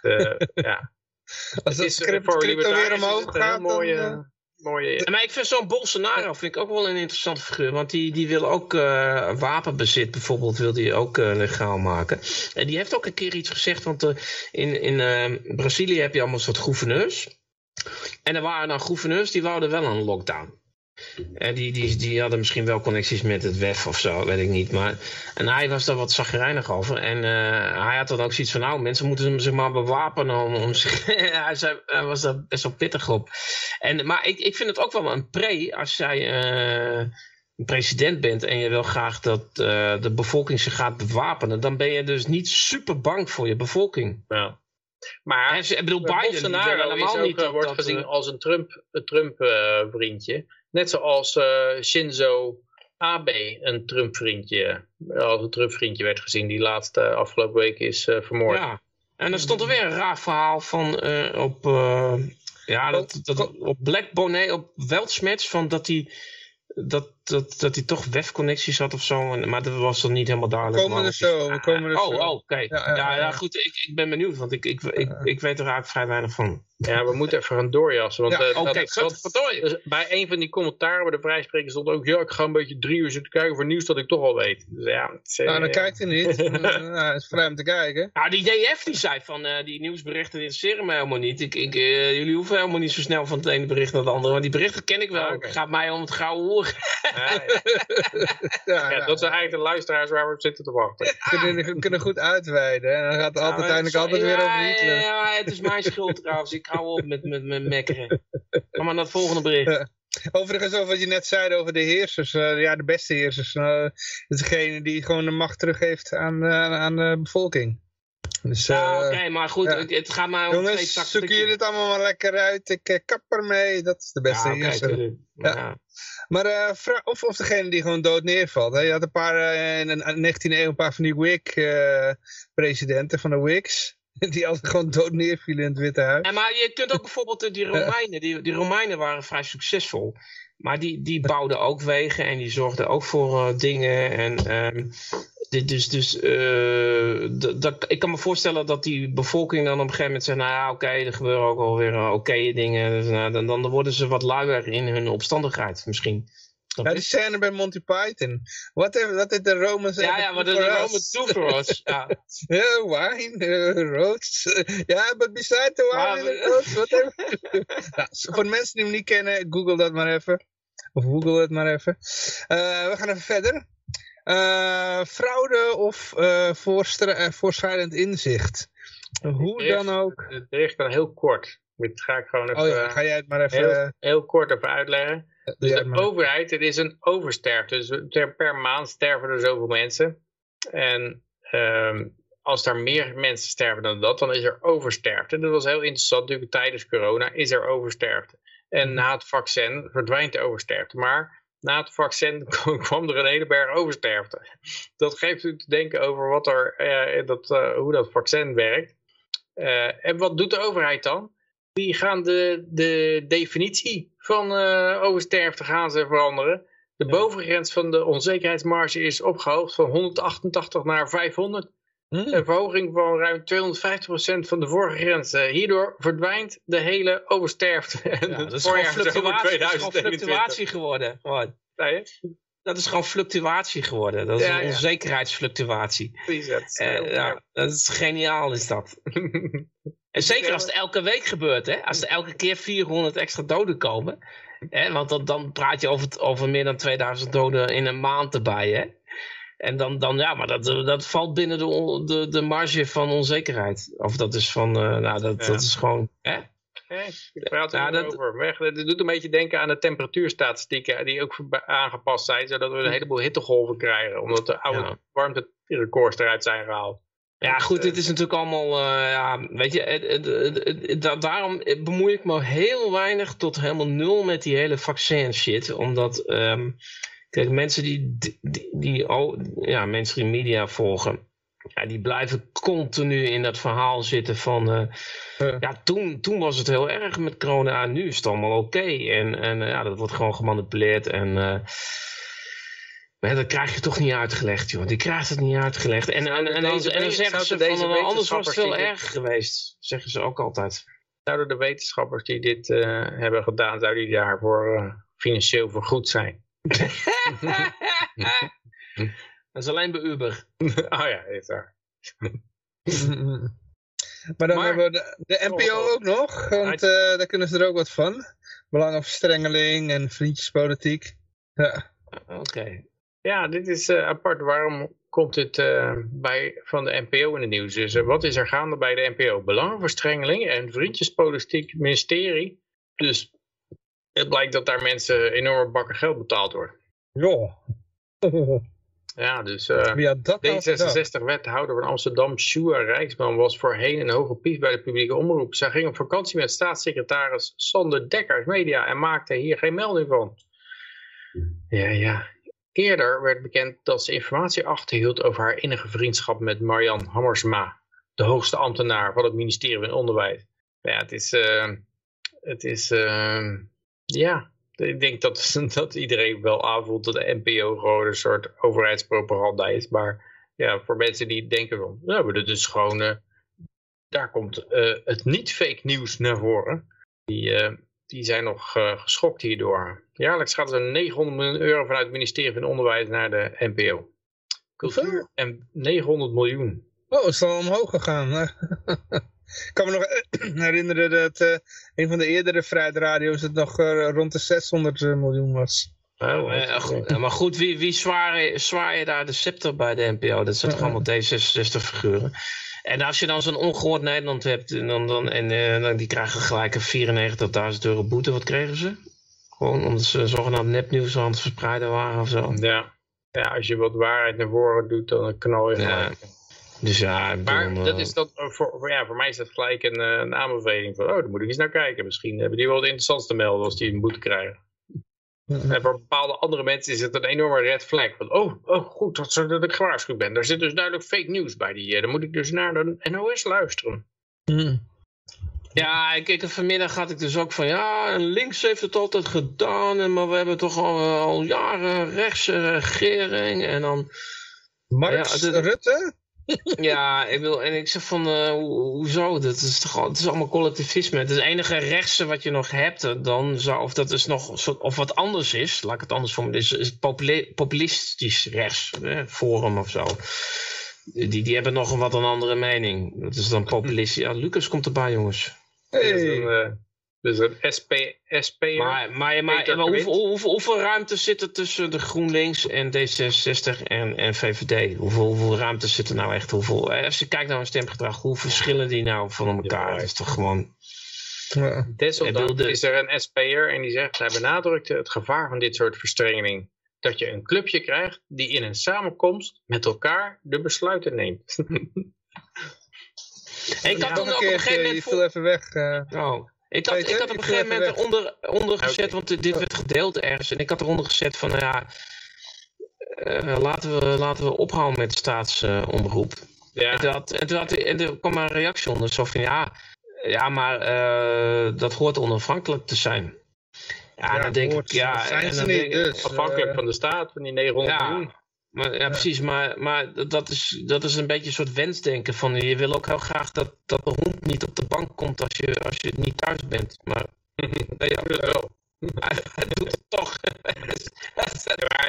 De, ja. *laughs* Als het, het crypto, crypto weer omhoog gaat, mooie, dan, uh... mooie... Maar ik vind zo'n Bolsonaro vind ik ook wel een interessante figuur. Want die, die wil ook uh, wapenbezit bijvoorbeeld wil die ook uh, legaal maken. En die heeft ook een keer iets gezegd. Want in, in Brazilië heb je allemaal soort gouverneurs. En er waren dan gouverneurs die wouden wel een lockdown. En die, die, die hadden misschien wel connecties met het WEF of zo, weet ik niet. Maar, en hij was daar wat zagrijnig over. En uh, hij had dan ook zoiets van, nou, mensen moeten zich maar bewapenen om, om zich... *laughs* hij, zei, hij was daar best wel pittig op. En, maar ik, ik vind het ook wel een pre als jij uh, een president bent en je wil graag dat uh, de bevolking zich gaat bewapenen. Dan ben je dus niet super bang voor je bevolking. Ja. Maar en, ik bedoel, Biden Bolsonaro helemaal is ook, niet wordt dat, gezien als een Trump, een Trump uh, vriendje. Net zoals uh, Shinzo Abe een Trump vriendje, als een Trump vriendje werd gezien, die laatste afgelopen week is vermoord. Ja, en er stond er weer een raar verhaal van op, ja, dat, dat, op Black Bonnet, op Weltschmerz, van dat hij dat, dat, dat hij toch webconnecties had of zo. Maar dat was dan niet helemaal duidelijk. We komen er zo. We komen er oh, zo. oh oké. Okay. Ja, ja, ja, ja, goed. Ik, ik ben benieuwd, want ik, ik, ik, ik weet er eigenlijk vrij weinig van. Ja, we moeten even gaan doorjassen. Want, ja, uh, oké, okay, dus bij een van die commentaren bij de vrijspreker stond ook... Ja, ik ga een beetje drie uur zitten kijken voor nieuws dat ik toch al weet. Dus ja, uh, nou, dan kijkt hij niet. *laughs* nou, het is vrij om te kijken. Nou, die DF die zei van... Uh, die nieuwsberichten interesseren mij helemaal niet. Ik, ik, jullie hoeven helemaal niet zo snel van het ene bericht naar het andere. Want die berichten ken ik wel. Ah, okay. Het gaat mij om het gouden horen. *laughs* *laughs* ja, ja. ja, dat zijn eigenlijk de luisteraars waar we op zitten te wachten. We kunnen, kunnen goed uitweiden. En dan gaat het altijd, uiteindelijk altijd weer over Hitler. Ja, het is mijn schuld trouwens. Ik hou op met, met, met mekkeren. Ga maar naar het volgende bericht. Overigens, over wat je net zei over de heersers. Uh, ja, de beste heersers. Uh, degene die gewoon de macht teruggeeft aan, uh, aan de bevolking. Dus, ja, oké, okay, maar goed, ja. het gaat mij om Jongens, twee zoek jullie het allemaal maar lekker uit. Ik kap ermee. Dat is de beste ja, okay. Ja. Maar uh, of, of degene die gewoon dood neervalt. Hè? Je had een paar uh, in de 19e eeuw een paar van die Whig-presidenten uh, van de Whigs. *laughs* Die altijd gewoon dood neervielen in het Witte Huis. Ja, maar je kunt ook *laughs* bijvoorbeeld die Romeinen. Die, die Romeinen waren vrij succesvol. Maar die, die bouwden ook wegen en die zorgden ook voor dingen. En um, dus, dus uh, dat, ik kan me voorstellen dat die bevolking dan op een gegeven moment zegt, nou ja, oké, okay, er gebeuren ook alweer oké okay dingen. Dus, nou, dan, dan worden ze wat luier in hun opstandigheid misschien. Ja, die scène bij Monty Python. Wat heeft de Romans... Ja, ja, wat de Romans do for us. Ja, yeah, wine, roads. Ja, yeah, but beside the wine and roads, what nou, voor de mensen die hem niet kennen, google dat maar even. Of google het maar even. Uh, we gaan even verder. Uh, fraude of uh, voorschrijdend inzicht. Hoe dan ook. Het bericht dan heel kort. Dit ga ik gewoon even, oh ja, ga jij het maar even... Heel, heel kort even uitleggen. Dus ja, de maar... overheid, het is een oversterfte. Dus per maand sterven er zoveel mensen. En um, als er meer mensen sterven dan dat, dan is er oversterfte. Dat was heel interessant, natuurlijk tijdens corona is er oversterfte. En na het vaccin verdwijnt de oversterfte. Maar na het vaccin *laughs* kwam er een hele berg oversterfte. Dat geeft u te denken over wat er, uh, dat, uh, hoe dat vaccin werkt. Uh, en wat doet de overheid dan? Die gaan de, de definitie van oversterfte gaan ze veranderen. De bovengrens van de onzekerheidsmarge is opgehoogd van 188 naar 500. Hmm. Een verhoging van ruim 250% van de vorige grens. hierdoor verdwijnt de hele oversterfte. *laughs* Ja, dat, is gewoon fluctuatie, dat is gewoon fluctuatie geworden. Gewoon. Nee, dat is gewoon fluctuatie geworden. Dat is ja, een onzekerheidsfluctuatie. Ja. Uh, ja, dat is geniaal is dat. *laughs* en zeker als het elke week gebeurt. Hè? Als er elke keer 400 extra doden komen. Hè? Want dan, dan praat je over, over meer dan 2000 doden in een maand erbij. Hè? En dan, dan ja, maar dat, dat valt binnen de, de, de marge van onzekerheid. Of dat is van, uh, nou, dat, ja. dat is gewoon, hè? ik praat er ja, dat... over. Weg. Het doet een beetje denken aan de temperatuurstatistieken die ook aangepast zijn, zodat we een heleboel hittegolven krijgen, omdat de oude ja. warmterecords eruit zijn gehaald. Ja, goed, dit is natuurlijk allemaal, uh, ja, weet je, het, het, het, daarom bemoei ik me heel weinig tot helemaal nul met die hele vaccin shit, omdat, um, kijk, mensen die, die, die, oh, ja, mainstream media volgen, ja, die blijven continu in dat verhaal zitten van... Uh, ja, toen, toen was het heel erg met corona, nu is het allemaal oké. En, en uh, ja, dat wordt gewoon gemanipuleerd. En, maar dat krijg je toch niet uitgelegd, joh. Die krijgt het niet uitgelegd. En, en, en, dan, en dan zeggen ze van, nou, anders was het veel erger geweest. Zeggen ze ook altijd. Zouden de wetenschappers die dit hebben gedaan, zouden die daarvoor financieel vergoed zijn? *laughs* Dat is alleen bij Uber. oh ja, is daar. maar dan hebben we de, de NPO ook nog, want uh, daar kunnen ze er ook wat van. Belangenverstrengeling en vriendjespolitiek. Ja. Oké. Ja, dit is uh, apart. Waarom komt dit uh, bij, van de NPO in het nieuws? Dus wat is er gaande bij de NPO? Belangenverstrengeling en vriendjespolitiek ministerie. Dus het blijkt dat daar mensen enorme bakken geld betaald worden. Ja. *laughs* Ja, dus uh, D66-wethouder van Amsterdam, Shua Rijksman, was voorheen een hoge pief bij de publieke omroep. Zij ging op vakantie met staatssecretaris Sander Dekkers Media en maakte hier geen melding van. Ja, ja. Eerder werd bekend dat ze informatie achterhield over haar innige vriendschap met Marian Hammersma, de hoogste ambtenaar van het ministerie van Onderwijs. Ja, het is, uh, het is, uh, ja, ik denk dat, *laughs* dat iedereen wel aanvoelt dat de NPO gewoon een soort overheidspropaganda is. Maar ja, voor mensen die denken van, nou, maar dit is gewoon, uh, daar komt uh, het niet fake nieuws naar voren. Die, uh, die zijn nog geschokt hierdoor. Jaarlijks gaat er 900 miljoen euro vanuit het ministerie van Onderwijs naar de NPO. Cultuur en 900 miljoen. Oh, het is al omhoog gegaan. *laughs* Ik kan me nog *clears throat* herinneren dat uh, een van de eerdere vrijheidsradio's het nog uh, rond de 600 eh, miljoen was. Oh, goed, maar goed, wie, wie zwaar, zwaar je daar de scepter bij de NPO? Dat zijn toch allemaal D66 figuren. En als je dan zo'n ongehoord Nederland hebt, dan, dan, en dan, die krijgen gelijk een 94.000 euro boete. Wat kregen ze? Gewoon omdat ze zogenaamd nepnieuws aan het verspreiden waren of zo. Ja. ja, als je wat waarheid naar voren doet, dan knal je gelijk. Ja. Dus ja, maar dat eh, is dat, eh, voor, ja, voor mij is dat gelijk een, eh, een aanbeveling van, oh, daar moet ik eens naar kijken. Misschien hebben die wel het interessantste melden als die een boete krijgen. En voor bepaalde andere mensen is het een enorme red flag. Van, oh, oh, goed dat, dat ik gewaarschuwd ben. Daar zit dus duidelijk fake news bij. Die, dan moet ik dus naar de NOS luisteren. Hmm. Ja, ik, ik, vanmiddag had ik dus ook van, ja, links heeft het altijd gedaan. Maar we hebben toch al, al jaren rechtse regering. En dan... Marx, ja, Rutte? Ja, ik wil, en ik zeg van, uh, hoezo? Dat is toch het is allemaal collectivisme. Het, is het enige rechtse wat je nog hebt, dan zou, of dat is nog, of wat anders is, laat ik het anders voor is, is populistisch rechts, hè, forum of zo. Die, die hebben nog een wat een andere mening. Dat is dan populistisch. Ja, Lucas komt erbij, jongens. Hey. Dus een SP, SP maar, maar, maar, hoeveel, hoeveel, ruimte zit er tussen de GroenLinks en D66 en, en VVD? Hoeveel, hoeveel ruimte zit er nou echt? Hoeveel, eh, als je kijkt naar een stemgedrag, hoe verschillen die nou van elkaar? Dat is toch gewoon... Ja. Desondanks is er een SP'er en die zegt, hij benadrukte het gevaar van dit soort verstrengeling. Dat je een clubje krijgt die in een samenkomst met elkaar de besluiten neemt. *laughs* ik had toen ook op een gegeven moment... Je even weg. Uh... Oh. Ik had, ik had op een gegeven moment eronder onder gezet, want dit werd gedeeld ergens. En ik had eronder gezet van, nou ja, uh, laten, we, laten we ophouden met staatsomroep. ja. En, had, en, en er kwam een reactie onder, zo van, ja, ja maar uh, dat hoort onafhankelijk te zijn. Ja, ja dan denk ik, ja, zijn ze niet, dus, afhankelijk uh, van de staat, van die 900 ja, miljoen. Maar, ja, precies. Maar, maar dat, is, dat is een beetje een soort wensdenken. Van, je wil ook heel graag dat, dat de hond niet op de bank komt als je, als je niet thuis bent. Maar *laughs* nee, ja, dat wel. Hij, doet het toch. *laughs*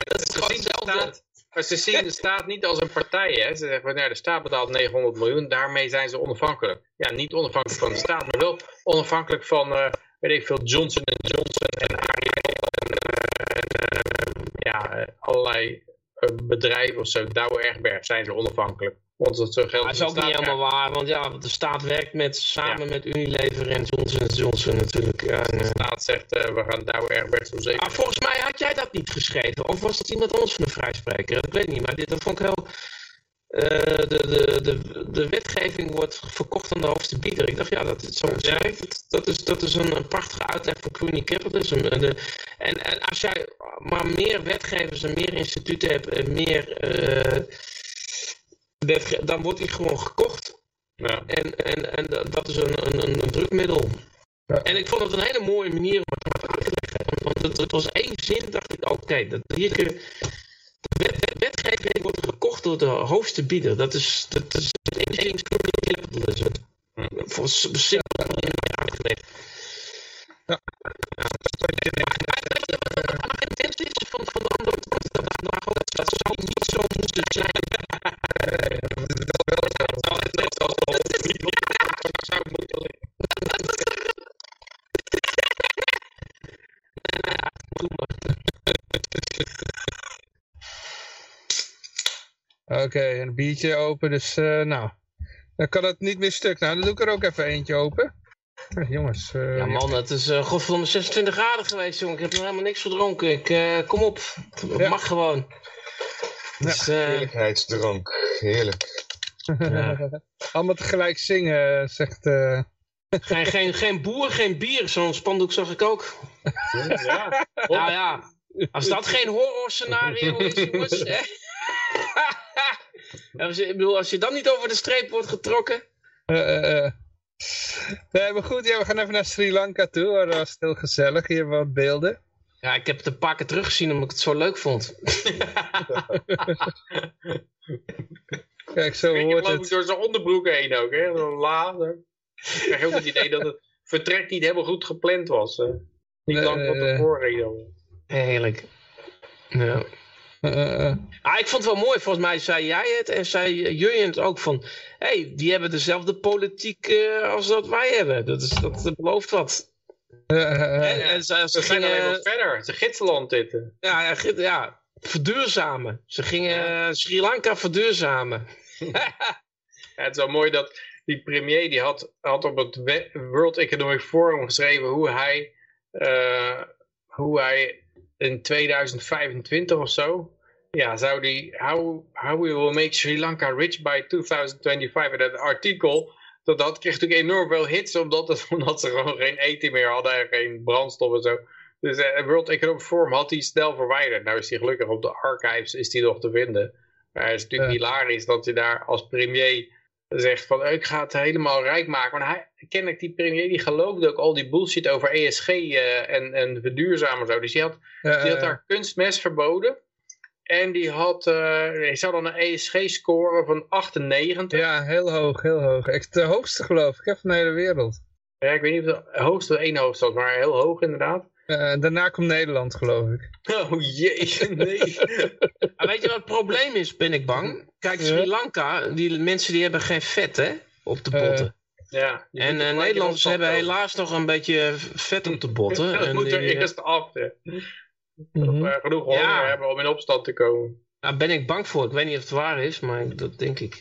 dat is gewoon staat, maar ze zien de staat niet als een partij. Hè. Ze zeggen, nou, de staat betaalt 900 miljoen, daarmee zijn ze onafhankelijk. Ja, niet onafhankelijk van de staat, maar wel onafhankelijk van, uh, weet ik veel, Johnson Johnson en Ariel en, uh, en uh, ja, allerlei bedrijf of zo, Douwe Egberg, zijn ze onafhankelijk. Want dat zo geld Dat is ook niet helemaal waar, want ja, de staat werkt met, samen met Unilever en Johnson Johnson natuurlijk. Ja, en, De eh, staat zegt, eh, we gaan Douwe Egberts om zeker. ah, volgens mij had jij dat niet geschreven, of was dat iemand anders van de vrijspreker? Ik weet niet, maar dit, dat vond ik heel... eh, de, de, de, de wetgeving wordt verkocht aan de hoogste bieder. Ik dacht, ja, dat is zo gezegd. Dat, dat is, dat is een, een prachtige uitleg van Crony Capitalism. En, de, en, en als jij maar meer wetgevers en meer instituten hebt en meer... eh, wetge- dan wordt die gewoon gekocht. Ja. En, en, en da- dat is een, een, een, drukmiddel. Ja. En ik vond het een hele mooie manier om het uit te leggen. Want het, het was één zin, dacht ik, oké, dat hier kun je... De wet, wet- wetgeving wordt gekocht door de hoogste bieder. Dat is, dat is zin capitalism. Voor simpel in mij uitgelegd. Ja. Maar een wens is van, van de andere kant dat vandaag ook dat zou niet zo moeten zijn. Oké, een biertje open, dus eh, nou. Dan kan het niet meer stuk. Nou, dan doe ik er ook even eentje open. Eh, jongens. eh, Ja man, het is uh, godverdomme 26 graden geweest jongen. Ik heb nog helemaal niks verdronken. Ik, eh, kom op, het Ja. mag gewoon. Dus, eh, Heerlijkheidsdrank. Heerlijk. *laughs* Allemaal tegelijk zingen, zegt... eh, *laughs* geen, geen, geen boer, geen bier. Zo'n spandoek zag ik ook. Ja, Nou ja, als dat geen horror scenario is jongens. hè. *laughs* Als je- ik bedoel, als je dan niet over de streep wordt getrokken. eh, eh, eh. Nee, maar goed, ja, we gaan even naar Sri Lanka toe. Dat was heel gezellig. Hier wat beelden. Ja, ik heb het een paar keer teruggezien omdat ik het zo leuk vond. *laughs* Kijk, zo je hoort het. door zijn onderbroek heen ook, hè? Zo'n la. zo. Ik krijg ook het *laughs* idee dat het vertrek niet helemaal goed gepland was. hè. Niet lang van tevoren. reden. Heerlijk. Ja. *laughs* Ah, ik vond het wel mooi. Volgens mij zei jij het en zei Jurjen het ook van... Hé, hey, die hebben dezelfde politiek eh, als dat wij hebben. Dat, is, dat belooft wat. Eh, eh. En, en ze, ze Ze zijn alleen gingen... wat verder. Het is een gidsland dit. Ja, ja, verduurzamen. Ze gingen Sri Lanka verduurzamen. *laughs* Ja, het is wel mooi dat die premier die had, had op het World Economic Forum geschreven hoe hij, eh, hoe hij in 2025 of zo, ja, zou die, how, how we will make Sri Lanka rich by 2025. En dat artikel, dat, dat kreeg natuurlijk enorm veel hits, omdat, het, *laughs* omdat ze gewoon geen eten meer hadden en geen brandstof en zo. Dus het World Economic Forum had die snel verwijderd. Nou is hij gelukkig op de archives is die nog te vinden. Maar het is natuurlijk Ja. hilarisch dat je daar als premier zegt van ik ga het helemaal rijk maken. Maar hij, kennelijk die premier die geloofde ook al die bullshit over ESG eh, en, en verduurzamen en zo. Dus die had, Eh, die had eh, daar kunstmest verboden. En die had, eh hij zou dan een ESG-score van 98. Ja, heel hoog, heel hoog. Echt de hoogste geloof ik, hè, van de hele wereld. Ja, ik weet niet of het de hoogste of één hoogste was, maar heel hoog inderdaad. Eh, daarna komt Nederland, geloof ik. Oh jee, nee. *laughs* Maar weet je wat het probleem is, ben ik bang? Kijk, Sri. Lanka, die mensen die hebben geen vet hè, op de Eh, botten. ja, en eh, Nederlanders hebben helaas nog een beetje vet op de botten. *laughs* Dat en moet er die, eerst af. Ja. mhm. We genoeg honger Ja. hebben om in opstand te komen. Daar ben ik bang voor. Ik weet niet of het waar is, maar dat denk ik.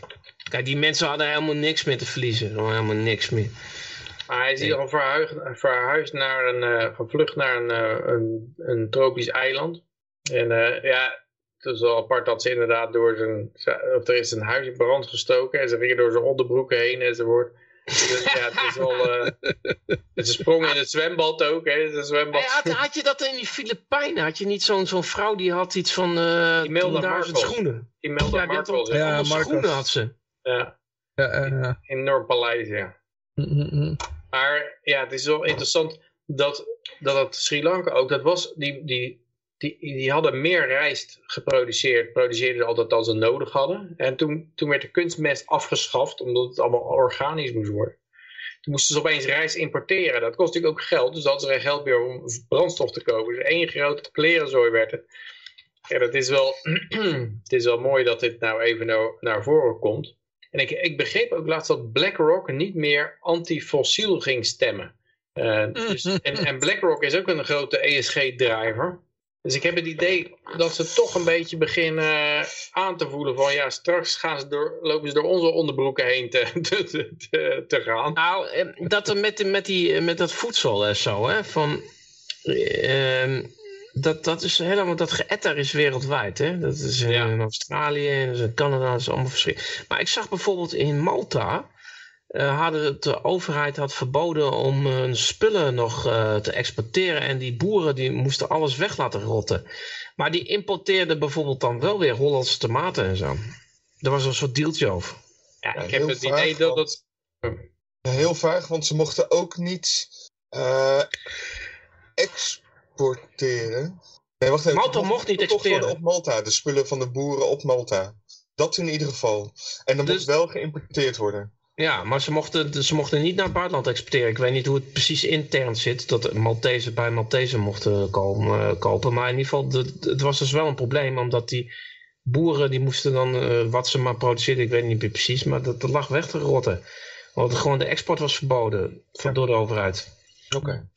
Kijk, die mensen hadden helemaal niks meer te verliezen. Helemaal niks meer. Maar hij is hier al verhuisd, verhuisd naar een, eh, gevlucht naar een, eh, een, een tropisch eiland. En eh, ja, het is wel apart dat ze inderdaad door zijn, of er is een huis in brand gestoken en ze gingen door zijn onderbroeken heen enzovoort. Dus ja, het is wel, eh, *laughs* ze sprongen in het zwembad ook, hè, het is een zwembad. Hey, had, had je dat in die Filipijnen? Had je niet zo'n zo'n vrouw die had iets van eh Imelda 10.000 Marcos. schoenen? Die Ja, Marcos, ja. Ja, Marcos. schoenen had ze. ja, Ja, eh, enorm paleis, ja. mm, mm, mm. Maar ja, het is wel interessant dat, dat het Sri Lanka ook, dat was, die, die, die, die hadden meer rijst geproduceerd, produceerden altijd dan ze nodig hadden. En toen, toen werd de kunstmest afgeschaft, omdat het allemaal organisch moest worden. Toen moesten ze opeens rijst importeren. Dat kost natuurlijk ook geld, dus hadden ze geen geld meer om brandstof te kopen. Dus één grote klerenzooi werd het. Dat is wel, *clears throat* het is wel mooi dat dit nou even naar, naar voren komt. En ik, ik begreep ook laatst dat BlackRock niet meer antifossiel ging stemmen. Eh, dus, *laughs* en, en BlackRock is ook een grote ESG-driver. Dus ik heb het idee dat ze toch een beetje beginnen aan te voelen van ja, straks gaan ze door, lopen ze door onze onderbroeken heen te, *laughs* te, te, te gaan. Nou, eh, dat met, met, die, met dat voedsel en zo, hè, van... dat, dat is helemaal, dat geëtter is wereldwijd, hè. Dat is in, Ja. Australië en dat is in Canada, dat is allemaal verschrikkelijk. Maar ik zag bijvoorbeeld in Malta, eh, hadden de overheid had verboden om hun spullen nog eh, te exporteren en die boeren die moesten alles weg laten rotten. Maar die importeerden bijvoorbeeld dan wel weer Hollandse tomaten en zo. Er was een soort deeltje over. Ja, Ja, ik heb het idee dat dat... Heel vaag, want ze mochten ook niet eh, exporteren. Nee, wacht even. Malta mocht niet exporteren. op Malta, de spullen van de boeren op Malta. Dat in ieder geval. En dan Dus- moet wel geïmporteerd worden. Ja, maar ze mochten, ze mochten niet naar het buitenland exporteren. Ik weet niet hoe het precies intern zit, dat Maltese bij Maltese mochten komen, eh, kopen. Maar in ieder geval, de- het was dus wel een probleem, omdat die boeren, die moesten dan, eh, wat ze maar produceerden, ik weet niet meer precies, maar dat, dat lag weg te rotten. Want gewoon de export was verboden van, door de overheid. Oké.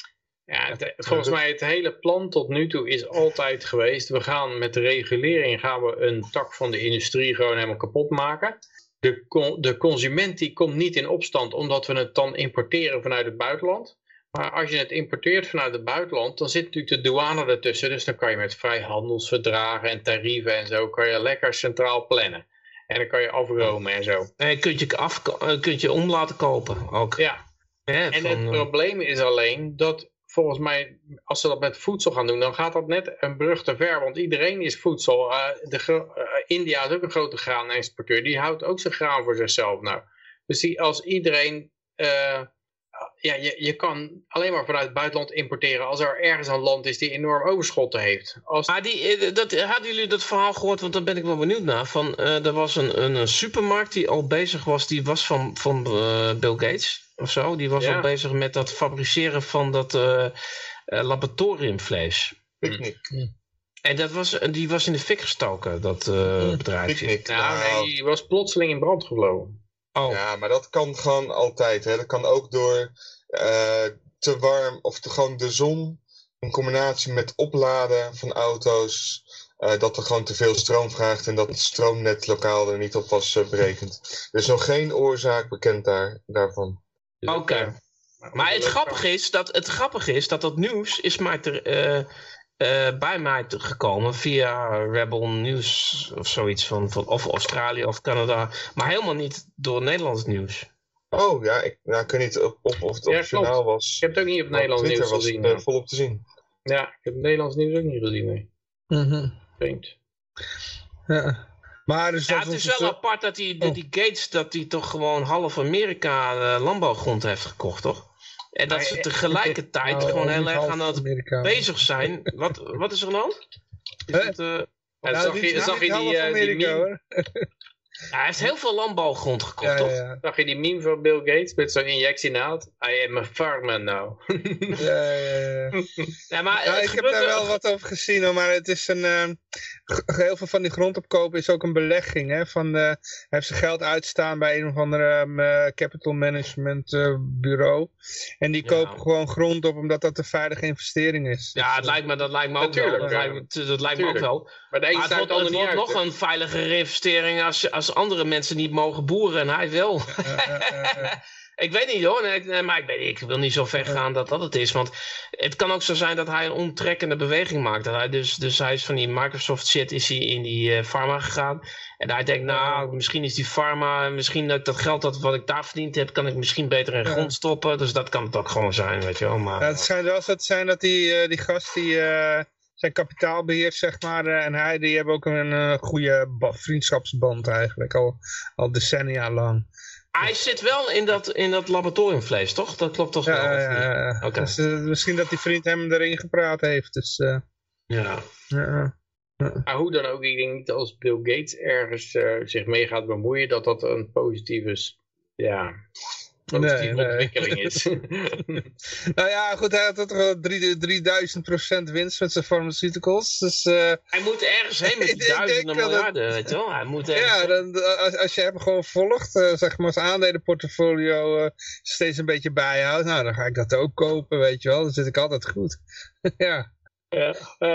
Ja, het- volgens mij het hele plan tot nu toe is altijd geweest. We gaan met de regulering gaan we een tak van de industrie gewoon helemaal kapot maken. De, de consument die komt niet in opstand omdat we het dan importeren vanuit het buitenland. Maar als je het importeert vanuit het buitenland, dan zit natuurlijk de douane ertussen. Dus dan kan je met vrijhandelsverdragen en tarieven en zo, kan je lekker centraal plannen. En dan kan je afromen en zo. En je kunt je, af, eh, kunt je om laten kopen ook. Ja, En van, het eh, probleem is alleen dat volgens mij, als ze dat met voedsel gaan doen, dan gaat dat net een brug te ver. Want iedereen is voedsel. Eh, de, eh, India is ook een grote graanexporteur. Die houdt ook zijn graan voor zichzelf nou. Dus die, als iedereen... eh, ja, je, je kan alleen maar vanuit het buitenland importeren als er ergens een land is die enorm overschotten heeft. Als, Maar die, dat, hadden jullie dat verhaal gehoord? Want daar ben ik wel benieuwd naar. Van, er was een, een, supermarkt die al bezig was. Die was van, van Bill Gates of zo. Die was Ja. al bezig met dat fabriceren van dat eh, eh, laboratoriumvlees. Picnic. En dat was, die was in de fik gestoken, dat eh bedrijfje. Picnic. nou, Nou, nee, die was plotseling in brand gevlogen. Oh, Ja, maar dat kan gewoon altijd. Hè. Dat kan ook door eh, te warm of te, gewoon de zon in combinatie met opladen van auto's. eh, dat er gewoon te veel stroom vraagt en dat het stroomnet lokaal er niet op was berekend. Er is nog geen oorzaak bekend daar, daarvan. Dus Oké. Maar het grappige is dat het grappige is dat dat nieuws is mij ter, eh, eh, bij mij te- gekomen via Rebel News of zoiets van, van of Australië of Canada, maar helemaal niet door Nederlands nieuws. Oh ja, ik, ja, ik weet niet op, op, of het op Ja, het journaal klopt. was. Ik heb het ook niet op maar Nederlands nieuws was gezien. het, eh, volop te zien. Ja, ik heb het Nederlands nieuws ook niet gezien, nee. Mhm. Vreemd. Ja. Maar dus Ja, dat het is wel apart dat die, die Gates dat die toch gewoon half Amerika eh, landbouwgrond heeft gekocht, toch? En dat ze tegelijkertijd Nou, gewoon heel erg aan het Amerika. bezig zijn. Wat, wat is er? Is eh, Ja, Nou, zag niet- je, nou, zag je die, eh, die hij heeft heel veel landbouwgrond gekocht, Ja, toch? ja, zag je die meme van Bill Gates met zo'n injectienaald? I am a farmer now. Ja, ja, ja. Ja, maar Ja, het ik heb daar wel wat over gezien, hoor, maar het is een, eh, g- heel veel van die grondopkopen is ook een belegging. Hè, van, eh, hij heeft zijn geld uitstaan bij een of andere eh, capital management eh, bureau. En die Ja. kopen gewoon grond op omdat dat een veilige investering is. Ja, het lijkt me, dat lijkt me ook Natuurlijk, wel. Dat ja. lijkt me, dat lijkt me ook wel. Maar de Maar het wordt, het wordt nog een veiligere investering als, als andere mensen niet mogen boeren en hij wel. *laughs* Ik weet niet hoor, nee, maar ik, weet, ik wil niet zo ver gaan dat dat het is. Want het kan ook zo zijn dat hij een omtrekkende beweging maakt. Dat hij dus, dus hij is van die Microsoft shit is hij in die eh, pharma gegaan. En hij denkt, nou, misschien is die pharma, misschien dat, dat geld dat wat ik daar verdiend heb, kan ik misschien beter in grond stoppen. Dus dat kan het ook gewoon zijn, weet je wel. Maar, Ja, het schijnt wel zo te zijn dat die, eh, die gast die eh, zijn kapitaal beheert, zeg maar, en hij, die hebben ook een eh, goede ba- vriendschapsband eigenlijk, al, al decennia lang. Hij zit wel in dat, in dat laboratoriumvlees, toch? Dat klopt toch wel? Ja, of ja, niet? ja, ja. Oké. Dus, eh, misschien dat die vriend hem erin gepraat heeft. Dus, eh, ja. ja. Maar hoe dan ook, ik denk niet als Bill Gates ergens eh, zich mee gaat bemoeien, dat dat een positieve, ja, positieve Nee, nee. ontwikkeling is. *laughs* Nou ja, goed, hij had toch wel drie- 3000 procent winst met zijn pharmaceuticals. Dus eh, Hij moet ergens heen met *laughs* die duizenden het- miljarden, weet je wel? Hij moet ergens ja, dan, als, als je hem gewoon volgt, eh, zeg maar, zijn aandelenportfolio eh, steeds een beetje bijhoudt, nou, dan ga ik dat ook kopen, weet je wel. Dan zit ik altijd goed. *laughs* ja. Ja,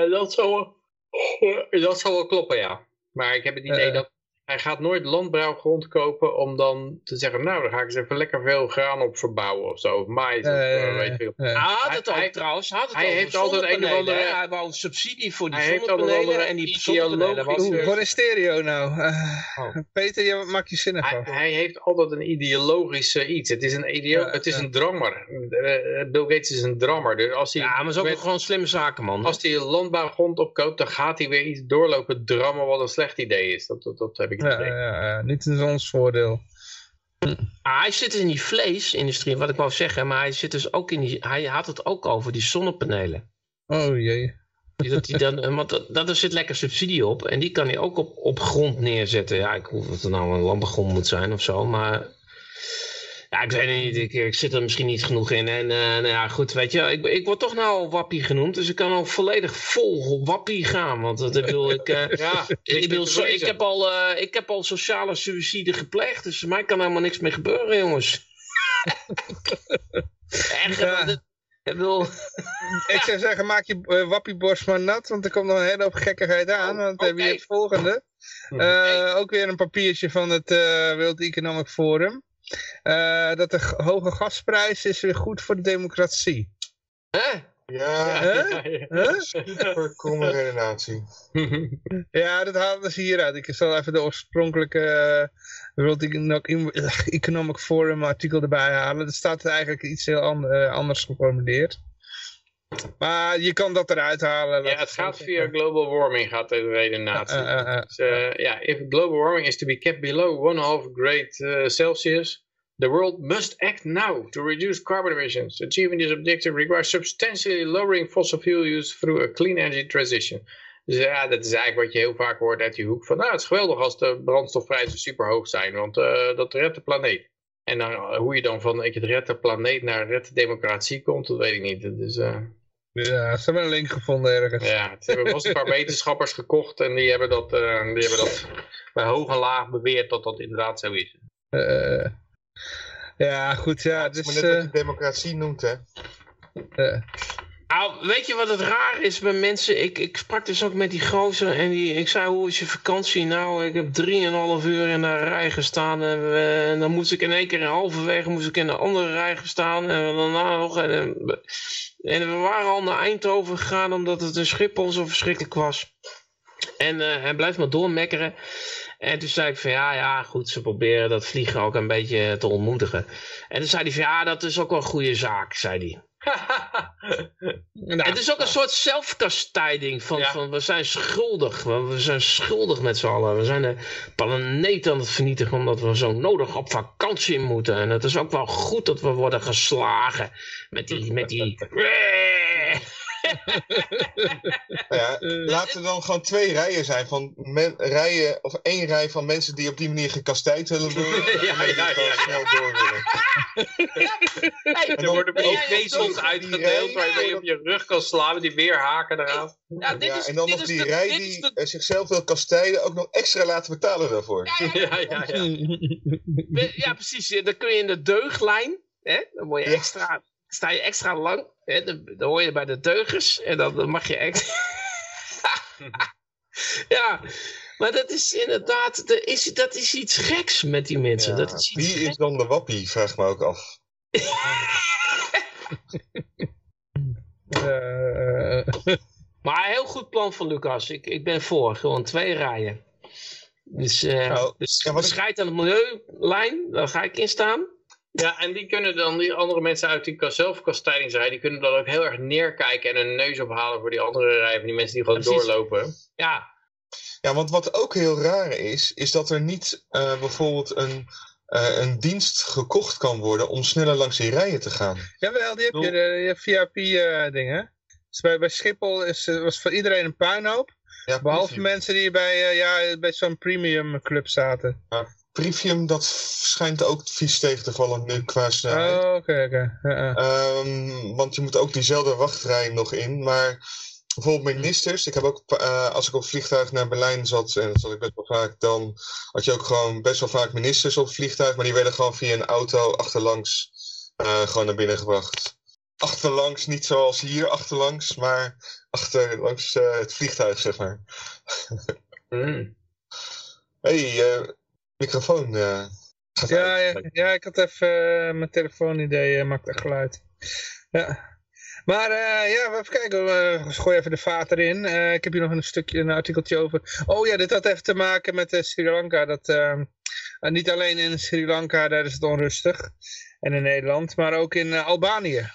dat, zou wel, dat zou wel kloppen, ja. Maar ik heb het idee dat hij gaat nooit landbouwgrond kopen om dan te zeggen, nou, dan ga ik eens even lekker veel graan op verbouwen of zo. Of mais, of Eh, eh, weet ik veel. eh. Hij had Hij- het ook hij- trouwens. Hij, had het hij over heeft altijd een of andere-. Hij wou een subsidie voor die zonnepanelen. En die zonnepanelen wat is stereo nou? Eh, Oh. Peter, je maakt je zinnig Hij, af. hij heeft altijd een ideologische iets. Het is een, ideo het is een drammer. Eh, Bill Gates is een drammer. Dus als hij, Ja, maar is ook met- gewoon slimme zaken, man. als hij landbouwgrond opkoopt, dan gaat hij weer iets doorlopen drammen wat een slecht idee is. Dat, dat, dat heb ik het Ja, idee. ja, ja, niet in ons voordeel. Ah, hij zit dus in die vleesindustrie, wat ik wou zeggen. Maar hij zit dus ook in die... Hij had het ook over die zonnepanelen. Oh jee. Dat die dan, want dat, dat, er zit lekker subsidie op. En die kan hij ook op, op grond neerzetten. Ja, ik hoef dat het nou een landbouwgrond moet zijn of zo. Maar ja, ik weet het niet. Ik, ik zit er misschien niet genoeg in. En eh, nou ja, goed, weet je. Ik, ik word toch nou wappie genoemd. Dus ik kan ook volledig vol wappie gaan. Want dat, ik bedoel, ik... eh, *laughs* Ja, ik, bedoel, zo- ik, heb al, eh, ik heb al sociale suïcide gepleegd. Dus mij kan helemaal niks meer gebeuren, jongens. *laughs* Echt, Ja. ik bedoel... *laughs* Ik zou zeggen, maak je wappieborst maar nat, want er komt nog een hele hoop gekkigheid aan. Want dan heb je het volgende. Eh, ook weer een papiertje van het World Economic Forum. Eh, dat de hoge gasprijs is weer goed voor de democratie. Hè? Ja, Huh? Huh? super kromme redenatie. *laughs* Ja, dat halen ze hieruit. Ik zal even de oorspronkelijke eh, World Econo- Economic Forum artikel erbij halen. Er staat eigenlijk iets heel an- eh, anders geformuleerd. Maar je kan dat eruit halen. Ja, het gaat via global warming, gaat de redenatie. Eh, eh, eh. Dus, ja, if global warming is to be kept below 1,5 grade Celsius, the world must act now to reduce carbon emissions. Achieving this objective requires substantially lowering fossil fuel use through a clean energy transition. Dus ja, dat is eigenlijk wat je heel vaak hoort uit die hoek van, nou, het is geweldig als de brandstofprijzen super hoog zijn, want dat redt de planeet. En dan, eh, hoe je dan van, ik het red de planeet naar red de democratie komt, dat weet ik niet. Eh, Ja, ze hebben een link gevonden ergens. ja, het hebben vast een paar *laughs* wetenschappers gekocht en die hebben dat, eh, die hebben dat bij hoog en laag beweerd dat dat inderdaad zo is. Eh, ja, goed, ja. Het is Dus, maar net wat eh, je democratie noemt, hè. Nou, weet je wat het raar is bij mensen? Ik, ik sprak dus ook met die gozer en die, ik zei, hoe is je vakantie? Nou, ik heb drieënhalf uur in de rij gestaan en, dan moest ik in één keer halverwege moest ik in een andere rij gestaan en daarna nog. En, en we waren al naar Eindhoven gegaan omdat het in Schiphol zo verschrikkelijk was. En eh, hij blijft maar doormekkeren. En toen zei ik van ja, ja, goed, ze proberen dat vliegen ook een beetje te ontmoedigen. En toen zei hij van ja, dat is ook wel een goede zaak, zei hij. *laughs* nou, Het is ook een soort zelfkastijding van, Ja. van we zijn schuldig. We, we zijn schuldig met z'n allen. We zijn de planeet aan het vernietigen omdat we zo nodig op vakantie moeten. En het is ook wel goed dat we worden geslagen met die... Met die... *laughs* Ja, *laughs* Eh, laten er dan gewoon twee rijen zijn van men, rijen, of één rij van mensen die op die manier gekastijd willen *laughs* worden. Ja, en die ja, gewoon ja. snel door willen. *laughs* Hey, Er dan- worden ook vezels die uitgedeeld waar je mee op je rug kan slaan met die weerhaken eraan. ja, dit Ja, is, en dan dit nog is die de- rij die de- eh, zichzelf wil kastijden ook nog extra laten betalen daarvoor. Ja, ja, ja. Ja, precies. Dan kun je in de deuglijn. Hè? Dan word je Ja. extra, sta je extra lang. Hè? Dan, dan hoor je bij de deugers. En dan, dan mag je extra... *laughs* ja, maar dat is inderdaad... Er is, dat is iets geks met die mensen. Ja, dat is iets Wie geks. is dan de wappie, vraag me ook af. *laughs* Maar heel goed plan van Lucas. Ik, ik ben voor. Gewoon twee rijen. Dus, eh Nou, dus ja, wat aan de milieulijn. Daar ga ik in staan. Ja, en die kunnen dan, die andere mensen uit die zelfkastijdingsrij, die kunnen dan ook heel erg neerkijken en een neus ophalen voor die andere rij van die mensen die gewoon Precies. doorlopen. Ja, Ja, want wat ook heel raar is, is dat er niet eh, bijvoorbeeld een, eh, een dienst gekocht kan worden om sneller langs die rijen te gaan. jawel, die heb je, de, je VIP-dingen. dus bij, bij Schiphol is, eh, was voor iedereen een puinhoop. Ja, Behalve mensen die bij, eh, ja, bij zo'n premium club zaten. Privium, dat schijnt ook vies tegen te vallen nu qua snelheid. Oh, oké, oké. Ehm, want je moet ook diezelfde wachtrij nog in. Maar bijvoorbeeld ministers. Ik heb ook, eh, als ik op vliegtuig naar Berlijn zat, en dat zat ik best wel vaak, dan had je ook gewoon best wel vaak ministers op vliegtuig. Maar die werden gewoon via een auto achterlangs eh, gewoon naar binnen gebracht. achterlangs, niet zoals hier achterlangs, maar achterlangs uh, het vliegtuig, zeg maar. Mm. hey, microfoon. Uh, ja, ja, ja, ik had even mijn telefoonidee, maakt echt geluid. Ja. Maar uh, ja, even kijken. Uh, gooi even de vaat erin. Uh, ik heb hier nog een stukje, een artikeltje over. Oh ja, dit had even te maken met Sri Lanka. Dat, ehm, niet alleen in Sri Lanka, daar is het onrustig. En in Nederland, maar ook in Albanië.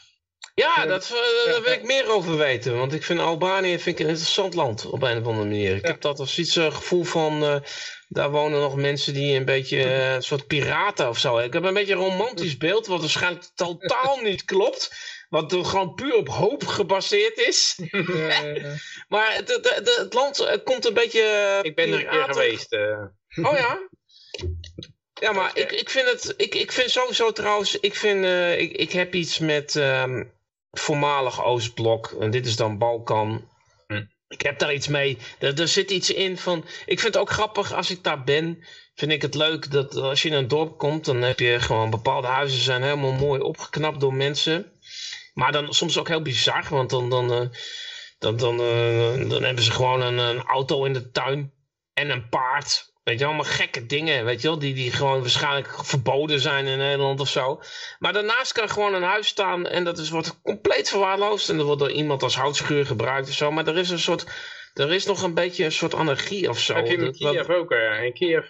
Ja, dat, daar wil ik meer over weten. Want ik vind Albanië vind ik een interessant land op een of andere manier. Ik heb dat als iets gevoel van... daar wonen nog mensen die een beetje een soort piraten of zo. Ik heb een beetje een romantisch beeld, wat waarschijnlijk totaal *laughs* niet klopt. Wat gewoon puur op hoop gebaseerd is. *laughs* maar het, het, het, land komt een beetje. Ik ben er een keer geweest. Oh ja? Ja, maar ik, ik vind het. Ik, ik vind sowieso trouwens. Ik vind. Uh, ik, ik heb iets met. Um, voormalig Oostblok. En dit is dan Balkan. Ik heb daar iets mee. Er, er zit iets in van. Ik vind het ook grappig als ik daar ben vind ik het leuk dat als je in een dorp komt, dan heb je gewoon bepaalde huizen zijn helemaal mooi opgeknapt door mensen. Maar dan soms ook heel bizar, want dan, dan, uh, dan, dan, uh, dan hebben ze gewoon een, auto in de tuin en een paard. Weet je, allemaal gekke dingen, weet je wel, die, die gewoon waarschijnlijk verboden zijn in Nederland of zo. Maar daarnaast kan gewoon een huis staan en dat is, wordt compleet verwaarloosd. En er wordt door iemand als houtschuur gebruikt of zo. Maar er is een soort, er is nog een beetje een soort anarchie of zo. Heb je in Kiev ook, ja. In Kiev,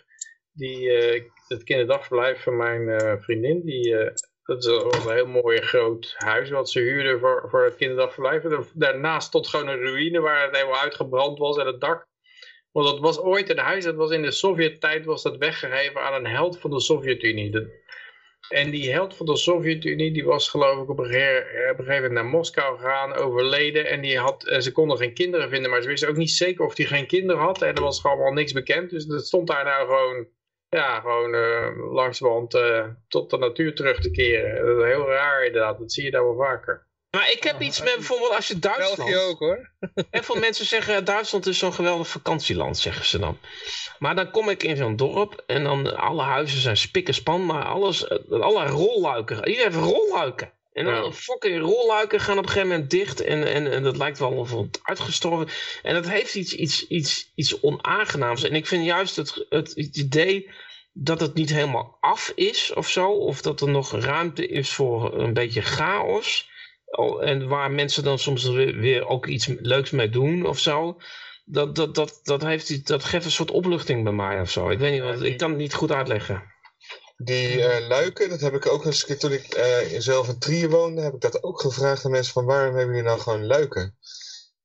die, uh, het kinderdagverblijf van mijn vriendin, die dat was een heel mooi groot huis wat ze huurden voor, voor het kinderdagverblijf. Daarnaast stond gewoon een ruïne waar het helemaal uitgebrand was en het dak. Want dat was ooit een huis, dat was in de Sovjet-tijd was dat weggegeven aan een held van de Sovjet-Unie. En die held van de Sovjet-Unie, die was geloof ik op een, gegeven moment naar Moskou gegaan, overleden. En die had, ze konden geen kinderen vinden, maar ze wisten ook niet zeker of hij geen kinderen had. En er was gewoon al niks bekend. Dus dat stond daar nou gewoon ja, gewoon uh, langzamerhand uh, tot de natuur terug te keren. Dat is heel raar inderdaad, dat zie je daar wel vaker. Maar ik heb iets met bijvoorbeeld als je Duitsland... België ook hoor. *laughs* En veel mensen zeggen Duitsland is zo'n geweldig vakantieland, zeggen ze dan. Maar dan kom ik in zo'n dorp en dan alle huizen zijn spik en span, maar alles, alle rolluiken, iedereen heeft rolluiken. En dan ja. fucking rolluiken gaan op een gegeven moment dicht. En, en, en dat lijkt wel of het uitgestorven. En dat heeft iets, iets, iets, iets onaangenaams. En ik vind juist het, het, idee dat het niet helemaal af is of zo. Of dat er nog ruimte is voor een beetje chaos. En waar mensen dan soms weer, ook iets leuks mee doen of zo. Dat, dat, dat, dat, heeft, dat geeft een soort opluchting bij mij of zo. Ik weet niet, wat, ik kan het niet goed uitleggen. Die uh, luiken, dat heb ik ook eens keer toen ik uh, zelf in Trier woonde, heb ik dat ook gevraagd aan mensen van waarom hebben jullie nou gewoon luiken?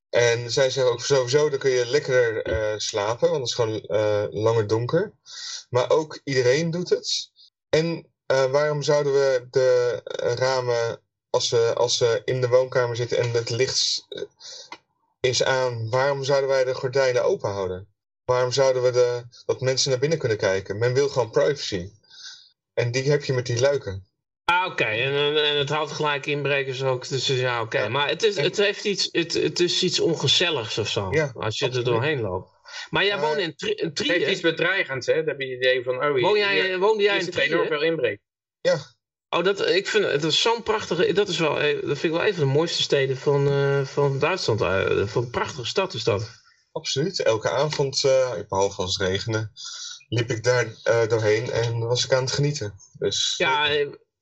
En zij zeggen ook sowieso, dan kun je lekkerder uh, slapen, want het is gewoon langer donker. Maar ook iedereen doet het. En waarom zouden we de ramen, als ze, als ze in de woonkamer zitten en het licht is aan, waarom zouden wij de gordijnen open houden? Waarom zouden we de, dat mensen naar binnen kunnen kijken? Men wil gewoon privacy. En die heb je met die luiken. Ah, oké. En, en, het houdt gelijk inbrekers ook. Dus ja, oké. Maar het is, het, heeft iets, het, het is iets ongezelligs of zo. Ja, als je absoluut. er doorheen loopt. Maar jij woont in, tri in Trier. Het heeft iets bedreigends, hè? Dan heb je het idee van, oh, Woon jij, hier, woonde jij in Trier? enorm veel inbreek. Ja. Oh, dat, ik vind het is zo'n prachtige, dat is wel, eh, dat vind ik wel een van de mooiste steden van, uh, van Duitsland. Uh, van een prachtige stad is dat. Absoluut. Elke avond, uh, behalve als het regende, liep ik daar doorheen en was ik aan het genieten. Dus, ja,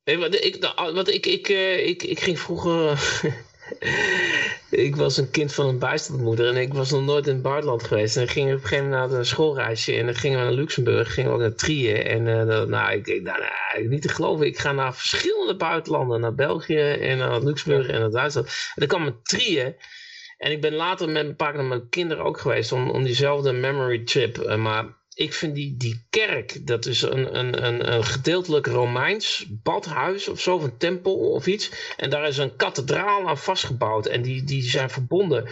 eh, wat ik, wat ik, ik, uh, ik, ik ging vroeger. *laughs* ik was een kind van een bijstandmoeder en ik was nog nooit in het buitenland geweest. En ik ging op een gegeven moment naar een schoolreisje en dan gingen we naar Luxemburg, gingen we ook naar Trier. En uh, nou, ik, ik nou, nou, niet te geloven, ik ga naar verschillende buitenlanden, naar België en naar Luxemburg en naar Duitsland. En dan kwam ik Trier. En ik ben later met een paar naar mijn kinderen ook geweest om, om diezelfde memory trip. maar ik vind die, die kerk, dat is een, een, een, een gedeeltelijk Romeins badhuis of zo, of een tempel of iets. En daar is een kathedraal aan vastgebouwd en die, die zijn verbonden.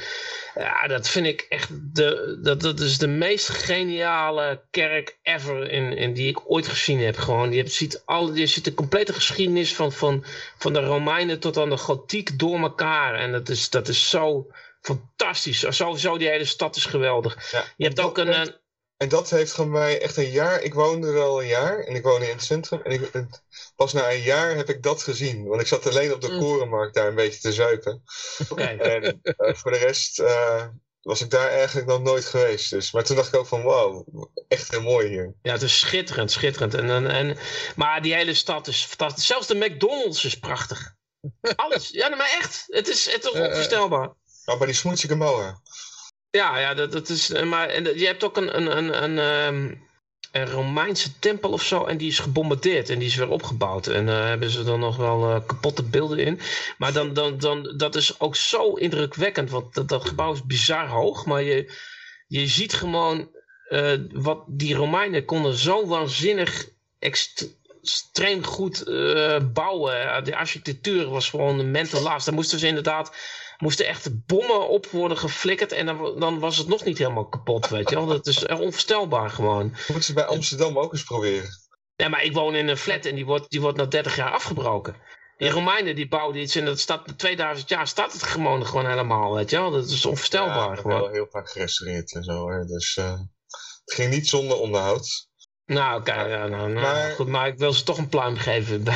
Ja, dat vind ik echt, de, dat, dat is de meest geniale kerk ever in, in die ik ooit gezien heb. Gewoon, je, ziet alle, je ziet de complete geschiedenis van, van, van de Romeinen tot aan de gotiek door elkaar. En dat is, dat is zo fantastisch. Sowieso die hele stad is geweldig. je hebt ook een En dat heeft gewoon mij echt een jaar, ik woonde er al een jaar en ik woonde in het centrum. En ik, pas na een jaar heb ik dat gezien. Want ik zat alleen op de Mm. korenmarkt daar een beetje te zuipen. *laughs* En eh, voor de rest eh, was ik daar eigenlijk nog nooit geweest. Dus. Maar toen dacht ik ook van wauw, echt heel mooi hier. Ja, het is schitterend, schitterend. En, en, en, maar die hele stad is fantastisch. Zelfs de McDonald's is prachtig. *laughs* Alles. Ja, maar echt. Het is, het is Eh, onvoorstelbaar. Nou, bij die smoetsige mouwen. Ja, ja dat, dat is. eh, Maar en, je hebt ook een, een, een, een, ehm, een Romeinse tempel of zo. En die is gebombardeerd. En die is weer opgebouwd. En daar hebben ze dan nog wel eh, kapotte beelden in. Maar dan, dan, dan, dat is ook zo indrukwekkend. Want dat, dat gebouw is bizar hoog. Maar je, je ziet gewoon. eh, wat die Romeinen konden zo waanzinnig. ext- extreem goed eh, bouwen. De architectuur was gewoon een mental last. Daar moesten ze inderdaad moesten echt bommen op worden geflikkerd en dan, dan was het nog niet helemaal kapot, weet je wel. Dat is onvoorstelbaar gewoon. Moeten ze bij Amsterdam ook eens proberen. Nee, maar ik woon in een flat en die wordt, die wordt na 30 jaar afgebroken. Die Romeinen die bouwden iets en dat staat na 2000 jaar staat het gewoon, gewoon helemaal, weet je wel. Dat is onvoorstelbaar Ja, ik heb wel gewoon. heel vaak gerestaureerd en zo. Hoor. Dus eh, het ging niet zonder onderhoud. Nou, oké, ja, nou, nou, Maar- goed, maar ik wil ze toch een pluim geven. *laughs*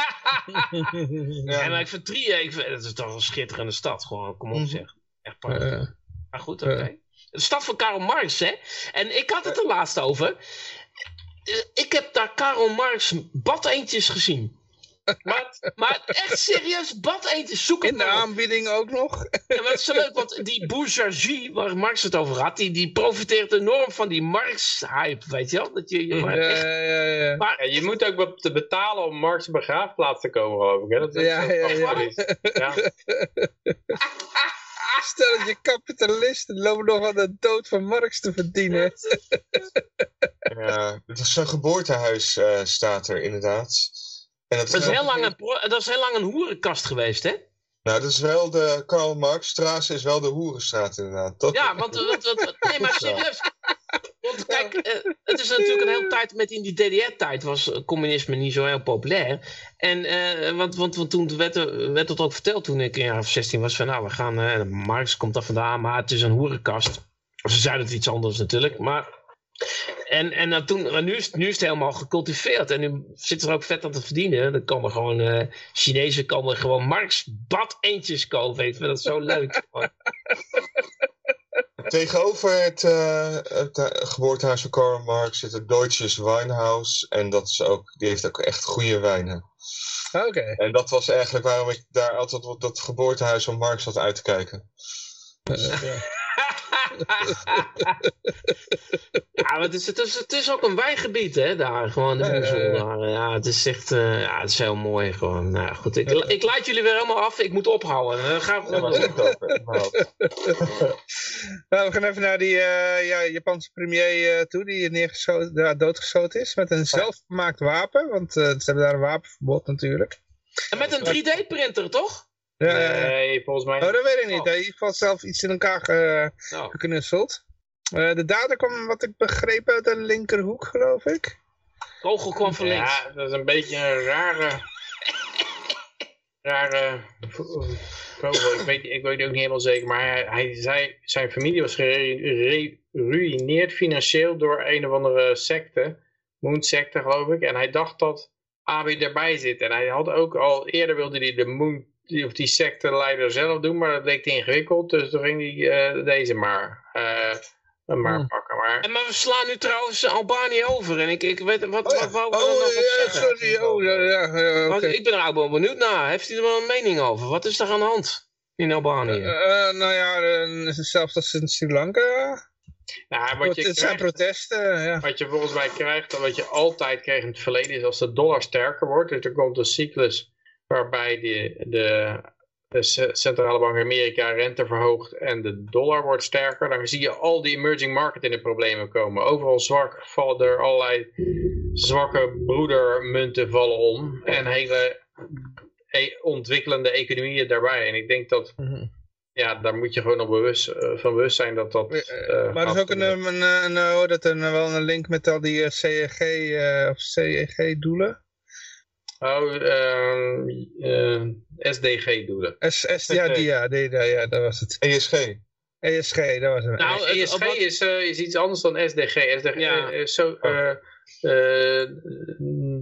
*laughs* Ja, Ja, maar ik vind Trier, ik vind, het is toch een schitterende stad, gewoon, kom op Mhm. zeg. Echt prachtig. Maar goed, oké. De stad van Karl Marx, hè? En ik had het er laatst over. Eh, Ik heb daar Karl Marx badeentjes gezien. Maar, maar echt serieus, badeentjes. Zoek het in de aanbieding ook nog. Ja, maar het is zo leuk, want die bourgeoisie, waar Marx het over had, die, die profiteert enorm van die Marx-hype, weet je wel? Dat je, je maar Ja, echt, ja, ja. maar, Ja, je moet ook te betalen om Marx begraafplaats te komen, geloof ik. Hè? Dat is Ja, ja, ja. *laughs* Stel dat je kapitalisten lopen nog aan de dood van Marx te verdienen. ja, het is zijn geboortehuis eh, staat er inderdaad. En dat, dat, is heel lang een, dat is heel lang een hoerenkast geweest, hè? Nou, dat is wel de Karl Marx is wel de Hoerenstraat inderdaad. Dat, Ja, want, want, want- nee, maar serieus. Want kijk, eh, het is natuurlijk een hele tijd met in die DDR-tijd was communisme niet zo heel populair. En eh, want, want, want toen werd, er, werd het ook verteld toen ik een jaar of 16 was van nou, we gaan, eh, Marx komt daar vandaan, maar het is een hoerenkast. Ze zeiden het iets anders natuurlijk, maar en, en dan toen, maar nu, is, nu is het helemaal gecultiveerd. En nu zit er ook vet aan te verdienen. Er komen gewoon, eh Chinezen komen gewoon Marx bad eentjes kopen. Ik vind dat zo leuk. *laughs* *laughs* Tegenover het, eh, het eh, geboortehuis van Karl Marx zit het Deutsches Weinhaus. En dat is ook, die heeft ook echt goede wijnen. Oké. En dat was eigenlijk waarom ik daar altijd op dat geboortehuis van Marx zat uit te kijken. Ja. Ja, maar het is, het, is, het is ook een wijngebied, hè, daar. Gewoon de Ja, ja, ja. Ja, het is echt, eh, ja, het is heel mooi gewoon. Nou, goed, ik, ik laat jullie weer helemaal af. Ik moet ophouden. Gaan we Ja, maar gewoon überhaupt. Nou, we gaan even naar die eh, ja, Japanse premier eh, toe, die neergeschoten, ja, doodgeschoten is met een zelfgemaakt wapen. Want ze hebben daar een wapenverbod natuurlijk. En met een 3D-printer, toch? Nee, volgens mij... Oh, dat weet ik niet. Hij heeft in ieder geval zelf iets in elkaar ge- Nou, geknutseld. Eh, de dader kwam, wat ik begreep, uit de linkerhoek, geloof ik. kogel kwam van links. Ja, dat is een beetje een rare... rare... vogel. Ik weet, ik weet ook niet helemaal zeker, maar hij, hij zei, zijn familie was geruineerd financieel door een of andere secte, Moon-secte geloof ik, en hij dacht dat Abi erbij zit. En hij had ook al, eerder wilde hij de Moon, die, of die secteleider zelf doen, maar dat bleek te ingewikkeld, dus toen ging hij eh, deze maar, eh, maar Hmm. pakken. Maar En maar we slaan nu trouwens Albanië over. En ik, ik weet, wat, Oh, ja. wat wou ik Oh, nog op ja, sorry. Oh, ja, ja, Want ik ben er ook wel benieuwd naar. Heeft hij er wel een mening over? Wat is er aan de hand in Albanië? Eh, nou ja, zelfs als in Sri Lanka. nou, wat je Het zijn krijgt- protesten, ja. Wat je volgens mij krijgt, en wat je altijd kreeg in het verleden, is als de dollar sterker wordt. Dus er komt een cyclus waarbij de, de, de centrale bank Amerika rente verhoogt en de dollar wordt sterker. Dan zie je al die emerging market in de problemen komen. Overal zwak vallen er allerlei zwakke broedermunten vallen om. En hele e- ontwikkelende economieën daarbij. En ik denk dat, Mhm. ja, daar moet je gewoon op bewust, eh, van bewust zijn dat dat... Eh, eh, maar er is ook een, een, een, een, hoe dat een, wel een link met al die CEG eh, of CEG-doelen. Oh, ehm, eh, SDG-doelen. S, S, ja, die, ja, die, ja, ja, dat was het. ESG. ESG, dat was hem. Nou, het- ESG wat- is, eh, is iets anders dan SDG. SDG Ja. eh, zo, eh, eh,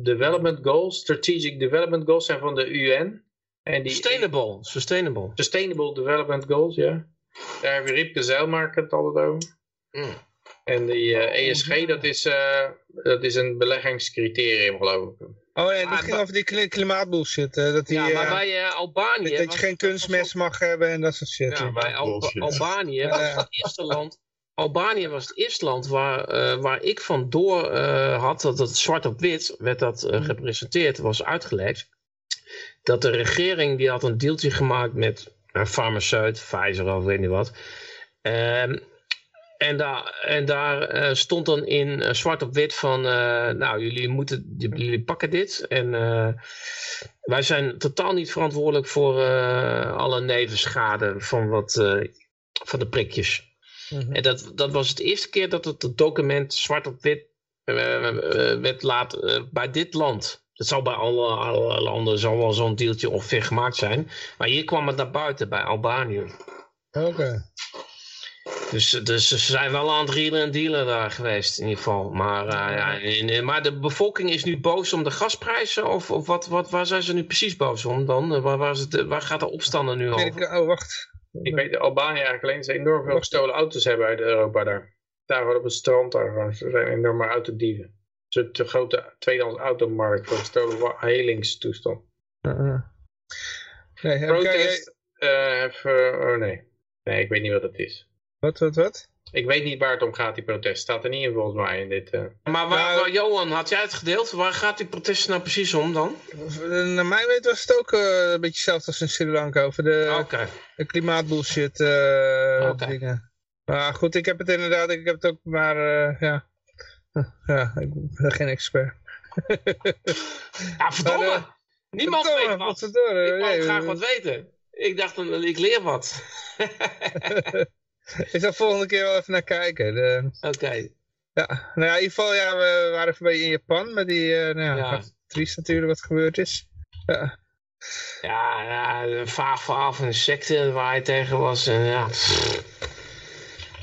Development Goals, Strategic Development Goals zijn van de UN. En die Sustainable, sustainable. Sustainable Development Goals, ja. Daar heeft Riepke Zeilmark het altijd over. Mm. En die eh, ESG, dat is, eh, dat is een beleggingscriterium, geloof ik. Oh ja, Ah, dit ging over die kli- klimaatbullshit. eh, dat die, Ja, maar eh, bij eh, Albanië... dat je geen kunstmest mag hebben en dat soort shit. Ja, bij Al-. Albanië was het eerste land. Albanië was het eerste land waar, eh, waar ik van door eh, had dat het zwart op wit werd dat eh, gepresenteerd, was uitgelegd. Dat de regering die had een deeltje gemaakt met een farmaceut, Pfizer of weet niet wat. Ehm, en daar, en daar eh, stond dan in eh, zwart op wit van, eh, nou jullie moeten, jullie pakken dit en wij zijn totaal niet verantwoordelijk voor alle nevenschade van, wat, van de prikjes. Mhm. En dat, dat was het eerste keer dat het document zwart op wit werd laat bij dit land. Dat zou bij alle, alle landen zal wel zo'n deeltje ongeveer gemaakt zijn. Maar hier kwam het naar buiten bij Albanië. Oké. Dus, dus ze zijn wel aan het reelen en dealen daar geweest in ieder geval. Maar, eh, ja, maar de bevolking is nu boos om de gasprijzen? Of, of wat, wat, waar zijn ze nu precies boos om dan? Eh, Waar, waar, is het, waar gaat de opstanden nu Weet over? ik- Oh, wacht. Ik weet dat Albanië eigenlijk alleen ze enorm veel gestolen auto's hebben uit Europa daar. Daar gewoon op het strand, daar zijn enorme autodieven. Een de grote tweedehands automarkt voor gestolen helingstoestand. Uh-uh. Nee, heb jij- Protest, eh, even- oh nee. Nee, ik weet niet wat het is. Wat, wat, wat? Ik weet niet waar het om gaat, die protest. Staat er niet in volgens mij in dit. eh. Maar waar, Nou- waar- Johan, had jij het gedeeld? Waar gaat die protest nou precies om dan? Naar mijn weten was het ook eh, een beetje hetzelfde als in Sri Lanka over de, de klimaatbullshit eh, Oké. dingen. Maar goed, ik heb het inderdaad, ik heb het ook maar, eh, ja. *laughs* Ja, ik ben geen expert. *laughs* Ja, verdomme! Maar, Niemand Verdomme, weet wat. wat verdomme, Ik wou nee, graag wat weten. Ik dacht, dan- ik leer wat. *laughs* *laughs* Ik zal volgende keer wel even naar kijken. De, Oké. ja, nou ja, in ieder geval, ja, we waren even bij in Japan met die, eh nou ja, Ja. wat triest natuurlijk wat gebeurd is. Ja, Ja, ja, een vaag verhaal van een secte waar hij tegen was. En ja.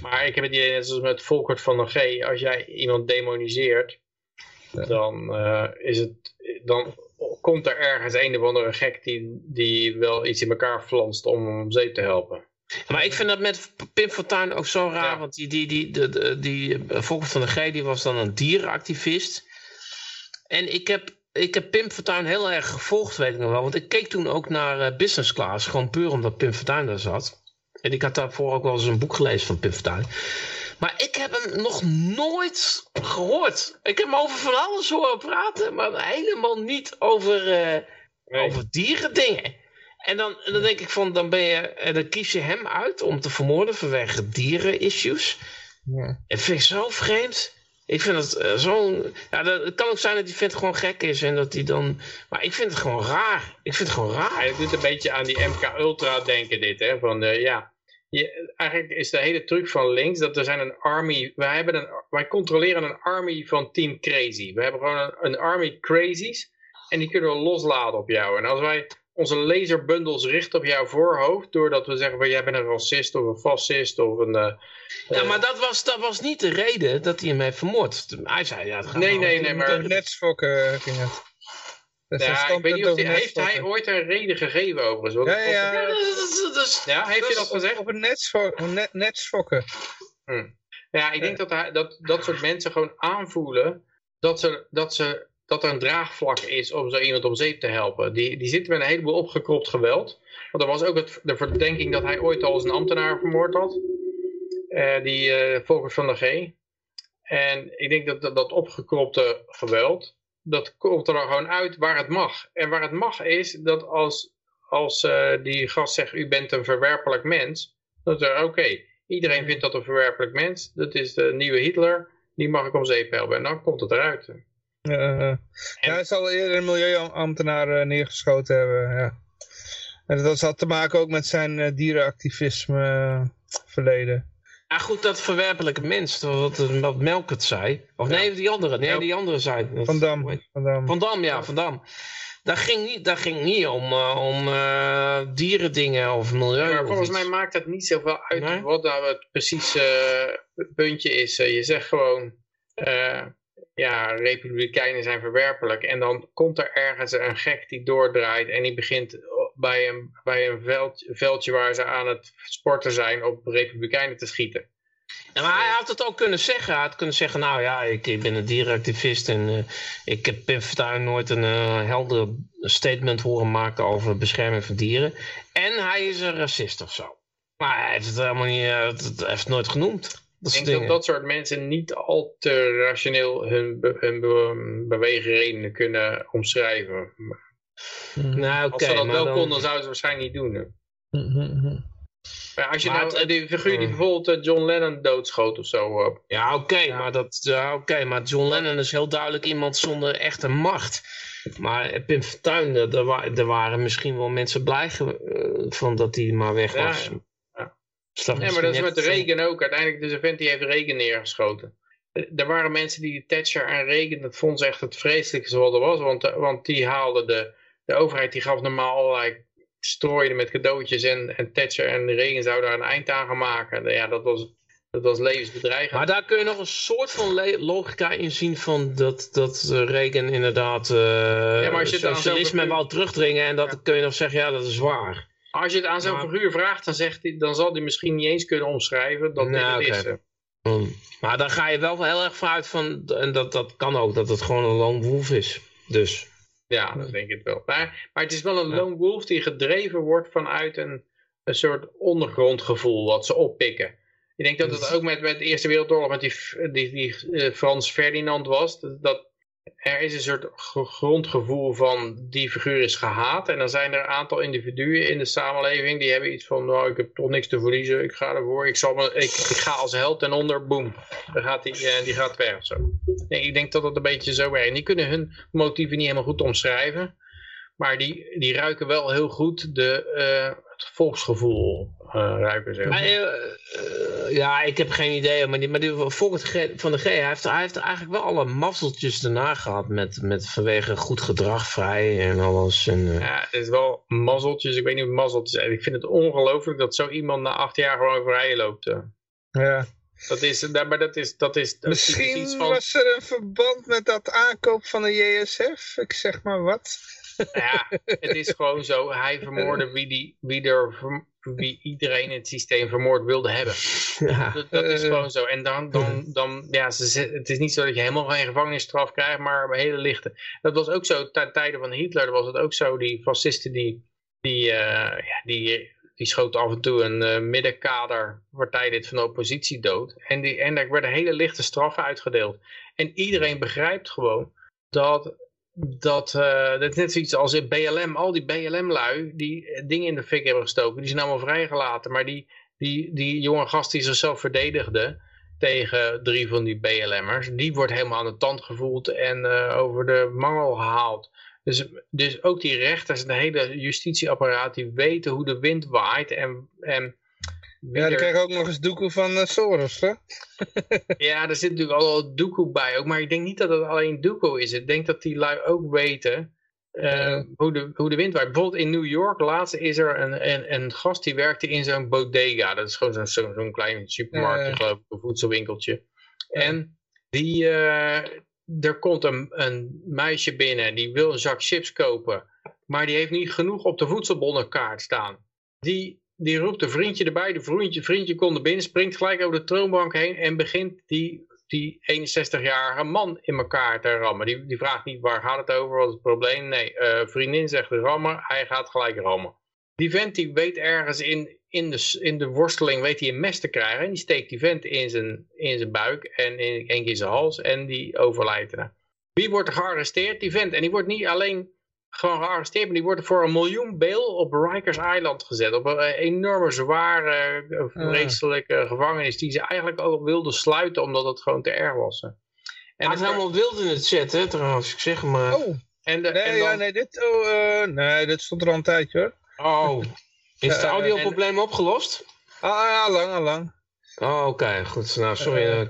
Maar ik heb het idee, net zoals met Volkert van der G. Als jij iemand demoniseert, dan, eh, is het, dan komt er ergens een of andere gek die, die wel iets in elkaar flanst om hem om zeep te helpen. Maar ik vind dat met Pim Fortuyn ook zo raar. Ja. Want die, die, die, die, die, die eh, Volker van der G die was dan een dierenactivist. En ik heb, ik heb Pim Fortuyn heel erg gevolgd, weet ik nog wel. Want ik keek toen ook naar eh, Business Class. Gewoon puur omdat Pim Fortuyn daar zat. En ik had daarvoor ook wel eens een boek gelezen van Pim Fortuyn. Maar ik heb hem nog nooit gehoord. Ik heb hem over van alles horen praten. Maar helemaal niet over... eh, over dierendingen. En dan, dan denk ik van, dan ben je, en dan kies je hem uit om te vermoorden vanwege dieren-issues. ja. Het vind ik zo vreemd. Ik vind het eh, zo'n... Ja, dat, het kan ook zijn dat hij vindt gewoon gek is en dat hij dan... Maar ik vind het gewoon raar. Ik vind het gewoon raar. Hij doet een beetje aan die MK Ultra denken dit, hè. Van, eh, ja, je, eigenlijk is de hele truc van links dat er zijn een army... Wij, hebben een, wij controleren een army van Team Crazy. We hebben gewoon een, een army crazies en die kunnen we loslaten op jou. En als wij onze laserbundels richten op jouw voorhoofd... doordat we zeggen van jij bent een racist of een fascist of een... eh, Ja, eh, maar dat was, dat was niet de reden dat hij hem heeft vermoord. Hij zei, ja, het gaat Nee, nee, nee, maar- netsfokken eh, ging het. Een ja, ik weet standpunt niet of over die, heeft hij ooit een reden gegeven overigens? Ja, ja, ja. Ja, heeft hij Dat gezegd? Over netsfokken. Net, netsfokken. Ja, ik denk dat, hij, dat dat soort mensen gewoon aanvoelen dat, ze, dat, ze, dat er een draagvlak is om zo iemand om zeep te helpen. Die, die zitten met een heleboel opgekropt geweld. Want er was ook de verdenking dat hij ooit al eens een ambtenaar vermoord had. Eh, die Volkers van der G. En ik denk dat dat, dat opgekropte geweld, dat komt er gewoon uit waar het mag. En waar het mag is dat als, als eh, die gast zegt, u bent een verwerpelijk mens, is er oké. Iedereen vindt dat een verwerpelijk mens. Dat is de nieuwe Hitler. Die mag ik om zeep helpen. En dan komt het eruit. Eh, ja, hij zal eerder een milieuambtenaar eh, neergeschoten hebben. Ja. En dat had te maken ook met zijn eh, dierenactivisme eh, verleden. Ja, goed, dat verwerpelijke mens, wat, wat Melkert zei. Of nee, die andere. Nee, Ja. die andere zei. dat- Van Dam. Van Dam. Van Dam, ja, Van Dam. dat ging niet, dat ging niet om, uh, om uh, dierendingen of milieu. maar volgens mij maakt dat niet zoveel uit Nee? wat nou het precies uh, puntje is. je zegt gewoon, ja, republikeinen zijn verwerpelijk. En dan komt er ergens een gek die doordraait en die begint bij een, bij een veld, veldje waar ze aan het sporten zijn op republikeinen te schieten. Ja, maar hij had het ook kunnen zeggen. Hij had kunnen zeggen, nou ja, ik, ben een dierenactivist en uh, ik heb Fortuyn nooit een uh, helder statement horen maken over bescherming van dieren. En hij is een racist of zo. Maar hij heeft het helemaal niet, heeft het nooit genoemd. Ik denk dat dat soort mensen niet al te rationeel hun, be, hun be, beweegredenen kunnen omschrijven. Nou, Als ze okay, dat wel dan... konden, zouden ze het waarschijnlijk niet doen. Hè. Maar als je Maar nou het- die figuur die bijvoorbeeld John Lennon doodschoot of zo. Uh, Ja, oké, maar, dat, ja, oké, maar John Lennon is heel duidelijk iemand zonder echte macht. Maar Pim Fortuyn, er, er wa- er waren misschien wel mensen blij eh, van dat hij maar weg was. ja. Ja. Nee, maar dat is met Reagan ook. Uiteindelijk, dus een vent die heeft Reagan neergeschoten. Eh, Er waren mensen die Thatcher en Reagan, dat vonden ze echt het vreselijkste wat er was. Want, eh, want die haalden de, de overheid, die gaf normaal allerlei strooide met cadeautjes. En, en Thatcher en Reagan zouden daar een eind aan gaan maken. Ja, dat was, dat was levensbedreigend. Maar daar kun je nog een soort van logica in zien van dat, dat eh, Reagan inderdaad eh maar als je aan socialisme wou terugdringen en dat Ja. kun je nog zeggen, ja dat is waar. Als je het aan zo'n figuur vraagt, dan, zegt hij, dan zal hij misschien niet eens kunnen omschrijven dat Nou, dit is. Hmm. Maar dan ga je wel heel erg vanuit van, en dat, dat kan ook, dat het gewoon een lone wolf is. Dus. Ja, dat denk ik wel. Maar, maar het is wel een Ja. lone wolf die gedreven wordt vanuit een, een soort ondergrondgevoel wat ze oppikken. Ik denk dat het ook met, met de Eerste Wereldoorlog met die, die, die eh, Frans Ferdinand was. Dat er is een soort gr- grondgevoel van die figuur is gehaat. En dan zijn er een aantal individuen in de samenleving die hebben iets van, nou ik heb toch niks te verliezen, ik ga ervoor, ik, zal ik, ga als held ten onder, boem. Dan gaat die, eh, die gaat weg zo. Nee, ik denk dat dat een beetje zo werkt. En die kunnen hun motieven niet helemaal goed omschrijven. Maar die, die ruiken wel heel goed de, eh, het volksgevoel. eh, ruiken ze. Maar, eh, ja, ik heb geen idee, maar, die, maar die, van de G, hij heeft, hij heeft eigenlijk wel alle mazzeltjes daarna gehad met, met vanwege goed gedrag vrij en alles. En, Ja, het is wel mazzeltjes. Ik weet niet of het mazzeltjes zijn. Ik vind het ongelooflijk dat zo iemand na acht jaar gewoon vrij loopt. Ja. Dat is, maar dat is, dat is, dat is Misschien iets van... was er een verband met dat aankoop van de JSF. Ik zeg maar wat. Ja, het is gewoon zo. Hij vermoordde wie, die, wie, er, wie iedereen in het systeem vermoord wilde hebben. ja. Dat, dat is gewoon zo. En dan, dan, dan ja, ze, het is niet zo dat je helemaal geen gevangenisstraf krijgt, maar een hele lichte. Dat was ook zo, ten tijde van Hitler was het ook zo, die fascisten die, die, eh, ja, die, die schoten af en toe een eh, middenkaderpartijdlid van de oppositie dood. En, die, en er werden hele lichte straffen uitgedeeld. En iedereen begrijpt gewoon dat dat, eh, dat is net zoiets als in BLM, al die BLM-lui die eh, dingen in de fik hebben gestoken, die zijn allemaal vrijgelaten. Maar die, die, die jonge gast die zichzelf verdedigde tegen drie van die BLM'ers, die wordt helemaal aan de tand gevoeld en eh, over de mangel gehaald. Dus, dus ook die rechters en de hele justitieapparaat, die weten hoe de wind waait en... en Ja, die krijgen ook nog eens doekoe van eh, Soros, hè? *laughs* ja, er zit natuurlijk al wel doekoe bij ook, maar ik denk niet dat het alleen doekoe is. Ik denk dat die lui ook weten eh, Ja. hoe, de, hoe de wind waait. Bijvoorbeeld in New York, laatst is er een, een, een gast die werkte in zo'n bodega. Dat is gewoon zo'n zo'n zo'n klein supermarktje, geloof ik, een voedselwinkeltje. En die, eh, er komt een, een meisje binnen, die wil een zak chips kopen, maar die heeft niet genoeg op de voedselbonnenkaart staan. Die, die roept een vriendje erbij, de vriendje, vriendje komt er binnen, springt gelijk over de troonbank heen en begint die, die 61-jarige man in elkaar te rammen. Die, die vraagt niet waar gaat het over, wat is het probleem? Nee, eh, vriendin zegt rammen, hij gaat gelijk rammen. Die vent die weet ergens in, in, de, in de worsteling weet hij een mes te krijgen. En die steekt die vent in zijn, in zijn buik en in, in zijn hals en die overlijdt erna. Wie wordt er gearresteerd? Die vent. En die wordt niet alleen gewoon gearresteerd, maar die wordt voor een miljoen bail op Rikers Island gezet. Op een eh, enorme zware, eh, vreselijke gevangenis die ze eigenlijk ook wilden sluiten omdat het gewoon te erg was. hè. En, Hij is dan- helemaal wild in het chat, hè, trouwens. Ik zeg maar. Oh, en, de, nee, en ja, nee, dit, oh, eh, nee, dit stond er al een tijdje hoor. Oh. Is het audioprobleem opgelost? Ah, ja, lang, al lang. Oh, oké. Goed. Nou, sorry. Eh.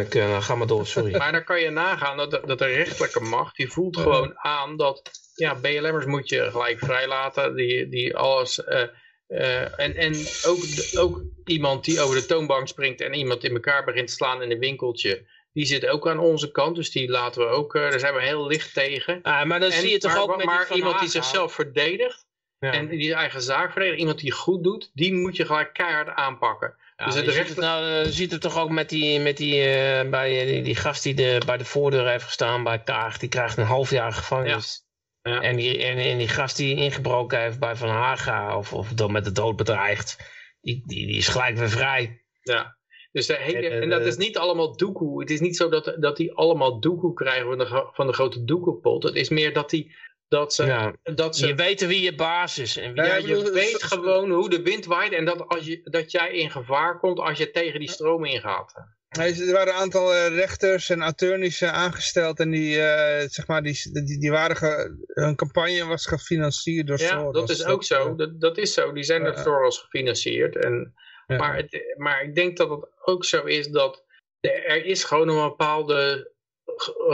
ik, nou, ga maar door. Sorry. *laughs* Maar dan kan je nagaan dat de, dat de rechterlijke macht, die voelt gewoon aan dat ja, BLM'ers moet je gelijk vrijlaten. Die, die alles... eh, eh, en en ook, ook iemand die over de toonbank springt en iemand in elkaar begint te slaan in een winkeltje. Die zit ook aan onze kant, dus die laten we ook, eh, daar zijn we heel licht tegen. Ah, maar dan En- zie je toch maar, ook met die maar iemand die zichzelf verdedigt Ja. en die zijn eigen zaak verdedigt, iemand die goed doet, die moet je gelijk keihard aanpakken. Ja, dus je ziet het, nou, je ziet het toch ook met die, met die, bij, die, die gast die de, bij de voordeur heeft gestaan bij Kaag. Die krijgt een half jaar gevangenis. Ja. En, die, en, en die gast die ingebroken heeft bij Van Haga of, of dan met de dood bedreigd. Die, die, die is gelijk weer vrij. Ja. Dus de hele, En, eh, en dat eh, is niet allemaal doekoe. Het is niet zo dat, dat die allemaal doekoe krijgen van de, van de grote doekoepot. Het is meer dat, die, dat ze... Ja. Dat ze Je weet wie je baas is. En wie Ja, Ja, ik bedoel, je weet gewoon hoe de wind waait en dat, als je, dat jij in gevaar komt als je tegen die stroom ingaat. Er waren een aantal eh, rechters en attorneys eh, aangesteld en die, eh, zeg maar, die, die, die waren ge- hun campagne was gefinancierd door Ja, Soros. dat is ook zo. Dat, dat is zo. Die zijn door Ja. Soros gefinancierd. En, ja. maar, het, maar ik denk dat het ook zo is dat er is gewoon een bepaalde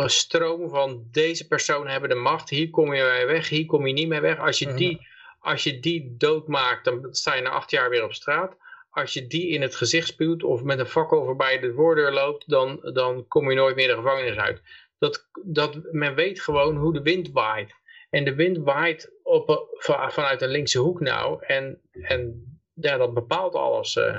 stroom van deze personen hebben de macht. Hier kom je mee weg, hier kom je niet mee weg. Als je die, als je die doodmaakt, dan sta je na acht jaar weer op straat. Als je die in het gezicht spuwt of met een fakkel voorbij de voordeur loopt, dan, dan kom je nooit meer de gevangenis uit. Dat, dat, men weet gewoon hoe de wind waait. En de wind waait op, vanuit een linkse hoek nou. En, en ja, dat bepaalt alles. eh.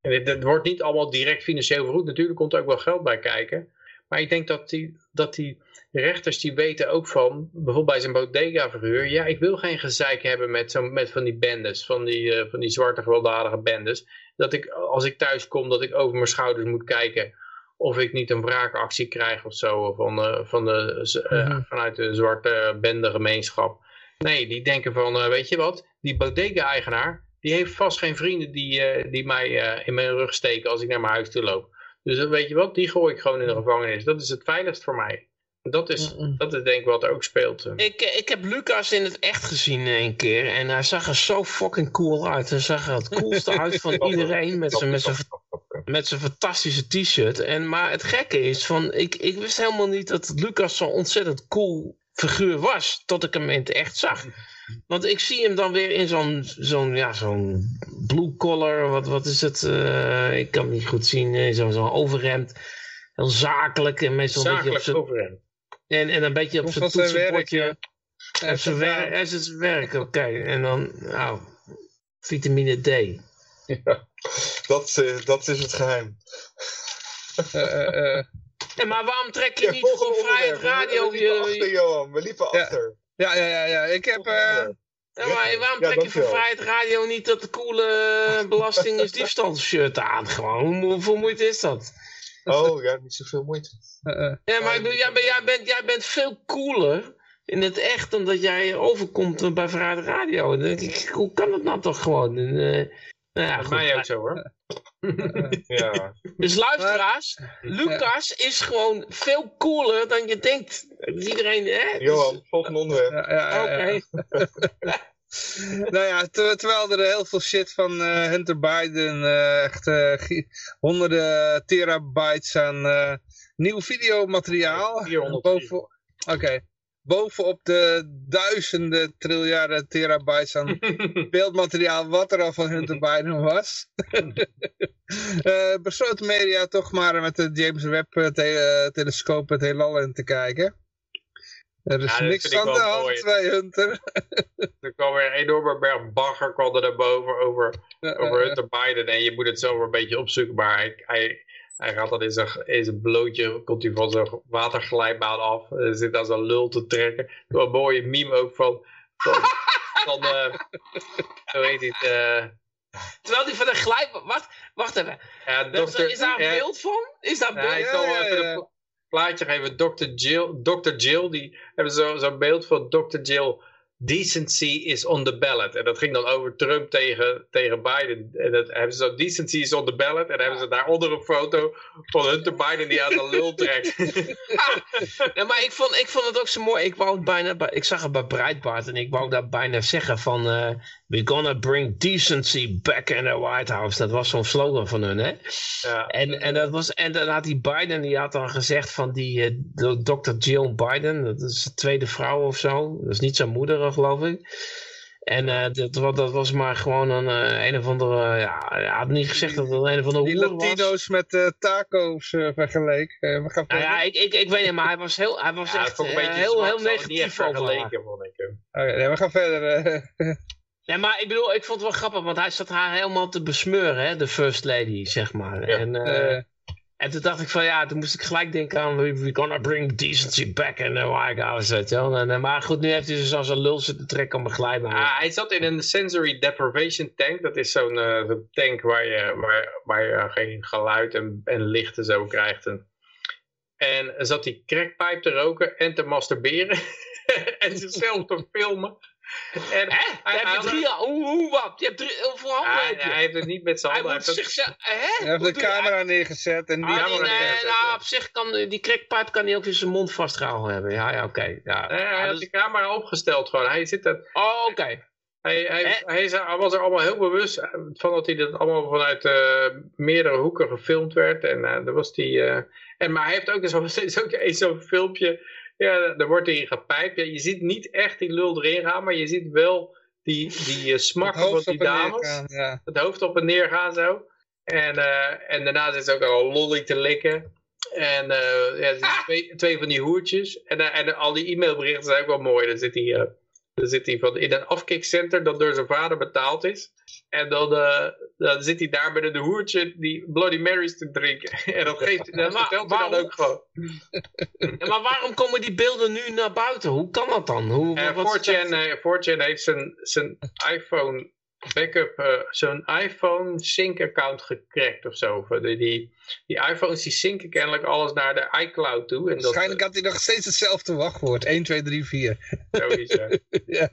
En het, het wordt niet allemaal direct financieel vergoed. Natuurlijk komt er ook wel geld bij kijken. Maar ik denk dat die, dat die rechters die weten ook van, bijvoorbeeld bij zijn bodega-verhuur. Ja, ik wil geen gezeik hebben met, zo, met van die bendes, van die, eh, van die zwarte gewelddadige bendes. Dat ik, als ik thuis kom, dat ik over mijn schouders moet kijken of ik niet een wraakactie krijg of zo van, eh, van de, eh, Mhm. vanuit de zwarte bendegemeenschap. Nee, die denken van, weet je wat, die bodega-eigenaar, die heeft vast geen vrienden die, die mij in mijn rug steken als ik naar mijn huis toe loop. Dus weet je wat, die gooi ik gewoon in de gevangenis. Dat is het veiligst voor mij. Dat is, dat is denk ik wat er ook speelt. eh. Ik, eh, ik heb Lucas in het echt gezien een keer. En hij zag er zo fucking cool uit. Hij zag er het *laughs* coolste uit van iedereen. Met zijn, met zijn, met zijn fantastische t-shirt. En, maar het gekke is, van, ik, ik wist helemaal niet dat Lucas zo'n ontzettend cool figuur was. Tot ik hem in het echt zag. *laughs* Want ik zie hem dan weer in zo'n zo'n ja, zo'n blue collar. Wat, wat is het? eh, ik kan het niet goed zien. eh, Zo'n zo'n overhemd. Heel zakelijk. En meestal een beetje op Zakelijk zijn, overhemd. en, en een beetje op zijn toetsenbordje. ja. Op zijn werk, hij is het werk, oké. En dan, nou, vitamine D. Ja, dat, is- dat is het geheim. Eh, eh, eh, En maar waarom trek je Ja, niet voor Vrijheid. Radio? We liepen Je, achter, Johan. We liepen Ja. achter. Ja, ja, ja, ja. Ik heb... Eh, onderwerp. ja, maar waarom trek je voor. Vrijheid Radio niet dat coole belasting *laughs* is diefstal shirt aan? Gewoon, hoe, hoeveel moeite is dat? Oh, ja, niet zoveel moeite. eh, eh. Ja, maar ik bedoel, jij, bent- jij, bent, jij bent veel cooler in het echt dan dat jij overkomt bij Vrijheid Radio. Dan denk ik, hoe kan dat nou toch gewoon? En, eh, nou ja, Bij goed. mij ook zo hoor. *laughs* Ja. Dus luisteraars, Lucas is gewoon veel cooler dan je denkt. Iedereen, hè? Dus- Johan, volgende onderwerp. Ja, ja, ja, ja. Oké. *laughs* Nou ja, ter- terwijl er heel veel shit van eh, Hunter Biden, eh, echt eh, honderden terabytes aan eh, nieuw videomateriaal. 400 Boven, Oké, bovenop de duizenden triljarden terabytes aan *laughs* beeldmateriaal wat er al van Hunter Biden was. *laughs* Eh besloten media toch maar met de James Webb te- telescoop het heelal in te kijken. Er is Ja, niks aan de hand mooi. bij Hunter. *laughs* Er kwam weer een enorme berg bagger kwam er naar boven over, over Hunter Biden. En je moet het zo maar een beetje opzoeken. Maar hij, hij, hij gaat dan in zijn, in zijn blootje, komt hij van zijn waterglijbaan af. En zit daar zo'n lul te trekken. Een mooie meme ook van, van, *laughs* van eh, hoe heet het, eh, Terwijl die van de glijbaan... Wacht, wacht even. ja, Is daar- dokter, is daar een ja, beeld van? Is daar Ja, ik beeld? zal Plaatje geven. Dr. Jill, Dr. Jill, die hebben zo'n zo beeld van Dr. Jill decency is on the ballot. En dat ging dan over Trump tegen, tegen Biden. En dat hebben ze zo, decency is on the ballot. En dan hebben ze daaronder een foto van Hunter Biden die aan de lul trekt. *laughs* ja, maar ik vond, ik vond het ook zo mooi. Ik, wou bijna, ik zag het bij Breitbart en ik wou daar bijna zeggen van... Uh, We're gonna bring decency back in the White House. Dat was zo'n slogan van hun, hè? Ja. En, en, dat was, en dan had die Biden, die had dan gezegd van die uh, Dr. Jill Biden... dat is de tweede vrouw of zo. Dat is niet zijn moeder, geloof ik. En uh, dat, dat, was maar gewoon een, uh, een of andere, ja, hij had niet gezegd dat het een of andere Die Latino's met uh, taco's vergeleken. we gaan nou ja, ik, ik, ik weet niet, maar hij was, heel, hij was ja, echt heel, heel negatief vergeleken, vond ik hem. Oké, nee, we gaan verder. *laughs* ja, maar ik bedoel, ik vond het wel grappig, want hij zat haar helemaal te besmeuren, hè, de first lady, zeg maar. Ja. En, en toen dacht ik van ja, toen moest ik gelijk denken aan we're gonna bring decency back in the White House. Weet je wel. En, maar goed, nu heeft hij dus als een lul zitten trekken om begeleiden. Ah, hij zat in een sensory deprivation tank. Dat is zo'n uh, tank waar je, waar, waar je geen geluid en, en licht en zo krijgt. En, en zat hij crackpipe te roken en te masturberen. *laughs* en zichzelf te filmen. En Hè? Hij, heb je drie, hoe, hoe wat? Je hebt drie, hoeveel handen hij, hij heeft het niet met z'n handen. Hij, hij, zichzelf, hè? hij heeft de camera neergezet en die... Ah, die nee, nou, op zich kan die crackpipe kan hij ook in zijn mond vastgehouden hebben. Ja, ja, oké. Okay. Ja, nee, hij had de camera opgesteld gewoon. Hij zit dat... Oh, oké. Okay. Hij, hij, hij, was er allemaal heel bewust van dat hij dat allemaal vanuit uh, meerdere hoeken gefilmd werd. En uh, er was die, uh, en, maar hij heeft ook zo'n *laughs* zo filmpje ja, er wordt erin gepijpt. Ja, je ziet niet echt die lul erin gaan, maar je ziet wel die, die uh, van die dames. ja. Het hoofd op en neer gaan zo. En, uh, en daarna zit ze ook al lolly te likken. En uh, ja, twee, twee, van die hoertjes. En, en al die e-mailberichten zijn ook wel mooi. Dan zit hij dan zit hij van in een afkikcenter dat door zijn vader betaald is. En dan, uh, dan zit hij daar met een hoertje die Bloody Marys te drinken. *laughs* En dat, geeft, dat vertelt hij dan ook gewoon. Ja, maar waarom komen die beelden nu naar buiten? Hoe kan dat dan? Hoe, uh, 4chan, uh, heeft zijn, zijn iPhone backup, uh, zo'n iPhone sync account gecrackt of zo. Die, die, die iPhones die synken kennelijk alles naar de iCloud toe. En Waarschijnlijk dat, had hij nog steeds hetzelfde wachtwoord. 1, 2, 3, 4. Zoiets, ja.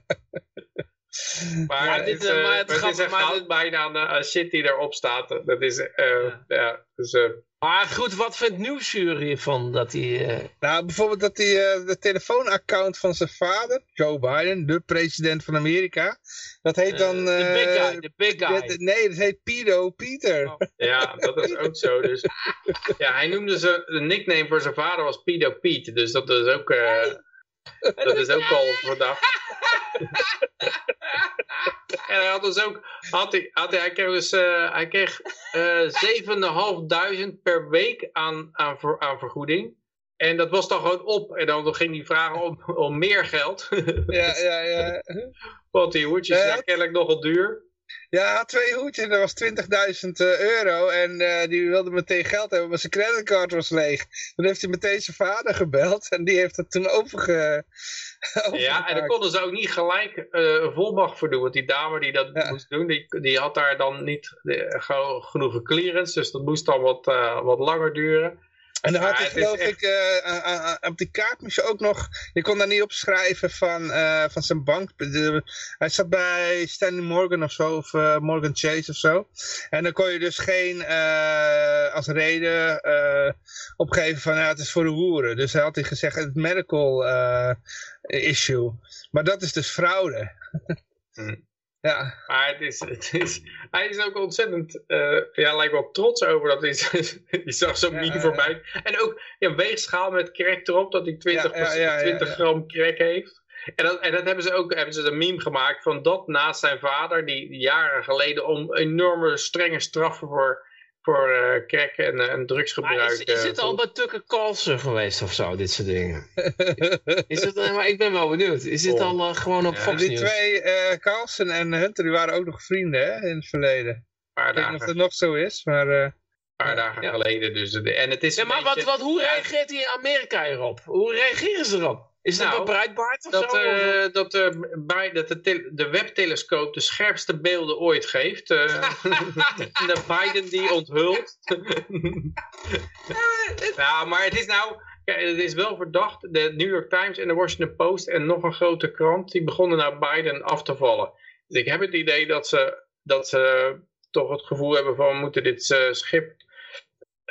Maar, ja, dit, het, uh, maar het, het is een aan shit die erop staat. Dat is, uh, ja. ja dus, uh, maar goed, wat vindt Nieuwsuur hiervan? Dat hij, uh... Nou, bijvoorbeeld dat hij uh, de telefoonaccount van zijn vader, Joe Biden, de president van Amerika, dat heet dan... De uh, big guy, de big guy. nee, dat heet Pido Peter. Oh. Ja, dat is ook zo. Dus, *laughs* ja, hij noemde ze, de nickname voor zijn vader was Pido Pete, dus dat is ook... *laughs* Dat is ook al verdacht. *laughs* en hij had dus ook, had hij, had hij, hij kreeg dus, uh, hij kreeg uh, 7.500 per week aan, aan, ver, aan vergoeding. En dat was dan gewoon op. En dan ging hij vragen om, om meer geld. ja, ja, ja. *laughs* Want die hoedjes zijn kennelijk nogal duur. Ja, twee hoedjes en dat was 20.000 uh, euro. En uh, die wilde meteen geld hebben, maar zijn creditcard was leeg. Dan heeft hij meteen zijn vader gebeld en die heeft dat toen overge... *laughs* ja, en dan konden ze ook niet gelijk uh, een volmacht voor doen. Want die dame die dat ja. moest doen, die, die had daar dan niet de, genoeg clearance. Dus dat moest dan wat, wat langer duren. En dan had hij geloof ik, uh, op die kaart moest je ook nog, je kon daar niet opschrijven van, uh, van zijn bank. Hij zat bij Stanley Morgan of zo, of Morgan Chase of zo. En dan kon je dus geen, als reden opgeven van, ja, het is voor de hoeren. Dus hij had hij gezegd, het medical issue. Maar dat is dus fraude. Hmm. Ja. Maar het is, het is, hij is ook ontzettend, uh, ja, lijkt wel trots over dat hij, je *laughs* zag zo'n ja, mini voorbij. En ook ja, weegschaal met crack erop, dat hij 20, ja, 20 gram crack heeft. En dat, en dat hebben ze ook, hebben ze een meme gemaakt van dat naast zijn vader, die jaren geleden om enorme strenge straffen voor voor uh, crack en, uh, en drugsgebruik. is, is het uh, al bij Tucker Carlson geweest of zo, dit soort dingen? *laughs* is het, maar ik ben wel benieuwd. Is dit oh. al gewoon op ja, Fox Die twee, Carlson en Hunter, die waren ook nog vrienden hè, in het verleden. Ik weet niet of dat nog zo is, maar... Een paar dagen ja. geleden dus. En het is ja, maar beetje, wat, wat, hoe reageert hij in Amerika erop? Hoe reageren ze erop? Is dat nou, of dat, zo? Uh, dat, uh, bij, dat de, de webtelescoop de scherpste beelden ooit geeft. Uh, *laughs* de Biden die onthult. *laughs* *laughs* nou, maar het is nou... kijk, het is wel verdacht. De New York Times en de Washington Post en nog een grote krant, die begonnen nou Biden af te vallen. Dus ik heb het idee dat ze, dat ze toch het gevoel hebben van we moeten dit eh, schip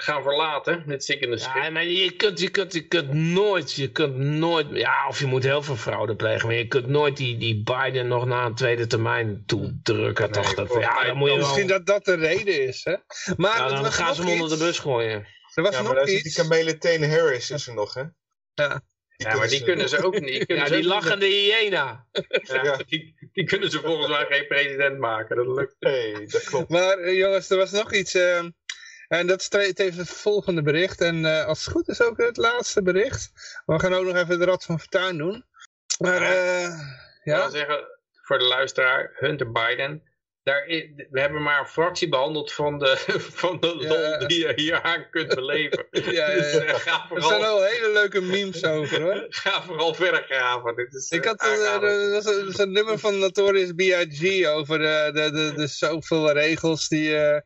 gaan verlaten, dit zinkende schip. Ja, maar je kunt, je, kunt, je kunt nooit, je kunt nooit, ja, of je moet heel veel fraude plegen, maar je kunt nooit die, die Biden nog naar een tweede termijn toe drukken. Nee, toch? Dat, ja, mij dan moet je wel, Misschien dat dat de reden is, hè? Maar ja, dan was gaan ze hem onder de iets. bus gooien. Er was Ja, nog zit die iets. Kamele Tane Harris is er nog, hè? Ja. ja, maar die kunnen ze ook niet. Ja, die lachende hyena. Ja, Ja. Die, die kunnen ze volgens mij geen president maken. Dat lukt. Nee, dat klopt. Maar eh, jongens, er was nog iets. eh, en dat is het even het volgende bericht. En eh, als het goed is ook het laatste bericht. We gaan ook nog even de Rad van Fortuin doen. Maar eh, Ik wil ja, zeggen, voor de luisteraar, Hunter Biden. Daar we hebben maar een fractie behandeld van de, *laughs* van de Ja. lol die je hier aan kunt beleven. *laughs* ja, ja, Dus eh, er zijn al hele leuke memes over hoor. *laughs* ga vooral verder graven. Dit is, Ik eh, had was een, er nummer van Notorious B.I.G. over de, de, de, de zoveel regels die eh Hij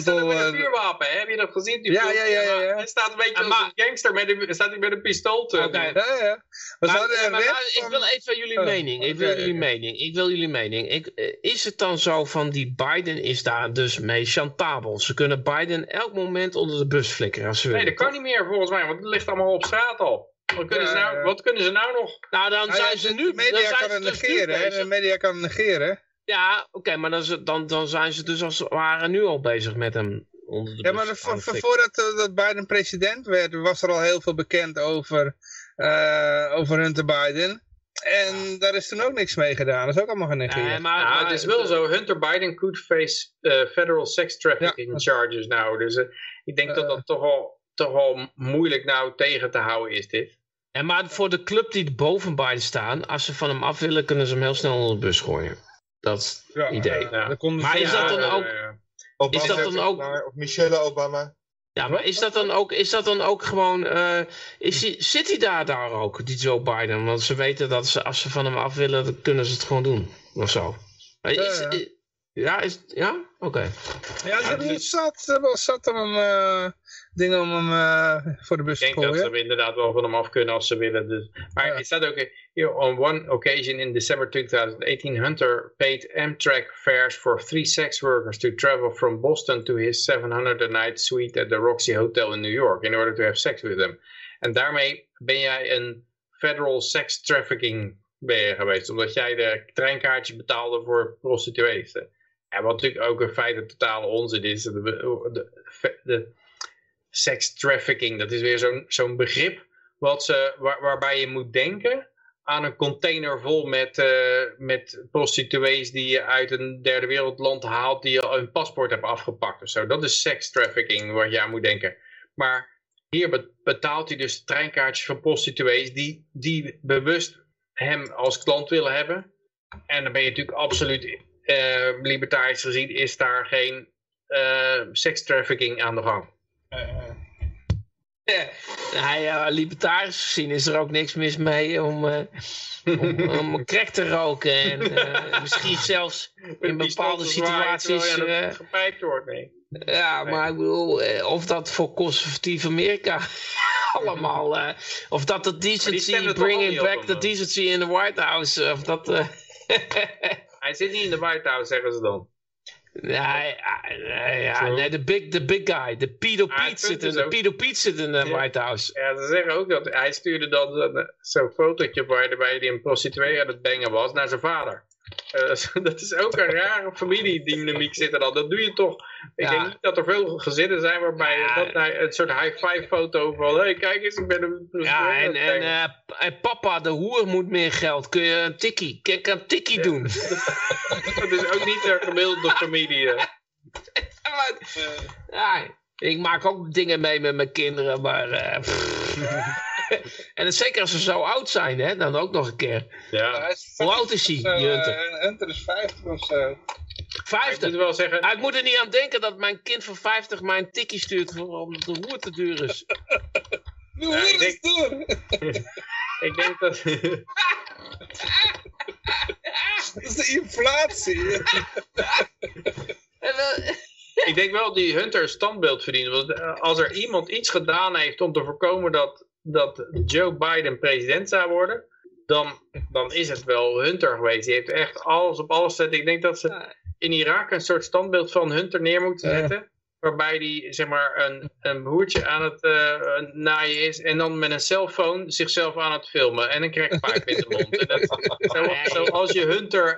staat aantal... er met een eh, vuurwapen, hè? heb je dat gezien? Die Ja, ja, ja, ja, ja. Hij staat een beetje als een gangster, met een, staat hij met een pistool te Oké. ja, ja. Maar Maar, ik wil even jullie Oh, mening. Ik wil jullie mening. Ik wil jullie mening. Ik, is het dan zo van die Biden is daar dus mee chantabel? Ze kunnen Biden elk moment onder de bus flikkeren als ze Nee, willen. dat kan niet meer volgens mij, want het ligt allemaal op straat al. Wat kunnen, ze, nou, wat kunnen ze nou nog? Nou, dan Nou ja, zijn ze nu. De media dan zijn kan ze het dus nu negeren, hè? bezig. De media kan het negeren. Ja, oké, maar dan, dan, dan zijn ze dus als het ware nu al bezig met hem onder de Ja, maar voordat eh, dat Biden president werd, was er al heel veel bekend over, eh, over Hunter Biden. En daar is toen ook niks mee gedaan. Dat is ook allemaal genegeerd. Eh, maar, Nou, maar- het is wel zo, Hunter Biden could face eh, federal sex trafficking Ja. charges nou. Dus eh, ik denk dat Eh. dat toch wel, toch wel moeilijk nou tegen te houden is dit. En maar voor de club die boven Biden staan, als ze van hem af willen, kunnen ze hem heel snel onder de bus gooien. Dat is Ja, het idee. eh, Ja. Maar is dat dan eh, ook- eh, Obama Is dat dan ook- naar- Of Michelle Obama. Ja, maar is dat dan ook, is dat dan ook gewoon, eh, is zit hij daar, daar ook, die Joe Biden? Want ze weten dat ze, als ze van hem af willen, dan kunnen ze het gewoon doen. Of zo. Is, Ja, is, ja? Oké. Ja, ze hebben wel zat, ze hebben wel zat om hem, eh, dingen om hem eh, voor de bus Ik te denk dat gooien. ze inderdaad wel van hem af kunnen als ze willen. Dus. Maar Ja. het staat ook, here, on one occasion in December 2018, Hunter paid Amtrak fares for three sex workers to travel from Boston to his 700 a night suite at the Roxy Hotel in New York in order to have sex with them. En daarmee ben jij een federal sex trafficking ben je geweest, omdat jij de treinkaartjes betaalde voor prostituees. En wat natuurlijk ook in feite totale onzin is, de, de, sex trafficking, dat is weer zo'n zo'n begrip wat ze, waar, waarbij je moet denken aan een container vol met, eh, met prostituees die je uit een derde wereldland haalt, die je al een paspoort hebt afgepakt of zo. Dat is sex trafficking waar je aan moet denken. Maar hier be- betaalt hij dus treinkaartjes van prostituees die, die bewust hem als klant willen hebben. En dan ben je natuurlijk absoluut, eh, libertarisch gezien, is daar geen eh sex trafficking aan de gang. Ja, ja, libertarisch gezien is er ook niks mis mee om, eh, om, *laughs* crack te roken. En eh, misschien zelfs in bepaalde situaties... Eh, gepijpt wordt, nee. Ja, maar ik bedoel, eh, of dat voor conservatief Amerika *laughs* allemaal, eh, of dat de decency, bringing back the decency in the White House, of dat, eh, *laughs* Hij zit niet in de White House, zeggen ze dan. nee, ja, nee, de big, de big guy, de Pedo Ah, Pete zit in, de Pedo Pete zit in de. White House. Ja, ze zeggen ook dat hij stuurde dan zo'n- zo'n fotootje waarbij hij een prostituee aan het bangen was naar zijn vader. Eh, *laughs* dat is ook een rare familiedynamiek zit er dan. Dat doe je toch. Ik Ja. denk niet dat er veel gezinnen zijn waarbij Ja. dat hij een soort high five foto van hé kijk eens ik ben een Ja, en, en, eh, en papa, de hoer moet meer geld. Kun je een tikkie, kan ik een tikkie doen? *laughs* Dat is ook niet een gemiddelde familie. *laughs* ja, ik maak ook dingen mee met mijn kinderen, maar... eh. *laughs* en dat zeker als ze zo oud zijn, hè, dan ook nog een keer. Ja. Hoe oud is hij, Hunter? eh, Hunter is 50 of zo. Ik 50. moet wel zeggen, Ah, ik moet er niet aan denken dat mijn kind van 50 mij een tikkie stuurt voor omdat de hoer te duur is. *laughs* De hoer ik is door. *laughs* ik denk dat... Dat is de inflatie. En, ik denk wel dat die Hunter standbeeld verdient. Want eh, als er iemand iets gedaan heeft om te voorkomen dat, dat Joe Biden president zou worden, dan, dan is het wel Hunter geweest. Die heeft echt alles op alles gezet. Ik denk dat ze in Irak een soort standbeeld van Hunter neer moeten Ja. zetten. Waarbij die zeg maar een, een broertje aan het eh, naaien is. En dan met een cellfoon zichzelf aan het filmen. En een crackpipe in de mond. En dat, *laughs* zo, zoals je Hunter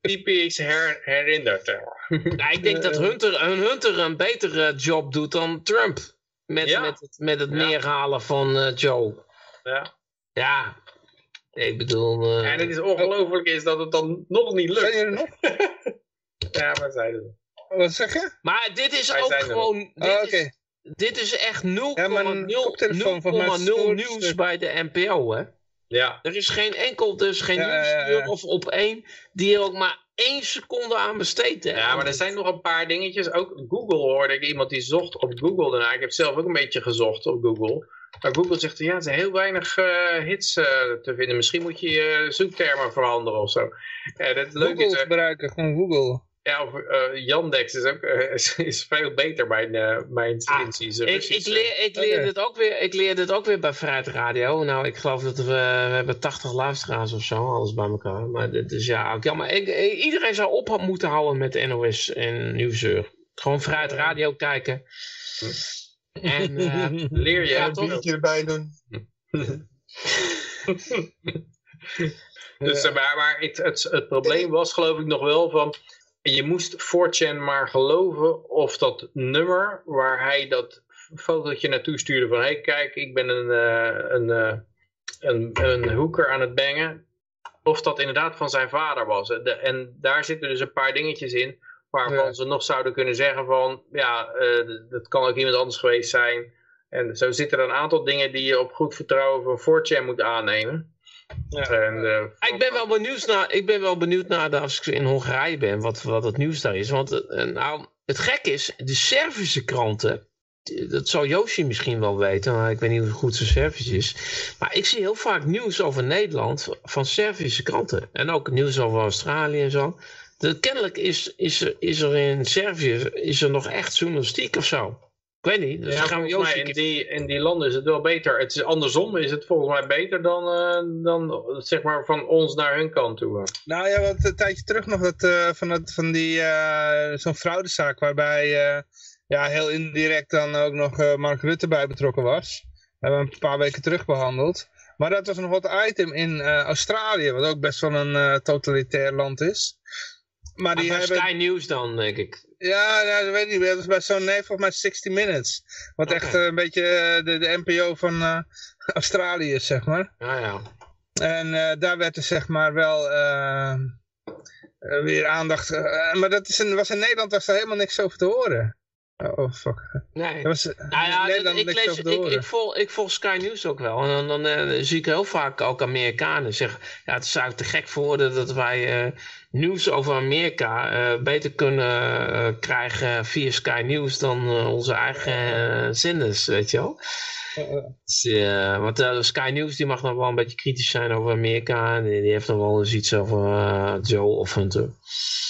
typisch her, herinnert. Nou, ik denk dat Hunter, een Hunter een betere job doet dan Trump. Met, Ja. met, het, met het Ja. neerhalen van eh, Joe. Ja. Ja, ik bedoel... eh, En het is ongelooflijk is dat het dan nog niet Zijn lukt. jullie er nog? *laughs* Ja, maar zeiden ze. Wat zeg je? maar dit is Wij ook zijn gewoon... Dit, Oh, Oké. is, dit is echt 0,0 Ja, mijn koptelefoon van mij 0,0 stoort. nieuws bij de NPO, hè? Ja. Er is geen enkel, dus geen Ja, ja, ja, ja. nieuwsuur of op één die er ook maar één seconde aan besteedt. hè. ja, maar er zijn nog een paar dingetjes. Ook Google hoorde ik iemand die zocht op Google daarna. Ik heb zelf ook een beetje gezocht op Google. Maar Google zegt, ja, er zijn heel weinig eh, hits eh, te vinden. Misschien moet je je zoektermen veranderen of zo. Ja, dat Google is, eh, gebruiken, gewoon Google. Ja, of, Yandex is ook eh, *laughs* is, is veel beter bij eh, mijn Ah, inziens. Ik, ik, leer, ik, leer Oké. dit ook weer, ik leer dit ook weer bij Vrijheid Radio. Nou, ik geloof dat we, we hebben 80 luisteraars of zo, alles bij elkaar. Maar dit is ja, ook jammer. Ik, iedereen zou op moeten houden met de NOS en Nieuwsuur. Gewoon Vrijheid Radio kijken. En eh, *laughs* Leer je Ja, Een biertje erbij doen. *laughs* Dus, maar maar het, het, het probleem was geloof ik nog wel van... Je moest 4chan maar geloven of dat nummer waar hij dat fotootje naartoe stuurde van... Hé hey, kijk, ik ben een, eh, een, eh, een, een hoeker aan het bangen. Of dat inderdaad van zijn vader was. De, en daar zitten dus een paar dingetjes in waarvan Ja. ze nog zouden kunnen zeggen van... Ja, eh, dat kan ook iemand anders geweest zijn. En zo zitten er een aantal dingen die je op goed vertrouwen van 4chan moet aannemen. En, eh, ik, ben wel benieuwd naar, ik ben wel benieuwd naar de, als ik in Hongarije ben, wat, wat het nieuws daar is. Want eh, nou, het gek is, de Servische kranten, dat zou Yoshi misschien wel weten, maar ik weet niet hoe goed zijn Servisch is. Maar ik zie heel vaak nieuws over Nederland van Servische kranten. En ook nieuws over Australië en zo. De, kennelijk is, is, er, is er in Servië is er nog echt journalistiek of zo. Ik weet niet. Dus ja, dan gaan we volgens mij Yoshi... in die, in die landen is het wel beter. Het is andersom is het volgens mij beter dan, eh, dan zeg maar van ons naar hun kant toe. Nou ja, wat een tijdje terug nog dat, eh, van, dat, van die, eh, zo'n fraudezaak waarbij eh, ja, heel indirect dan ook nog eh, Mark Rutte bij betrokken was. Dat hebben we een paar weken terug behandeld. Maar dat was een hot item in eh, Australië, wat ook best wel een eh, totalitair land is. Maar die Maar bij hebben... Sky News dan, denk ik. Ja, dat weet ik niet. Dat is bij zo'n, nee, volgens mij 60 Minutes. Wat echt eh, een beetje eh, de, de NPO van eh, *laughs* Australië is, zeg maar. Ja, ja. En daar werd er zeg maar wel weer aandacht. maar dat is een, was in Nederland was daar helemaal niks over te horen. Oh, oh, fuck. Nee. Was eh, Nou ja, ik, lees, ik, ik, volg, ik volg Sky News ook wel. En dan, dan eh, zie ik heel vaak ook Amerikanen zeggen... Ja, het eigenlijk te gek voor woorden dat wij eh, nieuws over Amerika... eh, beter kunnen eh, krijgen via Sky News dan eh, onze eigen eh, zenders, weet je wel. Eh, eh, Dus, eh, want eh, Sky News die mag nog wel een beetje kritisch zijn over Amerika. Die, die heeft nog wel eens iets over eh, Joe of Hunter.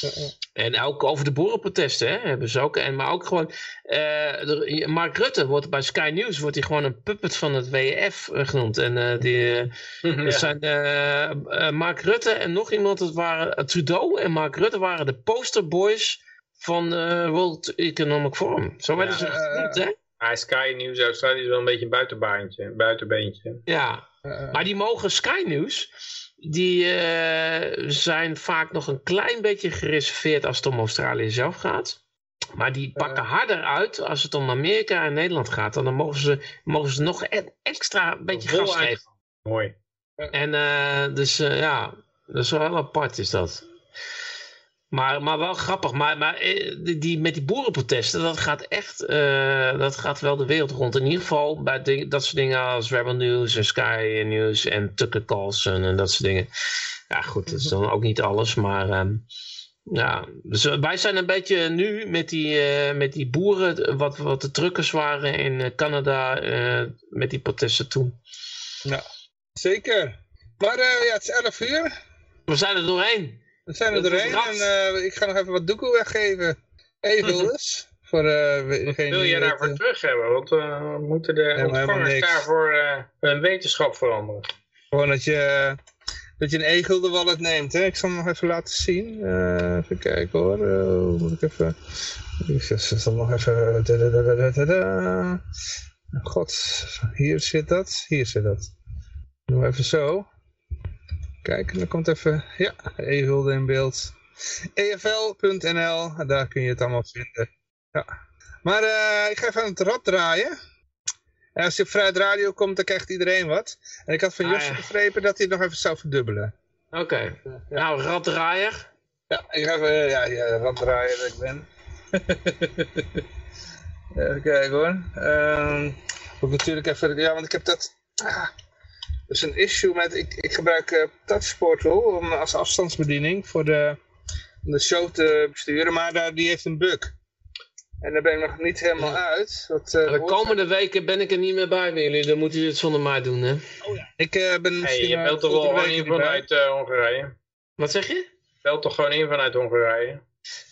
eh, eh. En ook over de boerenprotesten hè, hebben ze ook. En, maar ook gewoon, eh, Mark Rutte wordt bij Sky News wordt hij gewoon een puppet van het WF eh, genoemd. En eh, die, *laughs* dat zijn Mark Rutte en nog iemand, dat waren Trudeau en Mark Rutte waren de posterboys van World Economic Forum. Zo werden Ja, ze genoemd, hè? Sky News Australië is wel een beetje een buitenbaantje, een buitenbeentje. Ja. Maar die mogen Sky News, die eh, zijn vaak nog een klein beetje gereserveerd als het om Australië zelf gaat. Maar die pakken harder uit als het om Amerika en Nederland gaat. Dan mogen ze, mogen ze nog extra een beetje gas geven. Mooi. En eh, dus eh, ja, dat is wel heel apart is dat. Maar, maar wel grappig. Maar, maar eh, die, met die boerenprotesten, dat gaat echt, eh, dat gaat wel de wereld rond. In ieder geval bij ding- dat soort dingen als Rebel News en Sky News en Tucker Carlson en dat soort dingen. Ja goed, dat is dan ook niet alles, maar ehm, ja. Dus eh, wij zijn een beetje nu met die, met die boeren, wat, wat de drukkers waren in Canada met die protesten toen. Zeker. Maar ja, het is 11 uur. We zijn er doorheen. We zijn er doorheen en eh, ik ga nog even wat doekoe weggeven. Even *laughs* dus. Voor, uh, degene Wil je daarvoor uh, terug hebben? Want uh, moeten de ja, ontvangers daarvoor hun wetenschap veranderen? Gewoon dat je, dat je een e-gulden wallet neemt. Hè? Ik zal hem nog even laten zien. even kijken hoor. moet ik even... Ik zal nog even... Da, da, da, God, hier zit dat. Hier zit dat. Doe even zo. Kijk, dan komt even... Ja, e-gulden in beeld. EFL.nl, daar kun je het allemaal vinden. Ja. Maar uh, ik ga even aan het rad draaien. En als je op Vrijheid Radio komt, dan krijgt iedereen wat. En ik had van ah, Josje begrepen dat hij het nog even zou verdubbelen. Oké. Okay. Ja. Nou, raddraaier. Ja, ik ga even, ja, ja raddraaier dat ik ben. *laughs* even kijken hoor. Um, moet natuurlijk even, ja, want ik heb dat... Ah, dat is een issue met, ik, ik gebruik uh, Touchportal om, als afstandsbediening voor de de show te besturen, maar daar, die heeft een bug. En daar ben ik nog niet helemaal uit. Wat, uh, de komende weken ben ik er niet meer bij bij jullie. Dan moeten jullie het zonder mij doen, hè? Oh ja. Ik uh, ben hey, je belt toch wel in vanuit uh, Hongarije? Wat zeg je? Belt toch gewoon in vanuit Hongarije?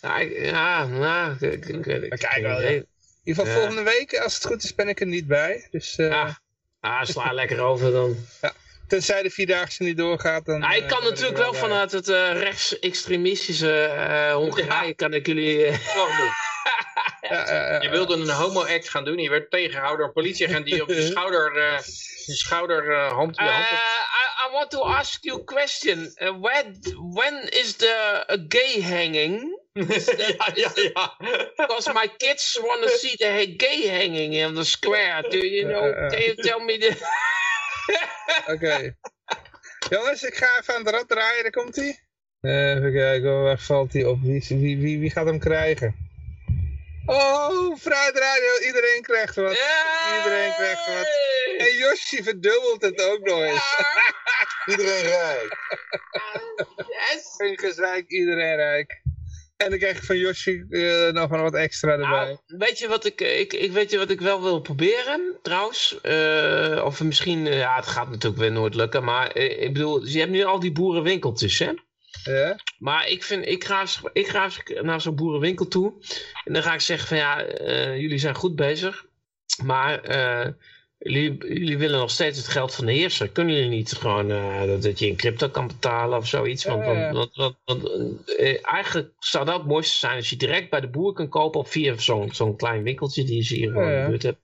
Ja, ik, ja nou... Ik, ik, ik, kijk wel, In ieder geval volgende week, als het goed is, ben ik er niet bij. Dus, ah, ah, sla lekker over dan. Ja. Tenzij de Vierdaagse niet doorgaat. Dan, nou, ik kan natuurlijk wel vanuit het uh, rechtsextremistische uh, Hongarije ja. kan ik jullie... *laughs* Uh... je wilde een homo-act gaan doen. Je werd tegengehouden door een politieagent die op je *laughs* schouder, uh, je schouder uh, hand, je hand op... I, I, want to ask you a question. when, when is the gay hanging? *laughs* ja, ja, ja. Because my kids want to see the gay hanging in the square. Do you know? Can you tell me the... *laughs* *laughs* Oké. Jongens, ik ga even aan de rad draaien, daar komt hij. Even kijken, waar valt hij op? Wie, wie, wie, wie gaat hem krijgen? Oh, Vrijheid Radio, iedereen krijgt wat. Iedereen krijgt wat. En Yoshi verdubbelt het ook nog eens. *laughs* iedereen rijk. Yes. Geen gezeik, iedereen rijk. En dan krijg ik van Yoshi uh, nog wat extra erbij. Nou, weet je wat ik, ik, ik, weet je wat ik wel wil proberen, trouwens? Uh, of misschien, uh, ja, het gaat natuurlijk weer nooit lukken. Maar ik bedoel, je hebt nu al die boerenwinkeltjes, hè? Ja. Maar ik, vind, ik, ga, ik ga naar zo'n boerenwinkel toe. En dan ga ik zeggen van ja, jullie zijn goed bezig. Maar Jullie, jullie, willen nog steeds het geld van de heerser. Kunnen jullie niet gewoon uh, dat je in crypto kan betalen of zoiets? Want, ja, want, want, want eigenlijk zou dat het mooiste zijn als je direct bij de boer kan kopen of via zo'n zo'n klein winkeltje die je hier in de buurt hebt.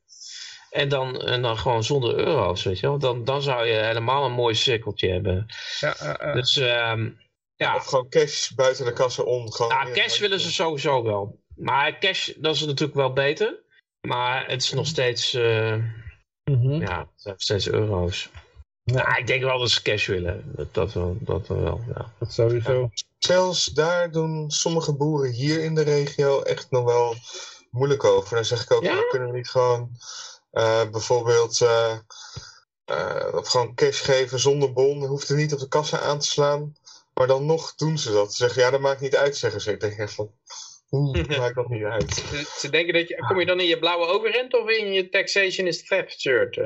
En dan, en dan gewoon zonder euro's, weet je wel. Dan, dan zou je helemaal een mooi cirkeltje hebben. Ja, dus um, ja. Of gewoon cash buiten de kassen om. Gewoon ja, cash willen ze sowieso wel. Maar cash, dat is natuurlijk wel beter. Maar het is nog steeds... Uh, Mm -hmm. Ja, steeds euro's. Ja. ik denk wel dat ze cash willen. Dat, dat, wel, dat wel, ja. Dat sowieso. Ja. Zelfs daar doen sommige boeren hier in de regio echt nog wel moeilijk over. Dan zeg ik ook, ja? kunnen we niet gewoon uh, bijvoorbeeld uh, uh, of gewoon cash geven zonder bon. Hoeft er niet op de kassa aan te slaan. Maar dan nog doen ze dat. Ze zeggen, ja, dat maakt niet uit, zeggen ze. Ik denk van, hoe *laughs* maakt dat niet uit? Ze, ze, denken dat je, kom je dan in je blauwe overhemd of in je taxation is theft shirt? *laughs*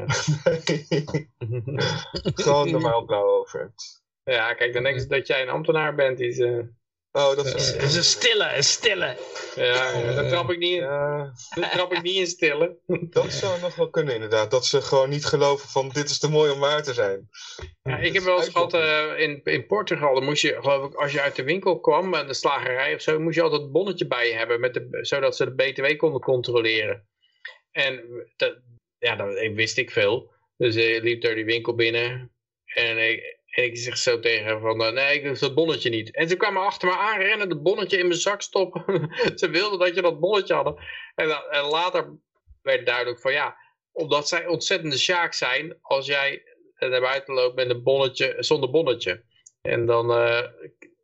Gewoon normaal blauw overhemd. Ja, kijk, dan denken ze dat jij een ambtenaar bent die ze... Oh, dat is... is een stille, een stille. Ja, ja daar trap ik niet in. Ja. Daar trap ik niet in stille. *laughs* Dat zou nog wel kunnen inderdaad. Dat ze gewoon niet geloven van dit is te mooi om waar te zijn. Ja, ik heb wel eens gehad uh, in, in Portugal. Dan moest je, geloof ik, als je uit de winkel kwam, de slagerij of zo, moest je altijd een bonnetje bij je hebben. Met de, zodat ze de BTW konden controleren. En dat, ja, dat wist ik veel. Dus ik liep door die winkel binnen. En ik, en ik zeg zo tegen van, uh, nee, ik doe dat bonnetje niet. En ze kwamen achter me aanrennen, het bonnetje in mijn zak stoppen. *laughs* ze wilden dat je dat bonnetje hadden. En, en, later werd duidelijk van, ja, omdat zij ontzettende sjaak zijn, als jij naar buiten loopt met een bonnetje, zonder bonnetje. En dan, uh,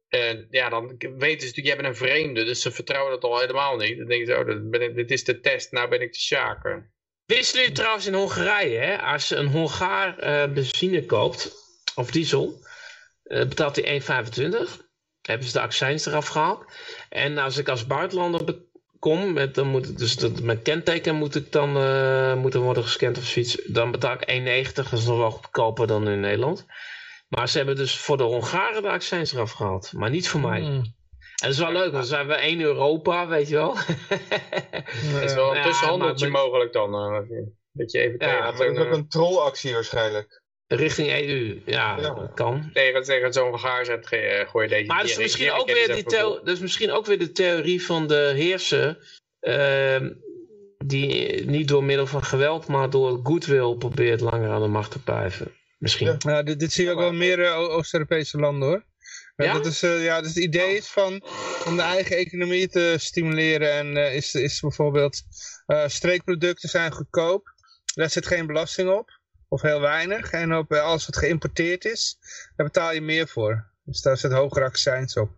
en, ja, dan weten ze natuurlijk, jij bent een vreemde, dus ze vertrouwen dat al helemaal niet. Dan denken ze, oh, dit is de test, nou ben ik de sjaak. Wisten jullie trouwens in Hongarije, hè, als een Hongaar uh, benzine koopt of diesel, uh, betaalt hij 1,25. Hebben ze de accijns eraf gehaald. En als ik als buitenlander kom, met, dan moet ik dus dat, mijn kenteken moet ik dan uh, moeten worden gescand of zoiets. Dan betaal ik 1,90. Dat is nog wel goedkoper dan in Nederland. Maar ze hebben dus voor de Hongaren de accijns eraf gehaald. Maar niet voor mij. Hmm. dat is wel leuk, want dan zijn we één Europa, weet je wel. Het is wel een tussenhandeltje mogelijk dan. eh, dat je even Ja, tegen, is ook een trollactie waarschijnlijk. Richting EU, ja, Ja. dat kan. eh, tegen, tegen zo'n vergaar zet, eh, gooi je deze... Maar dat is, misschien ook weer die- dat is misschien ook weer de theorie van de heerser. ehm, die niet door middel van geweld, maar door goodwill probeert langer aan de macht te blijven. Misschien. Ja. Ja, dit, dit zie je ook wel in meer eh, O- Oost-Europese landen hoor. Ja? Dat is, eh, ja, dus het idee is van om de eigen economie te stimuleren en eh, is, is bijvoorbeeld eh, streekproducten zijn goedkoop. Daar zit geen belasting op, of heel weinig. En op eh, alles wat geïmporteerd is, daar betaal je meer voor. Dus daar zit hogere accijns op.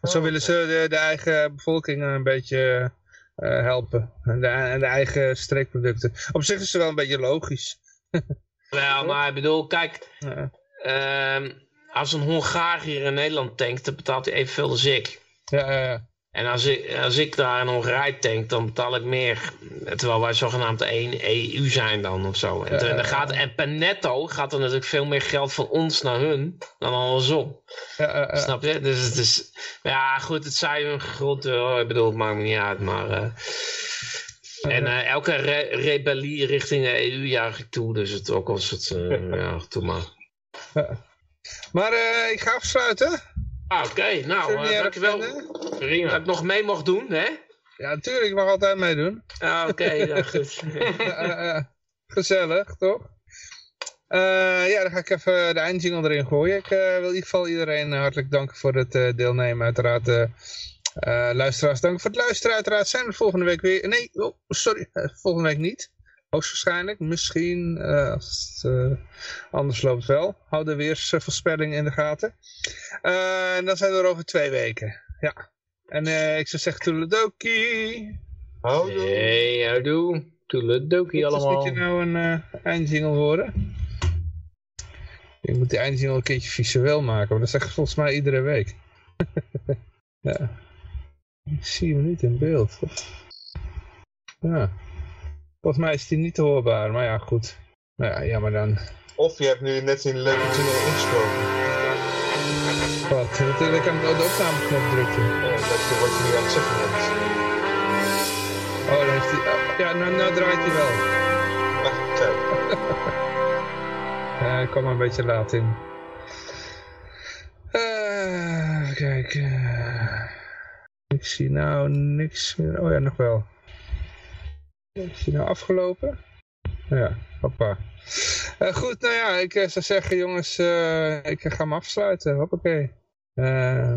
En zo Oh, willen ze de, de eigen bevolking een beetje eh, helpen. En de, en de eigen streekproducten. Op zich is het wel een beetje logisch. *laughs* Wel, maar ik bedoel, kijk, Ja, ehm, als een Hongaar hier in Nederland tankt, dan betaalt hij evenveel als ik. ja, ja, ja. En als ik, als ik daar in Hongarije tank, dan betaal ik meer. Terwijl wij zogenaamd één EU zijn dan of zo. En, dan gaat, en per netto gaat er natuurlijk veel meer geld van ons naar hun dan andersom. Snap je? Dus het is. Ja, goed, het zij hun grond. hoor. Ik bedoel, het maakt me niet uit. Maar. eh, en eh, elke re- rebellie richting de EU juich ik toe. Dus het ook als het. eh, ja, doe maar. Maar ik ga afsluiten. Ah, Oké, nou, eh, dankjewel. Prima. Dat ik nog mee mocht doen, hè? Ja, natuurlijk. Ik mag altijd meedoen. Ah, Oké, ja, *laughs* goed. Ja, ja, ja. Gezellig, toch? Eh, ja, dan ga ik even de eindjingle erin gooien. Ik eh, wil in ieder geval iedereen eh, hartelijk danken voor het eh, deelnemen. Uiteraard eh eh, luisteraars, dank voor het luisteren. Uiteraard zijn we volgende week weer... Nee, oh, sorry. eh, volgende week niet. Hoogstwaarschijnlijk. Misschien. eh, als het eh, anders loopt wel. Hou de weersvoorspelling in de gaten. Eh, en dan zijn we er over twee weken. Ja. En eh, ik zou zeggen toeledoki. Houdoe. Hey, houdoe. Toeledokie Moet allemaal. je nou een eh eindjingle horen? Je moet die eindjingle een keertje visueel maken, maar dat zeg ik volgens mij iedere week. *laughs* ja. Ik zie hem niet in beeld. Ja. Volgens mij is die niet hoorbaar, maar ja, goed. Nou ja, jammer dan. Of je hebt nu net een leuke jingle ingesproken. Wat? Ik aan de opnameknop drukte. Eh, dat je wat je nu aan het zeggen bent. Oh, dan heeft hij... oh, ja, nou, nou draait hij wel. Ah, kijk. *laughs* Ja, ik kwam er een beetje laat in. Eh, even kijken. Ik zie nou niks meer. Oh ja, nog wel. Ik zie nou afgelopen. Ja, hoppa. Eh, goed, nou ja, ik eh, zou zeggen jongens, eh, ik ga hem afsluiten. Hoppakee. Eh,